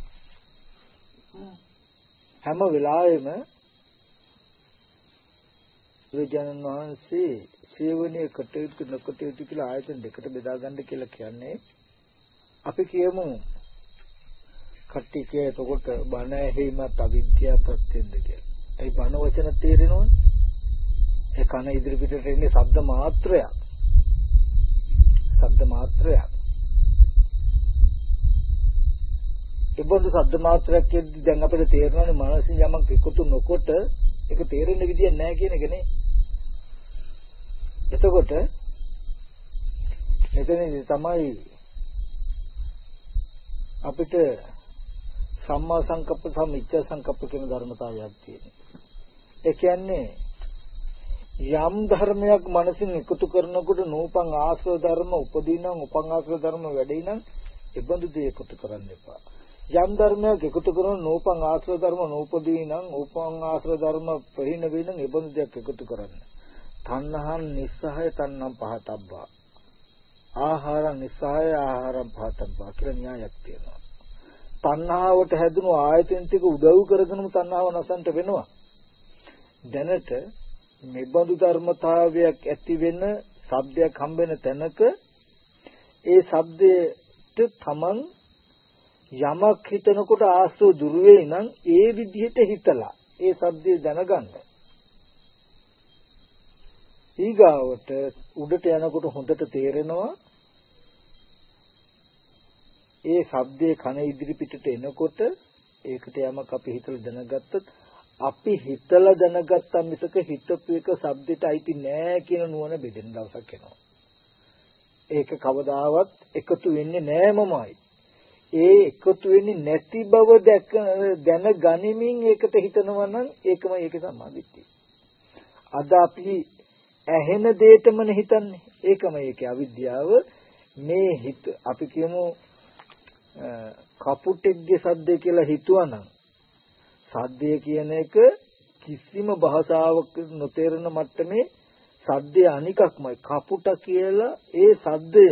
හැම වෙලාවෙම විජයන් වහන්සේ සේවනයේ කටයුතු නොකටයුතු කියලා ආයතන දෙකට බෙදා ගන්න කියලා කියන්නේ අපි කියමු කට්ටි කිය එතකොට බණ ඇහිමත් අවිද්‍යාව ප්‍රත්‍යෙන්ද කියලා. ඒ බණ වචන තේරෙනවනේ. ඒ කන ඉදිරි පිටට එන්නේ ශබ්ද මාත්‍රයක්. ශබ්ද මාත්‍රයක්. ඒබඳු ශබ්ද මාත්‍රයක් කියද්දි දැන් අපිට තේරෙනවානේ මානසික යමක් එකතු නොකොට ඒක තේරෙන්න විදියක් නැහැ කියන එක නේ. එතකොට මෙතනදී තමයි අපිට සම්මා සංකප්ප සහ මිච්ඡා සංකප්ප කියන ධර්මතාවයක් තියෙනවා. ඒ කියන්නේ යම් ධර්මයක් මනසින් එකතු කරනකොට නූපං ආශ්‍රව ධර්ම උපදීනම් උපං ආශ්‍රව ධර්ම වැඩි නම් ඒබඳු දේ එකතු කරන්න එපා. යම් ධර්මයක් එකතු කරන නූපං ආශ්‍රව ධර්ම නූපදීනම් උපං ආශ්‍රව ධර්ම ප්‍රහීන වෙනනම් ඒබඳු දෙයක් එකතු කරන්න. තණ්හං නිස්සහය තණ්හං පහතබ්බා. ආහාරං නිස්සහය ආහාරං පහතබ්බා කියලා න්‍යායක් තියෙනවා. තණ්හාවට හැදුණු ආයතන ටික උදව් කරගෙනම තණ්හාව නැසන්ට වෙනවා. දැනට මෙබඳු ධර්මතාවයක් ඇති වෙන සබ්දයක් හම්බෙන තැනක ඒ සබ්දයට තමන් යමක් හිතනකොට ආශ්‍රව දුර වෙයි නම් ඒ විදිහට හිතලා ඒ සබ්දේ දැනගන්න. ඊගාවට උඩට යනකොට හොඳට තේරෙනවා ඒ ශබ්දයේ කන ඉදිරි පිටට එනකොට ඒකට යමක් අපි හිතලා දැනගත්තොත් අපි හිතලා දැනගත්තා මිසක හිතපු එක ශබ්දෙට අයිති නෑ කියන නුවණ බෙදෙන දවසක් එනවා. ඒක කවදාවත් එකතු වෙන්නේ නෑමමයි. ඒ එකතු වෙන්නේ නැති බව දැක දැන ගනිමින් ඒකට හිතනවා නම් ඒකම ඒකේ සම්මාදිට්ඨිය. අද අපි ඇහෙන දෙයටමන හිතන්නේ. ඒකම ඒකේ අවිද්‍යාව මේ හිත අපි කියමු කපුටෙක්ගේ සද්දය කියලා හිතුවනම් සද්දය කියන එක කිසිම භාෂාවක නොතේරෙන මට්ටමේ සද්දය අනිකක්මයි කපුට කියලා ඒ සද්දය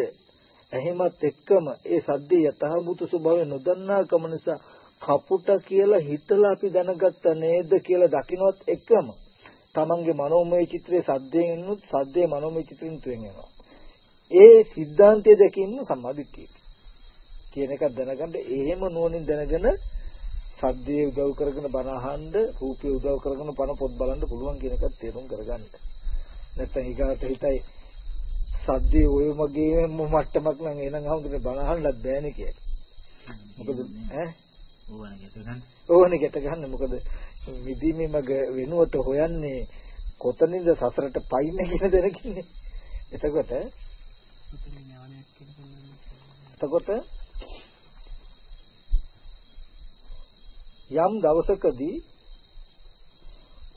එහෙමත් එක්කම ඒ සද්දේ යථාභූත ස්වභාවය නොදන්නාකම නිසා කපුට කියලා හිතලා අපි දැනගත්ත නේද කියලා දකිනවත් එකම තමන්ගේ මනෝමය චිත්‍රයේ සද්දයෙන් ඉන්නුත් සද්දේ මනෝමය චිත්‍රයෙන් තුෙන් යනවා. ඒ සිද්ධාන්තය දැකීම සම්මාදිට්ඨිය. කියන එක දැනගන්න එහෙම නුවණින් දැනගෙන සද්දේ උදව් කරගෙන බණ අහන්න, රූපේ උදව් කරගෙන පණ පොත් බලන්න පුළුවන් කියන එක තේරුම් කරගන්න. නැත්නම් ඊගාට හිතයි සද්දේ ඔය මගේ මට්ටමක් නම් එනං අහුදුනේ බණ අහන්නත් බෑනේ කියලා. මොකද ඈ? ඕනේ ගැට ගන්න. මොකද මිදීමේ මග වෙනුවට හොයන්නේ කොතනින්ද සසරට පයින්න කියන දැනගන්නේ. එතකොට? එතකොට? යම් දවසකදී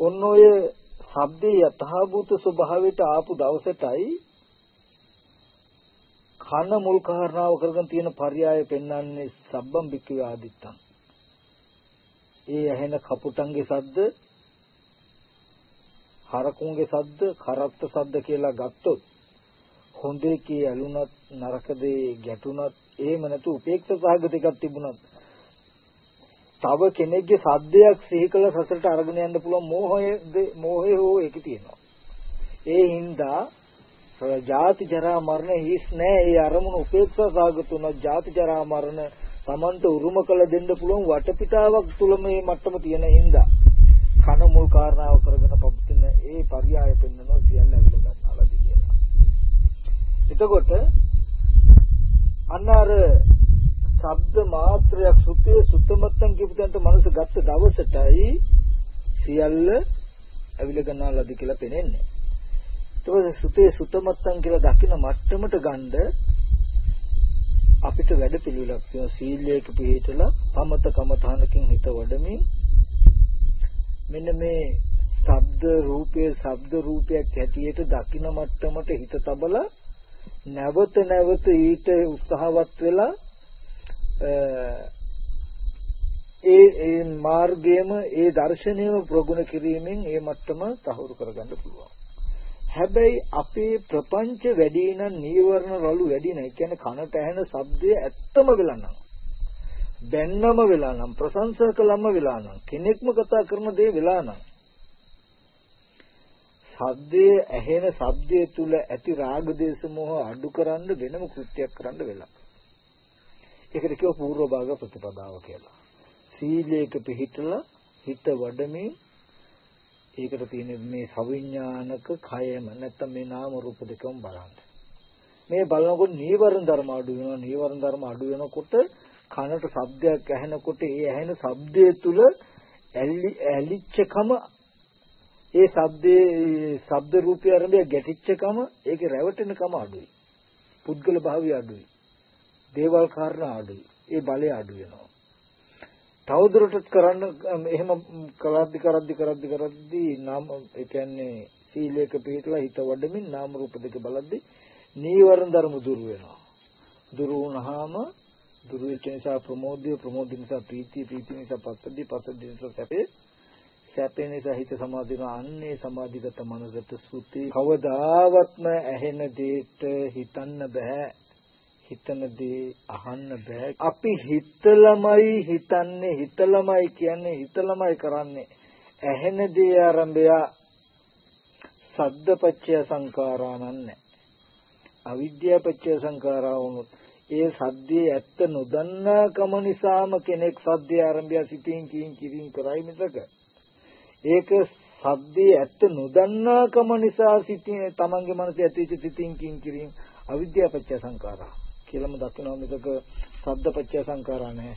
ඔන්න ඔය ශබ්දේ යථාභූත ස්වභාවයට ආපු දවසටයි කන මුල් කාරණාව කරගෙන තියෙන පర్యాయ පෙන්වන්නේ සබ්බම් බික්කේ ආදිත්තං. ඒ ඇහෙන කපුටන්ගේ සද්ද හරකුන්ගේ සද්ද කරත්ත සද්ද කියලා ගත්තොත් හොඳේ කී ඇලුනත් නරක දේ ගැටුනත් එහෙම නැතු උපේක්ෂා සාගත එකක් තිබුණත් තව කෙනෙක්ගේ සද්දයක් සිහි කළ සසලට අරගෙන යන්න පුළුවන් මෝහය මෝහය හෝ ඒක තියෙනවා. ඒ හින්දා ජාති ජරා මරණ හිස් නෑ. ඒ අරමුණු උපේක්ෂා සාගතුන ජාති ජරා මරණ Tamanට උරුම කළ දෙන්න පුළුවන් වටපිටාවක් තුල මේ මට්ටම තියෙන හින්දා කන මුල් කාරණාව කරගෙන පවතින ඒ පරියාය පෙන්වනවා සියල්ල ඇවිල්ලා ගන්නාලාදී කියලා. එතකොට අන්න අර ශබ්ද මාත්‍රයක් සුතේ සුත්තමත්තන් කියපුදන්ට මනස ගත්ත දවසටයි සියල්ල ඇවිල්ලා ගන්නාලාදී කියලා පෙනෙන්නේ. ඊට පස්සේ සුතේ සුත්තමත්තන් කියලා දකින මට්ටමට ගන්න අපිට වැඩ පිළිවෙලක් තියෙනවා සීලයක පිළිහිටලා සමත කමඨානකින් හිත වඩමින් මෙන්න මේ ශබ්ද රූපයේ ශබ්ද රූපයක් හැටියට දකින මට්ටමට හිත තබලා නැවත නැවත ඊට උත්සාහවත් වෙලා ඒ ඒ මාර්ගයේම ඒ දර්ශනයම ප්‍රගුණ කිරීමෙන් ඒ මට්ටම තහවුරු කරගන්න පුළුවන්. හැබැයි අපේ ප්‍රපංච වැඩි නම් නීවරණ රළු වැඩි නැහැ. කියන්නේ කනට ඇහෙන ශබ්දය ඇත්තම වෙලා නම් බැන්නම වෙලා නම් ප්‍රශංසා කළම වෙලා නම් කෙනෙක්ම කතා කරන දේ වෙලා නම් සද්දයේ ඇහෙන ශබ්දයේ තුල ඇති රාග දේශ මොහ අඩු කරන්න වෙනම කෘත්‍යයක් කරන්න වෙලා. ඒකට කියව පූර්ව භාග ප්‍රතිපදාව කියලා. සීලයක පිහිටලා හිත වඩමින් ඒකට තියෙන මේ සවිඥානික කයම නැත්තම් මේ නාම රූප දෙකම බලන්න. මේ බලනකොට නීවරණ ධර්ම අඩු වෙනවා නීවරණ ධර්ම අඩු වෙනකොට කනට ශබ්දයක් ඇහෙනකොට ඒ ඇහෙන ශබ්දයේ තුල ඇලිච්චකම ඒ ශබ්දේ ශබ්ද රූපය ආරම්භය ගැටිච්චකම ඒකේ රැවටෙනකම අඩුයි. පුද්ගල භාවය අඩුයි. දේවල් කාරණා අඩුයි. ඒ බලය අඩු වෙනවා. තවදුරටත් කරන්න එහෙම කරද්දි කරද්දි කරද්දි කරද්දි නාම ඒ කියන්නේ සීලයක පිළිපදලා හිත වඩමින් නාම රූප දෙක බලද්දි නීවරණ ධර්ම දුරු වෙනවා. දුරු වුණාම දුරු වෙච්ච නිසා ප්‍රමෝදය ප්‍රමෝද නිසා ප්‍රීතිය ප්‍රීතිය නිසා පස්සද්ධි පස්සද්ධි නිසා සැපේ සැපේ නිසා හිත සමාධි වෙනවා අන්නේ සමාධිගත මනසට සුති. කවදාවත්ම ඇහෙන දෙයට හිතන්න බෑ. හිතන දේ අහන්න බෑ. අපි හිතලමයි හිතන්නේ හිතලමයි කියන්නේ හිතලමයි කරන්නේ. ඇහෙන දේ ආරම්භය සද්දපච්චය සංඛාරා නන්නේ අවිද්‍යාපච්චය සංඛාරා වුණොත් ඒ සද්දේ ඇත්ත නොදන්නාකම නිසාම කෙනෙක් සද්දේ ආරම්භය සිතින් කියින් කිරින් කරයි මිසක. ඒක සද්දේ ඇත්ත නොදන්නාකම නිසා සිතින් තමන්ගේ මනසේ ඇතිවෙච්ච සිතින් කියින් කිරින් අවිද්‍යාපච්චය සංඛාරා. කියලාම දකිනවා මිසක සද්දපච්චය සංඛාරා නැහැ.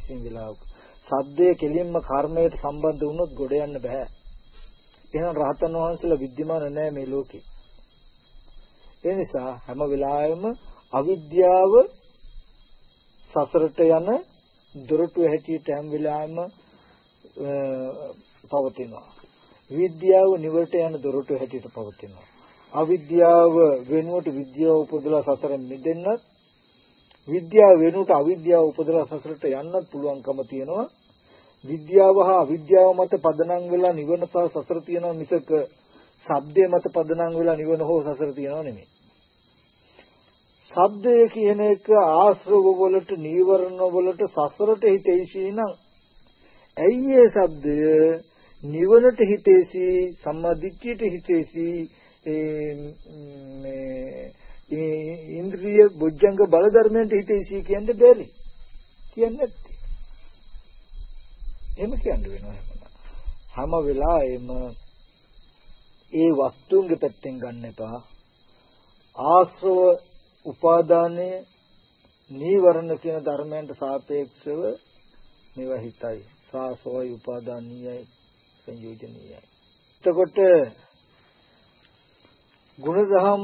ඉතින් වෙලාවක. සද්දය කෙලින්ම කර්මයට සම්බන්ධ වුණොත් ගොඩ යන්න බෑ. එහෙනම් රහතන් වහන්සේලා විද්‍යමාන නැහැ මේ ලෝකේ. ඒ නිසා හැම වෙලාවෙම අවිද්‍යාව සසරට යන දොරටුව හැටියට හැම වෙලාවෙම පවතිනවා. විද්‍යාව නිවලට යන දොරටුව හැටියට පවතිනවා. අවිද්‍යාව වෙනුවට විද්‍යාව උපදලා සසරෙන් මිදෙන්නත් විද්‍යාව වෙනුවට අවිද්‍යාව උපදලා සසරට යන්නත් පුළුවන්කම තියෙනවා. විද්‍යාව හා අවිද්‍යාව මත පදනම් වෙලා නිවන සහ සසර තියෙනවා මිසක ශබ්දයේ මත පදනම් වෙලා නිවන හෝ සසර තියෙනව නෙමෙයි. ශබ්දය කියන එක ආශ්‍රව වලට නීවරණ වලට සසරට හිතේසී නම් ඇයි ඒ ශබ්දය නිවනට හිතේසී සම්මාදිට්ඨියට හිතේසී මේ ඉන්ද්‍රිය බුද්ධංග බල ධර්මයන්ට හිතේසී කියන්න බැරි. කියන්නේ නැත්තේ. එහෙම කියන්න වෙනවා හැම වෙලාවෙම ඒ වස්තුන්ගේ පැත්තෙන් ගන්න එපා. ආශ්‍රව උපාදානය නීවරණ කියන ධර්මයන්ට සාපේක්ෂව මේවා හිතයි. සාසෝයි උපාදානීයයි සංයෝජනීයයි. එතකොට ගුණධම්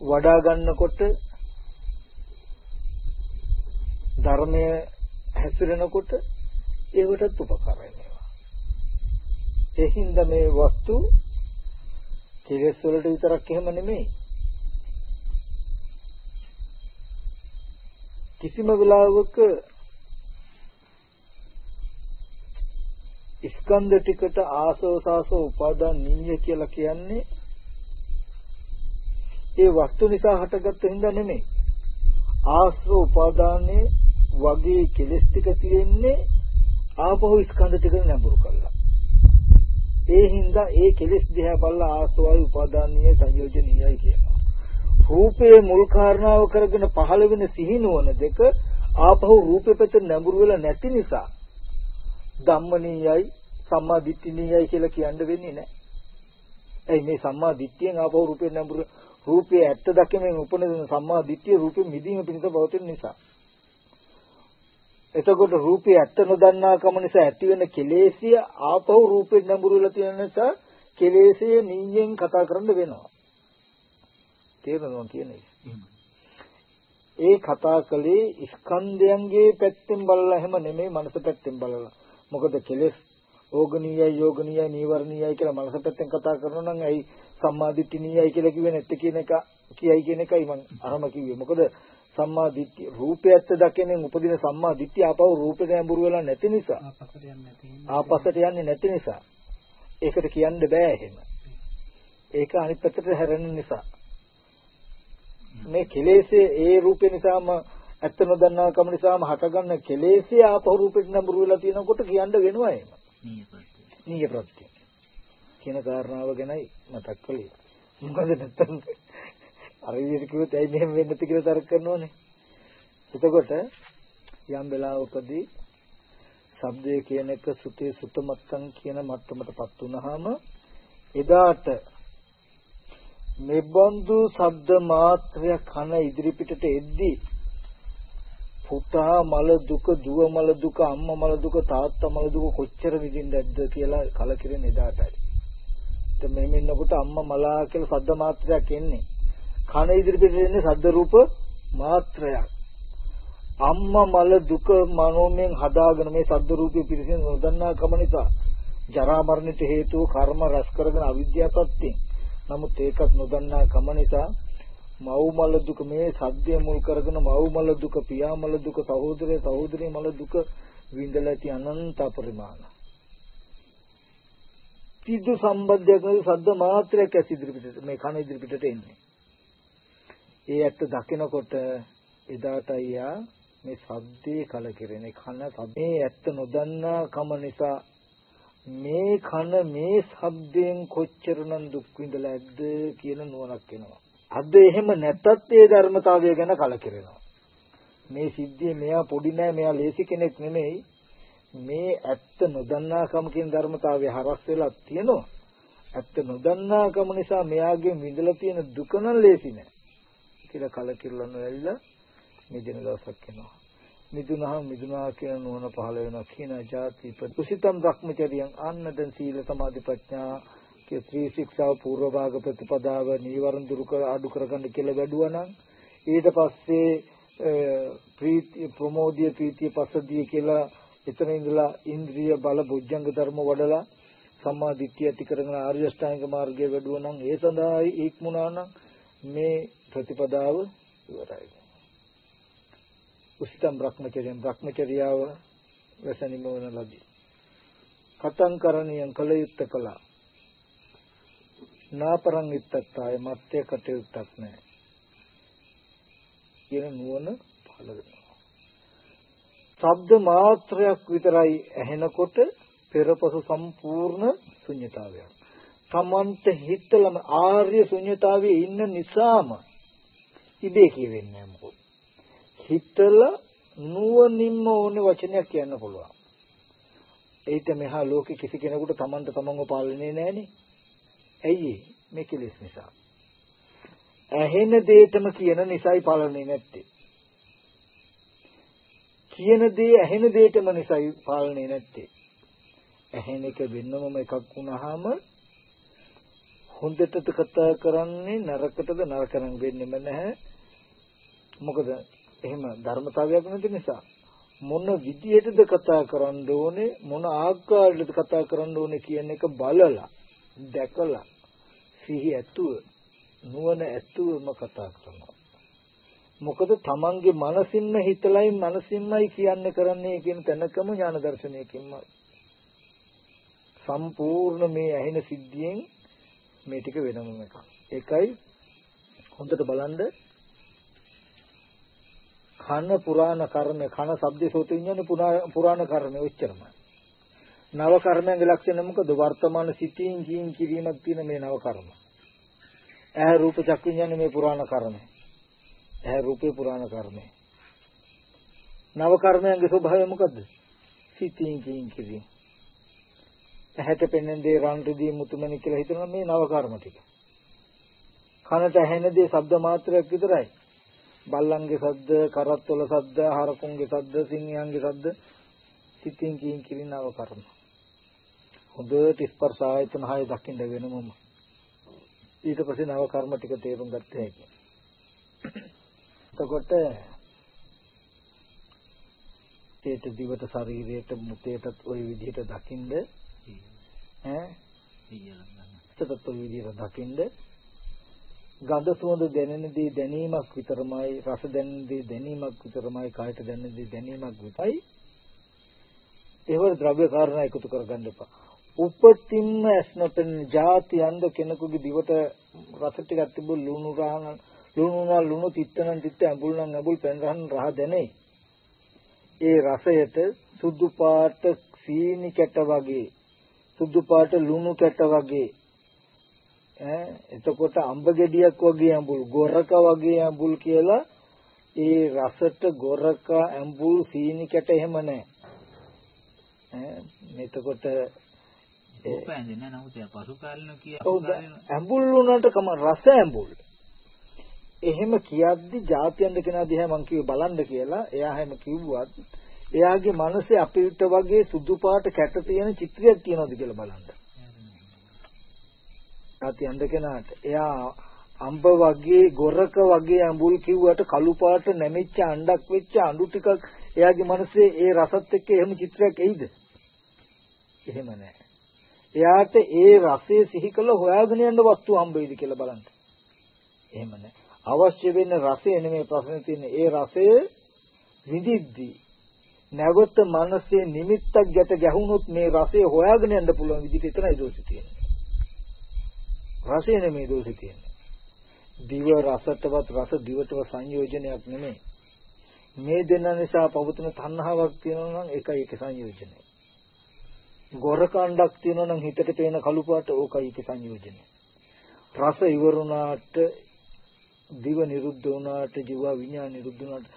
වඩා ගන්නකොට ධර්මය හැසිරෙනකොට ඒකටත් උපකාරයි මේවා. ඒ හින්දා මේ වස්තු කෙලෙස් වලට විතරක් එහෙම නෙමෙයි. කිසිම වෙලාවක ස්කන්ධ ටිකට ආසව සාසව උපාදාන නිය කියලා කියන්නේ ඒ වස්තු නිසා හටගත්ත හින්දා නෙමෙයි. ආශ්‍රව උපාදානයේ වගේ කෙලස් ටික තියෙන්නේ ආපහු ස්කන්ධ ටික නැඹුරු කළා. ඒ හින්දා ඒ කෙලස් දිහා බලලා ආසවයි උපාදානීය සංයෝජනීයයි කියනවා. රූපයේ මුල් කාරණාව කරගෙන පහළ වෙන සිහිනුවන දෙක ආපහු රූපෙ පැත්තට නැඹුරු වෙලා නැති නිසා ධම්මනීයයි සම්මා දිට්ඨිනීයයි කියලා කියන්න වෙන්නේ නැහැ. එයි මේ සම්මා දිට්ඨියෙන් ආපහු රූපේ නැඹුරු රූපයේ ඇත්ත දැකීමෙන් උපදින සම්මා දිට්ඨිය රූපෙ මිදීම පිණිස පවතින නිසා. එතකොට රූපේ ඇත්ත නොදන්නාකම නිසා ඇතිවෙන කෙලෙසිය ආපහු රූපෙට නැඹුරු වෙලා තියෙන නිසා කෙලෙසිය නීයෙන් කතා කරන්න වෙනවා. තේරෙනවා කියන්නේ. ඒ කතා කළේ ස්කන්ධයන්ගේ පැත්තෙන් බලලා එහෙම නෙමෙයි මනස පැත්තෙන් බලලා. මොකද කෙලෙස් ඕගනීයයි යෝගනීයයි නීවරණීයයි කියලා මනස පැත්තෙන් කතා කරනවා නම් ඇයි සම්මාදිට්ඨිනීයයි කියලා කිව්වේ නැත්te කියන එක කියයි කියන එකයි මම අරම කිව්වේ. මොකද සම්මා දිට්ඨිය රූපයත් දකිනෙන් උපදින සම්මා දිට්ඨිය ආපහු රූපෙට ඇඹුරු වෙලා නැති නිසා ආපස්සට යන්නේ නැති නිසා ඒකට කියන්න බෑ එහෙම. ඒක අනිත් පැත්තට හැරෙන නිසා. මේ කෙලෙසේ ඒ රූපේ නිසාම ඇත්ත නොදන්නා කම නිසාම හටගන්න කෙලෙසේ ආපහු රූපෙට නඹුරු වෙලා තියෙනකොට කියන්න වෙනවා එහෙම. නීය ප්‍රත්‍ය. කියන කාරණාව ගැනයි මතක් කළේ. මොකද නැත්තම් අර විදිහට කිව්වොත් ඇයි මෙහෙම වෙන්නේ නැති කියලා තර්ක කරනෝනේ. එතකොට යම් වෙලාවකදී ශබ්දය කියන එක සුතේ සුතමත්තන් කියන මට්ටමටපත් වුනහම එදාට මෙබඳු ශබ්ද මාත්‍රයක් කන ඉදිරිපිටට එද්දී පුතා මල දුක දුව මල දුක අම්මා මල දුක තාත්තා මල දුක කොච්චර විඳින්නද කියලා කලකිරෙන එදාටයි. දැන් මෙහෙම ඉන්නකොට අම්මා මලා කියලා ශබ්ද මාත්‍රයක් එන්නේ. කන ඉදිරිපිට එන්නේ ශබ්ද රූප මාත්‍රයක්. අම්මා මල දුක මනෝමයෙන් හදාගෙන මේ ශබ්ද රූපේ පිරිසිදු නොදන්නා කම නිසා ජරා මරණයට හේතුව කර්ම රැස් කරගෙන අවිද්‍යාවපත්යෙන් නමුත් ඒකත් නොදන්නා කම නිසා මව් මල දුක මේ සද්දය මුල් කරගෙන මව් මල දුක පියා මල දුක සහෝදරය සහෝදරී මල දුක විඳලා ඇති අනන්ත පරිමාණ සිද්ධ සම්බන්ධයක් නැති සද්ද මාත්‍රයක් ඇස් ඉදිරිපිටට මේ කන ඉදිරිපිටට එන්නේ ඒ ඇත්ත දකිනකොට එදාට අයියා මේ සද්දේ කලකිරෙන කන සද්දේ ඇත්ත නොදන්නා කම නිසා මේ කන මේ ශබ්දයෙන් කොච්චරනම් දුක් විඳලා ඇද්ද කියන නුවණක් එනවා. අද එහෙම නැත්තත් ඒ ධර්මතාවය ගැන කලකිරෙනවා. මේ සිද්ධිය මෙයා පොඩි නෑ මෙයා ලේසි කෙනෙක් නෙමෙයි. මේ ඇත්ත නොදන්නාකම කියන ධර්මතාවය හරස් වෙලා තියෙනවා. ඇත්ත නොදන්නාකම නිසා මෙයාගෙන් විඳලා තියෙන දුක නම් ලේසි නෑ. කියලා කලකිරලන වෙලා මෙදින දවසක් එනවා. මිදුනහම මිදුනා කියන නුවණ පහළ වෙනවා කියන જાති ප්‍රතිසිතම් භ්‍රමචරියන් අන්න දැන් සීල සමාධි ප්‍රඥා කිය ත්‍රි ශික්ෂාව පූර්ව භාග ප්‍රතිපදාව නීවරණ දුරු කර අඩු කරගන්න කියලා වැඩුවා නම් ඊට පස්සේ ප්‍රීති ප්‍රමෝදිය ප්‍රීතිය පසදිය කියලා එතන ඉඳලා ඉන්ද්‍රිය බල බුද්ධංග ධර්ම වඩලා සම්මා දිට්ඨිය ඇති කරගෙන ආර්ය අෂ්ටාංග මාර්ගය වැඩුවා නම් ඒ සඳහායි ඉක්මුණා නම් මේ ප්‍රතිපදාව ඉවරයි උසිතම් භ්‍රමචර්යම් භ්‍රමචර්යාව වැසනිම වන ලදී. කතං කරණියං කල යුත්ත කළා. නාපරං ඉත්තත්තාය මත්ය කටයුත්තක් නැහැ. කියන නුවණ පහළ වෙනවා. ශබ්ද මාත්‍රයක් විතරයි ඇහෙනකොට පෙරපසු සම්පූර්ණ ශුන්්‍යතාවයක්. තමන්ට හිතලම ආර්ය ශුන්්‍යතාවයේ ඉන්න නිසාම ඉබේ කියවෙන්නේ මොකද? හිතලා නුවණින්ම ඕනේ වචනයක් කියන්න පුළුවන්. ඒිට මෙහා ලෝකෙ කිසි කෙනෙකුට Tamanට Tamanව පාලනේ නැහනේ. ඇයි මේ කෙලෙස් නිසා. ඇහෙන දෙයටම කියන නිසායි පාලනේ නැත්තේ. කියන දේ ඇහෙන දෙයටම නිසායි පාලනේ නැත්තේ. ඇහෙන එක වෙන්නම එකක් වුණාම හොඳටද කතා කරන්නේ නරකටද නරකනම් වෙන්නෙම නැහැ. මොකද එහෙම ධර්මතාවයක් නැති නිසා මොන විදියටද කතා කරන්න ඕනේ මොන ආකාරයකටද කතා කරන්න ඕනේ කියන එක බලලා දැකලා සිහි ඇතුව නුවණ ඇතුවම කතා කරනවා මොකද තමන්ගේ මනසින්ම හිතලයි මනසින්මයි කියන්නේ කරන්නේ කියන තැනකම ඥාන දර්ශනයකින්මයි සම්පූර්ණ මේ ඇහෙන සිද්ධියෙන් මේ ටික වෙනම එකක් ඒකයි හොඳට බලන්න කන පුරාණ කර්මය කන ශබ්ද සෝත විඥානේ පුරාණ කර්මය ඔච්චරමයි. නව කර්මයන්ගේ ලක්ෂණ මොකද වර්තමාන සිතින් ජීන් කිරීමක් තියෙන මේ නව කර්ම. ඇහැ රූප චක්කු විඥානේ මේ පුරාණ කර්මය. ඇහැ රූපේ පුරාණ කර්මය. නව කර්මයන්ගේ ස්වභාවය මොකද්ද? සිතින් ජීන් කිරීම. ඇහැට පෙනෙන දේ රන් රිදී මුතුමනි කියලා හිතනවා මේ නව කර්ම ටික. කනට ඇහෙන දේ ශබ්ද මාත්‍රයක් විතරයි. බල්ලන්ගේ සද්ද, කරත්තවල සද්ද, හරකුන්ගේ සද්ද, සිංහයන්ගේ සද්ද සිතින් කියින් කිරිනව කර්ම. හොඳට ස්පර්ශ ආයතන හය දකින්න වෙනමම. ඊට පස්සේ නව කර්ම ටික තේරුම් ගත්ත හැකි. එතකොට තේත දිවට ශරීරයට මුතේටත් ওই විදිහට දකින්ද? ඈ? චතත් ওই විදිහට දකින්ද? ගඳ සුවඳ දැනෙන දේ දැනීමක් විතරමයි රස දැනෙන දේ දැනීමක් විතරමයි කායට දැනෙන දේ දැනීමක් විතරයි. ඒවල ද්‍රව්‍ය කාරණා එකතු කරගන්න එපා. උපතින්ම ඇස් නොපෙනෙන જાති අන්ධ කෙනෙකුගේ දිවට රස ටිකක් තිබු ලුණු රාහන ලුණු නා ලුණු තිත්තනම් තිත්ත ඇඹුල් නම් ඇඹුල් පෙන් රහන් රහ දැනේ. ඒ රසයට සුදු පාට සීනි කැට වගේ සුදු පාට ලුණු කැට වගේ ඈ එතකොට අඹ ගෙඩියක් වගේ ඇඹුල් ගොරක වගේ ඇඹුල් කියලා ඒ රසට ගොරක ඇඹුල් සීනි කැට එහෙම නැහැ ඈ එතකොට උපෑන්නේ නැහැ නමුත් පසු කාලින කිය ඇඹුල් වුණාට කම රස ඇඹුල් එහෙම කියද්දි જાතියන්ද කෙනා දිහා මං කිව්වේ බලන්න කියලා එයා හැම කිව්වත් එයාගේ මනසේ අපිට වගේ සුදු පාට කැට තියෙන චිත්‍රයක් තියෙනවද කියලා බලන්න. ආති අන්ද කෙනාට එයා අඹ වගේ ගොරක වගේ අඹුල් කිව්වට කළු පාට නැමිච්ච අණ්ඩක් වෙච්ච අඬු ටිකක් එයාගේ මනසේ ඒ රසත් එක්ක එහෙම චිත්‍රයක් එයිද? එහෙම නැහැ. එයාට ඒ රසය සිහි කළ හොයාගෙන යන්න වස්තු හම්බ වෙයිද කියලා බලන්න. එහෙම නැහැ. අවශ්‍ය වෙන රසය නෙමෙයි ප්‍රශ්නේ තියෙන්නේ. ඒ රසය විඳිද්දී නැවත මනසේ නිමිත්තක් ගැට ගැහුනොත් මේ රසය හොයාගෙන යන්න පුළුවන් විදිහට එතරයි දෝෂය තියෙන්නේ. රසය නෙමෙයි දෝෂය තියෙන්නේ. දිව රසටවත් රස දිවටව සංයෝජනයක් නෙමෙයි. මේ දෙන්න නිසා පවතුන තණ්හාවක් තියෙනවා නම් ඒකයි ඒක සංයෝජනය. ගොරකණ්ඩක් තියෙනවා නම් හිතට පේන කළු පාට ඕකයි ඒක සංයෝජනය. රස ඉවරුණාට දිව නිරුද්ධ වුණාට ජීව විඥාන නිරුද්ධ වුණාට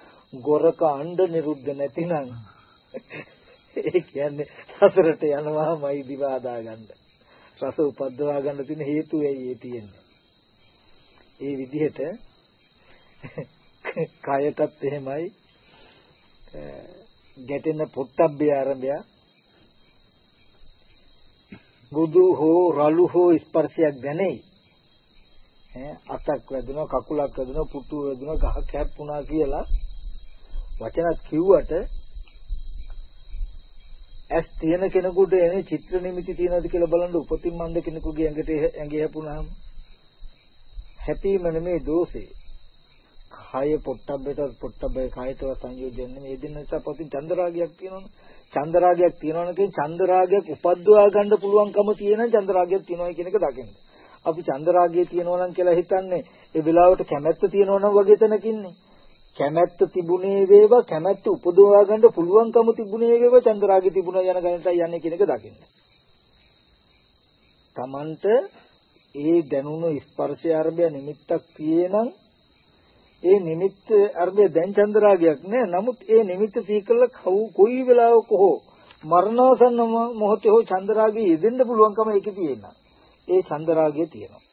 ගොරක අණ්ඩ නිරුද්ධ නැතිනම් ඒ කියන්නේ සසරට යනවාමයි දිවාදා ගන්න. රස උපද්දවා ගන්න තියෙන හේතු ඇයි ඒ තියෙන්නේ. ඒ විදිහට කයටත් එහෙමයි ගැටෙන පොට්ටබ්බේ ආරම්භය බුදු හෝ රළු හෝ ස්පර්ශයක් දැනෙයි අතක් වැදුනා කකුලක් වැදුනා පුටු වැදුනා ගහ කැප්පුණා කියලා වචනත් කිව්වට ඇස් තියෙන කෙනෙකුට එනේ චිත්‍ර නිමිති තියනවාද කියලා බලන්න උපතින් මන්ද කෙනෙකුගේ ඇඟට ඇඟේ හැපුණාම හැපීම නෙමේ දෝෂේ. කය පොට්ටබ්බේට පොට්ටබ්බේ කයටව සංයෝජන නෙමේ දෙන්න නිසා පොතින් චන්දරාගයක් තියෙනවනේ. චන්දරාගයක් තියෙනවනේ කියන්නේ චන්දරාගයක් උපද්දවා ගන්න පුළුවන්කම තියෙන චන්දරාගයක් තියෙනවා කියන එක දකින්න. අපි චන්දරාගය තියෙනවා නම් කියලා හිතන්නේ ඒ වෙලාවට කැමැත්ත තියෙනවා නම් වගේ තැනකින්නේ. කැමැත්ත තිබුණේ වේවා කැමැත්ත උපදවා ගන්න පුළුවන්කම තිබුණේ වේවා චන්ද්‍රාගය තිබුණා යන ගණනටයි යන්නේ කියන එක දකින්න. Tamanට ඒ දැනුණු ස්පර්ශය අරබය නිමිත්තක් තියෙනම් ඒ නිමිත්ත අරබය දැන් චන්ද්‍රාගයක් නෑ. නමුත් ඒ නිමිත්ත සීකල කොයි වෙලාවක හෝ මරණාසන්න මොහොතේ හෝ චන්ද්‍රාගය යෙදෙන්න පුළුවන්කම ඒකේ තියෙනවා. ඒ චන්ද්‍රාගය තියෙනවා.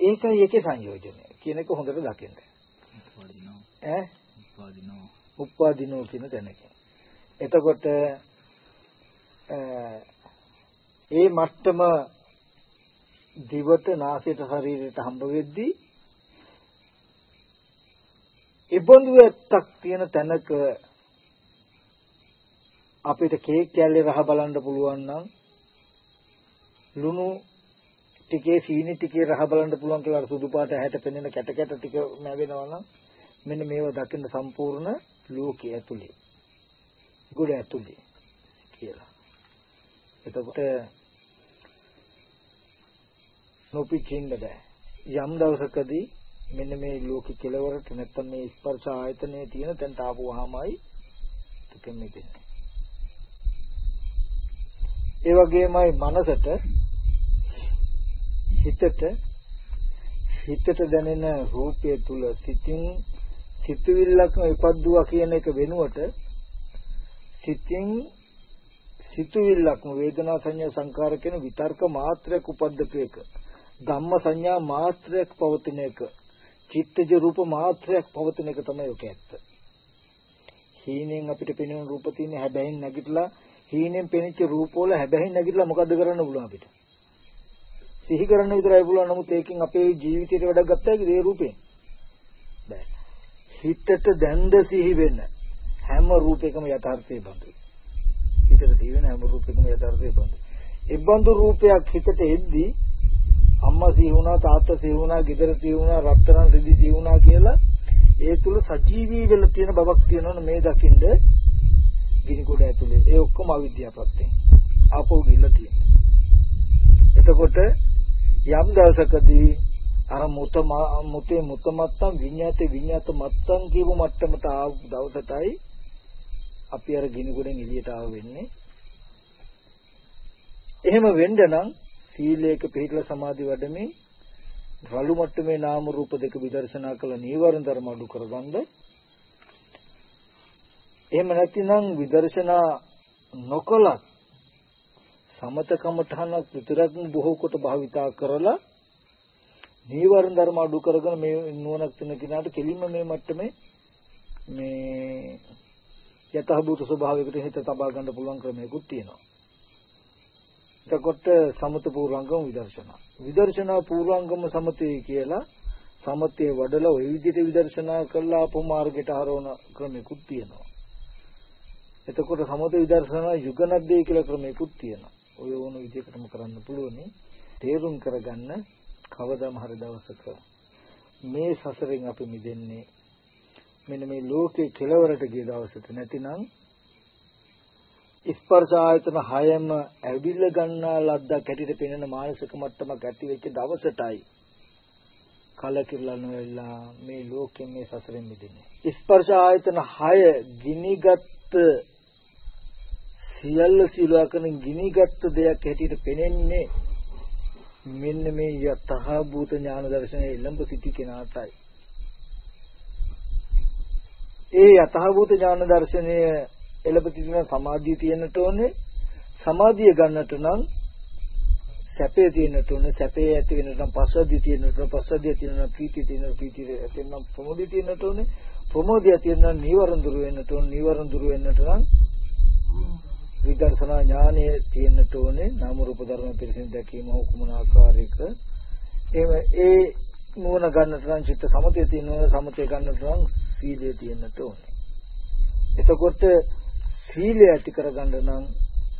ඒකයි ඒකේ සංයෝජනය කියන එක හොඳට දකින්න. ඈ උපාදිනෝ උපාදිනෝ කියන තැනක. එතකොට ඒ මට්ටම දිවට නාසයට ශරීරයට හම්බ වෙද්දී ඉබඳු ඇත්තක් තියෙන තැනක අපිට කේක් කැල්ලේ රහ බලන්න පුළුවන් නම් ලුණු ටිකේ සීනි ටිකේ රහ බලන්න පුළුවන් කියලා සුදු පාට හැට පෙනෙන කැට කැට ටික නැවෙනවා නම් මෙන්න මේව දකින්න සම්පූර්ණ ලෝකයේ ඇතුලේ ගොඩ ඇතුලේ කියලා. එතකොට නොපිටින්න බෑ. යම් දවසකදී මෙන්න මේ ලෝකෙ කෙලවරට නැත්තම් මේ ස්පර්ශ ආයතනයේ තියෙන තැනට ආපුවාමයි දුකෙන් මිදෙන්නේ. ඒ වගේමයි මනසට හිතට හිතට දැනෙන රූපය තුල සිතින් සිතුවිල්ලක්ම ඉපද්දුවා කියන එක වෙනුවට සිතින් සිතුවිල්ලක්ම වේදනා සංඥා සංකාර කියන විතර්ක මාත්‍රයක් උපද්දක එක ධම්ම සංඥා මාත්‍රයක් පවතින එක චිත්තජ රූප මාත්‍රයක් පවතින එක තමයි ඔක ඇත්ත. හීනෙන් අපිට පෙනෙන රූප තියෙන හැබැයි නැගිටලා හීනෙන් පෙනෙච්ච රූප වල හැබැයි නැගිටලා මොකද්ද කරන්න පුළුවන් අපිට? සිහි කරන්න විතරයි පුළුවන් නමුත් ඒකෙන් අපේ ජීවිතේට වැඩක් ගත්තා කිද ඒ රූපේ? බෑ. හිතට දැන්ද සිහි වෙන්න හැම රූපයකම යථාර්ථයේ බඳුයි. හිතට සිහි වෙන හැම රූපයකම යථාර්ථයේ බඳුයි. ඒ බඳු රූපයක් හිතට එද්දී අම්මා සිහි වුණා තාත්තා සිහි වුණා ගෙදර සිහි වුණා රත්තරන් රිදි සිහි වුණා කියලා ඒ තුල සජීවී වෙලා තියෙන බවක් තියෙනවනේ මේ දකින්ද ගිනි කොට ඇතුලේ ඒ ඔක්කොම අවිද්‍යාවපත්තෙන් ආපෝ ගිල්ල තියෙනවා එතකොට යම් දවසකදී අර මුත මුතේ මුත මත්තම් විඤ්ඤාතේ විඤ්ඤාත මත්තම් කියපු මට්ටමට ආව දවසටයි අපි අර ගිනි ගොඩෙන් එළියට ආව වෙන්නේ. එහෙම වෙන්න නම් සීලයක පිළිපදලා සමාධි වඩමින් රළු මට්ටමේ නාම රූප දෙක විදර්ශනා කළ නීවරණ ධර්ම අඩු කරගන්න එහෙම නැතිනම් විදර්ශනා නොකලත් සමතකමඨහනක් විතරක් බොහෝ කොට භාවිතා කරලා නීවරණ ධර්ම අඩු කරගෙන මේ නුවණක් තියෙන කෙනාට කෙලින්ම මේ මට්ටමේ මේ යතහභූත ස්වභාවයකට හිත තබා ගන්න පුළුවන් ක්‍රමයකුත් තියෙනවා. එතකොට සමත පූර්වංගම විදර්ශනා. විදර්ශනා පූර්වංගම සමතේ කියලා සමතේ වඩලා ওই විදිහට විදර්ශනා කළා අපු මාර්ගයට හරවන ක්‍රමයකුත් තියෙනවා. එතකොට සමත විදර්ශනා යුගනද්දේ කියලා ක්‍රමයකුත් තියෙනවා. ඔය ඕන විදිහකටම කරන්න පුළුවනි. තේරුම් කරගන්න කවදාම හරි දවසක මේ සසරෙන් අපි මිදෙන්නේ මෙන්න මේ ලෝකේ කෙලවරට ගිය දවසට නැතිනම් ස්පර්ශ ආයතන හයම ඇවිල්ල ගන්නා ලද්දක් ඇටියට පෙනෙන මානසික මට්ටමක් ඇති වෙච්ච දවසටයි කලකිරලා නොවෙලා මේ ලෝකෙන් මේ සසරෙන් මිදෙන්නේ ස්පර්ශ ආයතන හය ගිනිගත් සියල්ල සිලුවකන ගිනිගත් දෙයක් හැටියට පෙනෙන්නේ මෙන්න මේ යතහ භූත ඥාන දර්ශනයේ එළඹ සිටි කෙනාටයි. ඒ යතහ භූත ඥාන දර්ශනය එළඹ සිටින සමාධිය තියෙන්නට ඕනේ. සමාධිය ගන්නට නම් සැපේ තියෙන්නට ඕනේ. සැපේ ඇති වෙනට නම් පස්සද්ධිය තියෙන්නට ඕනේ. පස්සද්ධිය තියෙනනම් ප්‍රීතිය තියෙනනම් ප්‍රීතිය ඇති වෙනනම් ප්‍රමෝදිය තියෙන්නට ඕනේ. ප්‍රමෝදිය තියෙනනම් නීවරණ දුර වෙන්නට ඕනේ. නීවරණ දුර වෙන්නට නම් විදර්ශනා ඥානය තියෙන්නට ඕනේ නාම රූප ධර්ම පිළිසින් දැකීම හුකුමන ආකාරයක. එහෙම ඒ නුවණ ගන්නට නම් චිත්ත සමතය තියෙනවා සමතය ගන්නට නම් සීලය තියෙන්නට ඕනේ. එතකොට සීලය ඇති කරගන්න නම්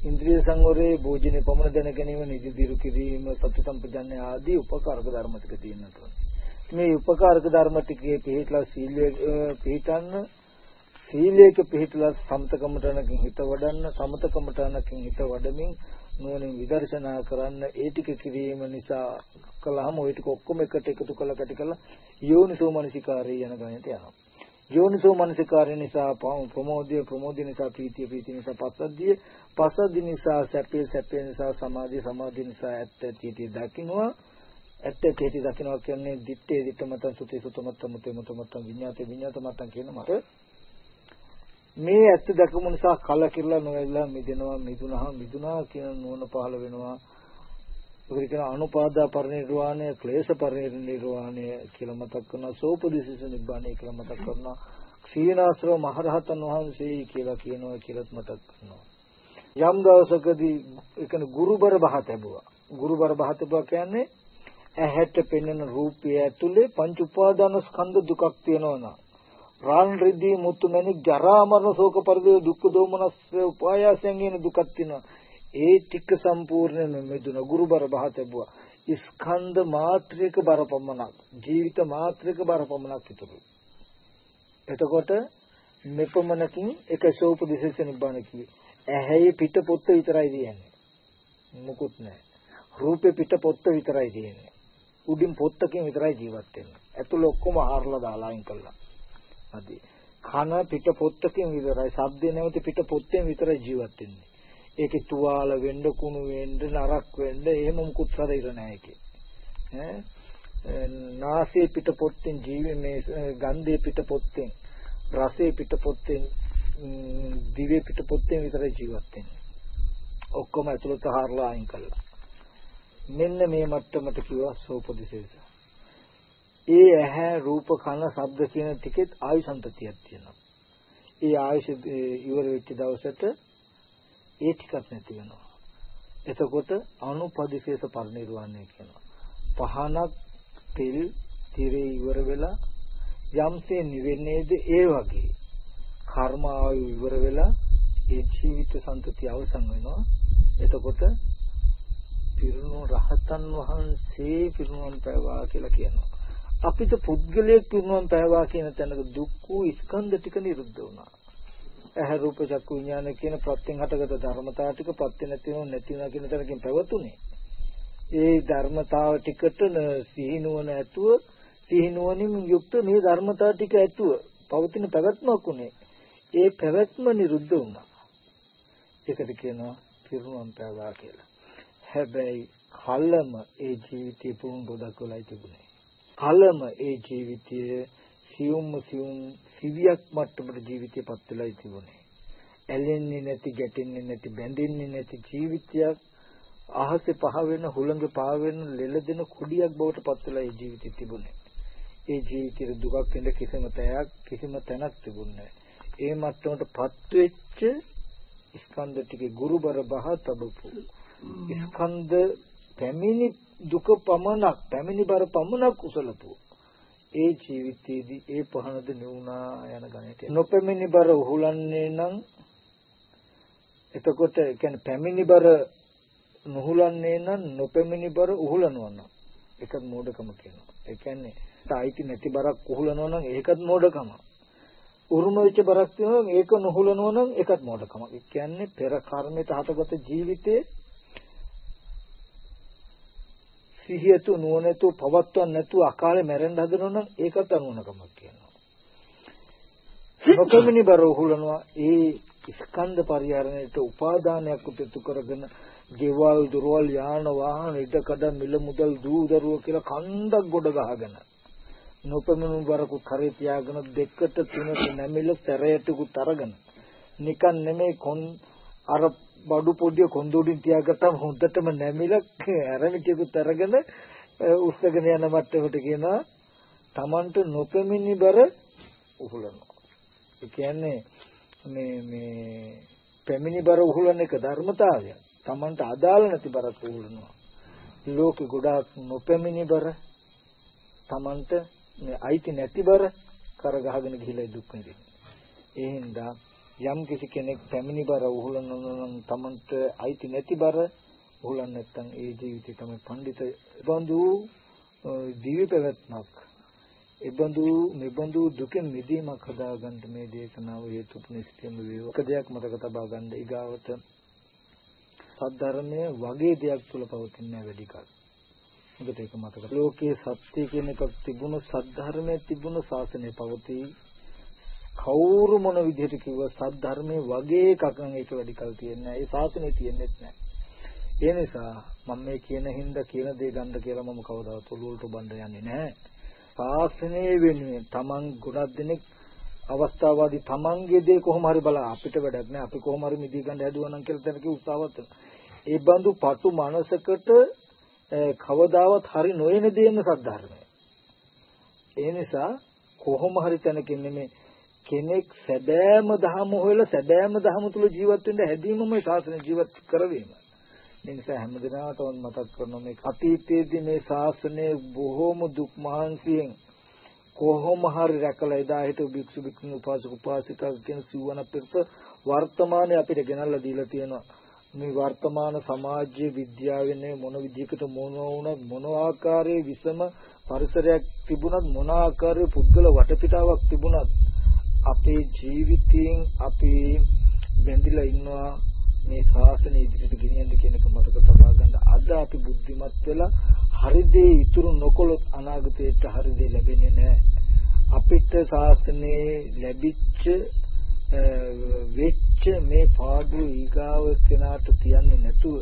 ඉන්ද්‍රිය සංවරයේ භෝජනේ පමණ දැන ගැනීම නිදි දිරු කිරීම සති සම්පජන්‍ය ආදී උපකාරක ධර්ම ටික තියෙන්නට ඕනේ. මේ උපකාරක ධර්ම ටිකේ පිළිట్లా සීලය පිළිටන්න සීලයක පිළිපදලා සමතකමටනකින් හිත වඩන්න සමතකමටනකින් හිත වඩමින් නුවණින් විදර්ශනා කරන්න ඒ ටික කිරීම නිසා කළාම ওই ටික ඔක්කොම එකට එකතු කළ කැටි කළා යෝනිසෝ මනසිකාරය යන ගණයට යනවා. යෝනිසෝ මනසිකාරය නිසා ප්‍රමෝදය ප්‍රමෝදය නිසා ප්‍රීතිය ප්‍රීතිය නිසා පස්සද්ධිය පස්සද්ධි නිසා සැපේ සැපේ නිසා සමාධිය සමාධිය නිසා ඇත්ත ඇති දකින්නවා. ඇත්ත ඇති දකින්නවා කියන්නේ දිත්තේ දිත්ත මතං සුතේ සුත මතං මුතේ මුත මතං විඤ්ඤාතේ විඤ්ඤාත මතං කියන මට මේ ඇත්ත දැකමු නිසා කලකිරලා නොවෙලා මිදෙනවා මිදුනහම මිදුනා කියන නුවණ පහළ වෙනවා. ඒකට කියන අනුපාදා පරිනිර්වාණය ක්ලේශ පරිනිර්වාණය කියලා මතක් කරනවා. සෝපදිසිස නිබ්බාණය කියලා මතක් කරනවා. ක්ෂීණාශ්‍රව මහරහතන් වහන්සේ කියලා කියනවා කියලාත් මතක් කරනවා. යම් දවසකදී ඒ කියන්නේ ගුරුබර බහ තැබුවා ගුරුබර බහ තැබුවා කියන්නේ ඇහැට පෙනෙන රූපය ඇතුලේ පංච උපාදාන ස්කන්ධ දුකක් තියෙනවා නම්. රාන් රිදී මුතු මැණික් ජරා මරණ ශෝක පරිදේ දුක්ඛ දෝමනස් උපායාසයෙන් එන දුකක් තියෙනවා. ඒ ටික සම්පූර්ණයෙන්ම මෙදුන ගුරුබර බහතබුවා. ස්කන්ධ මාත්‍රික බරපමණක් ජීවිත මාත්‍රික බරපමණක් ඉතුරු එතකොට මෙපමණකින් එක සෝපදිශේෂ නිබ්බාන කියේ. ඇහැයි පිට පොත්ත විතරයි තියෙන්නේ. මුකුත් නැහැ. රූපේ පිට පොත්ත විතරයි තියෙන්නේ. උඩින් පොත්තකින් විතරයි ජීවත් වෙන්නේ. ඇතුළ ඔක්කොම ආරලා දාලා අයින් කළා. අදි කන පිට පොත්තකින් විතරයි ශබ්දේ නැවති පිට පොත්තෙන් විතරයි ජීවත් වෙන්නේ. ඒකේ තුවාල වෙන්න කුණු වෙන්න නරක් වෙන්න එහෙම මුකුත් ශරීර නැහැ ඒකේ. ඈ නාසයේ පිට පොත්තෙන් ජීවි මේ ගන්ධයේ පිට පොත්තෙන් රසයේ පිට පොත්තෙන් දිවේ පිට පොත්තෙන් විතරයි ජීවත් වෙන්නේ. ඔක්කොම ඇතුළත හරලා අයින් කළා. මෙන්න මේ මට්ටමට කිව්වා සෝපදිශේෂ. ඒ ඇහැ රූප කන ශබ්ද කියන ටිකෙත් ආයුසන්තතියක් තියෙනවා. ඒ ආයුෂ ඉවර වෙච්ච දවසට ඒ ටිකක් නැති වෙනවා. එතකොට අනුපදිශේෂ පරිනිර්වාණය කියනවා. පහනක් තෙල් තිරේ ඉවර වෙලා යම්සේ නිවෙන්නේද ඒ වගේ කර්ම ආයු ඉවර වෙලා ඒ ජීවිත සම්පතිය අවසන් වෙනවා. එතකොට පිරුණු රහතන් වහන්සේ පිරුණුවන් පෑවා කියලා කියනවා. අපිට පුද්ගලයෙක් පිරුණුවන් පෑවා කියන තැනක දුක්ඛ ස්කන්ධ ටික නිරුද්ධ වුණා. ඇහැ රූප චක්කු විඥාන කියන ප්‍රත්‍යයෙන් හටගත ධර්මතාව ටික ප්‍රත්‍ය නැතිව නැතිනවා කියන තැනකින් පැවතුනේ. ඒ ධර්මතාව ටිකට සිහිනුවන ඇතුව සිහිනුවනින් යුක්ත මේ ධර්මතාව ටික ඇතුව පවතින පැවැත්මක් උනේ. ඒ පැවැත්ම නිරුද්ධ වුණා. ඒකට කියනවා පිරුණම් පෑවා කියලා. හැබැයි කලම ඒ ජීවිතේ පුරුන් ගොඩක් වෙලයි තිබුණේ. කලම ඒ ජීවිතයේ සියුම්ම සියුම් සිවියක් මට්ටමට ජීවිතයපත් වෙලායි තිබුණේ. ඇලෙන්නේ නැති, ගැටෙන්නේ නැති, බැඳෙන්නේ නැති ජීවිතයක් අහසේ පහ වෙන, හුළඟ පහ වෙන, ලෙලදෙන කුඩියක් බවට පත් වෙලා ඒ ජීවිතය තිබුණේ. ඒ ජීවිතේ දුකක් වෙන කිසිම තැනක් කිසිම තැනක් තිබුණේ ඒ මට්ටමටපත් වෙච්ච ස්කන්ධ ටිකේ ගුරුබර බහ තබපු ස්කන්ධ පැමිණි දුක පමණක් පැමිණි බර පමණක් කුසලපු ඒ ජීවිතයේදී ඒ පහනද නුණා යන ගණයට. නොපැමිණි බර උහුලන්නේ නම් එතකොට කියන්නේ පැමිණි බර නුහුලන්නේ නම් නොපැමිණි බර උහුලනවා නම් ඒකත් මෝඩකම කියනවා. ඒ කියන්නේ තායිති නැති බරක් උහුලනවා නම් ඒකත් මෝඩකම. උරුම වෙච්ච බරක් තියෙනවා නම් ඒක නොහුලනවා නම් ඒකත් මෝඩකම. ඒ කියන්නේ පෙර කර්මයට හටගත ජීවිතේ සිහියතු නුවණතු පවත්වන්න නැතුව අකාලේ මැරෙන්න හදනවා නම් ඒකත් අනුවණකමක් කියනවා. නොකමිනි බර උහුලනවා ඒ ස්කන්ධ පරිහරණයට උපාදානයක් උපතු කරගෙන ගෙවල් දොරවල් යාන වාහන ඉඩකඩ මිල මුදල් දූ දරුව කියලා කන්දක් ගොඩ ගහගෙන නොපමිනු බරකු කරේ තියාගෙන දෙකට තුනට නැමිල සැරයටකුත් අරගෙන නිකන් නෙමෙයි කොන් අර බඩු පොඩිය කොන්දෝඩින් තියාගත්තම හොඳටම නැමිලා ඇරමිටියකුත් අරගෙන උස්සගෙන යන මට්ටමට කියනවා Tamanට නොපෙමිනි බර උහුලනවා. ඒ කියන්නේ මේ මේ පෙමිනි බර උහුලන එක ධර්මතාවය. Tamanට අදාළ නැති බරක් උහුලනවා. ලෝකෙ ගොඩාක් නොපෙමිනි බර Tamanට මේ අයිති නැති බර කර ගහගෙන ගිහිලා දුක් විඳිනවා. ඒ හින්දා යම් කිසි කෙනෙක් පැමිණි බර උහුලනවා නම් Tamanට අයිති නැති බර උහුලන්නේ නැත්නම් ඒ ජීවිතේ තමයි පඬිත බඳු දිව්‍ය පැවැත්මක් එබඳු මෙබඳු දුකෙන් මිදීමක් හදාගන්න මේ දේශනාව හේතුපනිස්තියම වේවා. එක දෙයක් මතක තබා ගන්න ඊගාවට සද්ධර්මයේ වගේ දෙයක් තුල පවතින වැඩි කල. මොකද ඒක මතක. ලෝකයේ සත්‍ය කියන එකක් තිබුණු සද්ධර්මයේ තිබුණු ශාසනය පවතී. කවුරු මොන විදිහට කිව්ව සද්ධර්මයේ වගේ එකක් නම් ඒක වැඩි කල් තියෙන්නේ නැහැ. ඒ ශාසනය තියෙන්නේත් නැහැ. ඒ නිසා මම මේ කියන හින්දා කියන දේ ගන්න කියලා මම කවදාවත් ඔළුවලට බඳ යන්නේ නැහැ. ශාසනය වෙනුවෙන් Taman ගොඩක් දෙනෙක් අවස්ථාවාදී Tamanගේ දේ කොහොම හරි බලා අපිට වැඩක් නැහැ. අපි කොහොම හරි මිදී ගන්න හැදුවා නම් කියලා තැනක උත්සාහවත් ඒ බඳු පටු මනසකට කවදාවත් හරි නොයන දෙයම සද්ධර්මය. ඒ නිසා කොහොම හරි තැනකින් නෙමෙයි කෙනෙක් සැබෑම ධහම හොයලා සැබෑම ධහම තුල ජීවත් වෙන්න හැදීමම ශාසන ජීවත් කරවීම. මේ නිසා හැමදෙනාටම මතක් කරනවා මේ අතීතයේදී මේ ශාසනය බොහෝම දුක් මහන්සියෙන් කොහොම හරි රැකලා එදා හිටු භික්ෂු භික්ෂුණී උපාසක උපාසිකා කියන සිවණ පෙරත වර්තමානයේ අපිට ගෙනල්ලා දීලා තියෙනවා. මේ වර්තමාන සමාජයේ විද්‍යාවෙන්නේ මොන විදිහකට මොන වුණත් මොන ආකාරයේ විසම පරිසරයක් තිබුණත් මොන ආකාරයේ පුද්ගල වටපිටාවක් තිබුණත් අපේ ජීවිතයෙන් අපි බැඳිලා ඉන්නවා මේ ශාසනය ඉදිරියට ගෙනියන්න කියන එක මතක තබා ගන්න. අද අපි බුද්ධිමත් වෙලා හරි දේ ඉතුරු නොකොලොත් අනාගතයට හරි දේ ලැබෙන්නේ නැහැ. අපිට ශාසනයේ ලැබිච්ච වෙච්ච මේ පාඩුව ඊගාව කෙනාට තියන්නේ නැතුව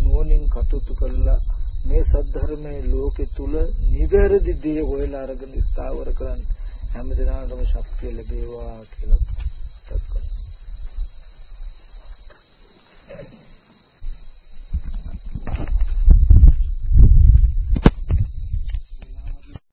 නුවණින් කටයුතු කළා මේ සද්ධර්මයේ ලෝකෙ තුල නිවැරදි දේ හොයලා අරගෙන ස්ථාවර කරන්න හැම දිනාටම ශක්තිය ලැබේවා කියලා තත්කර.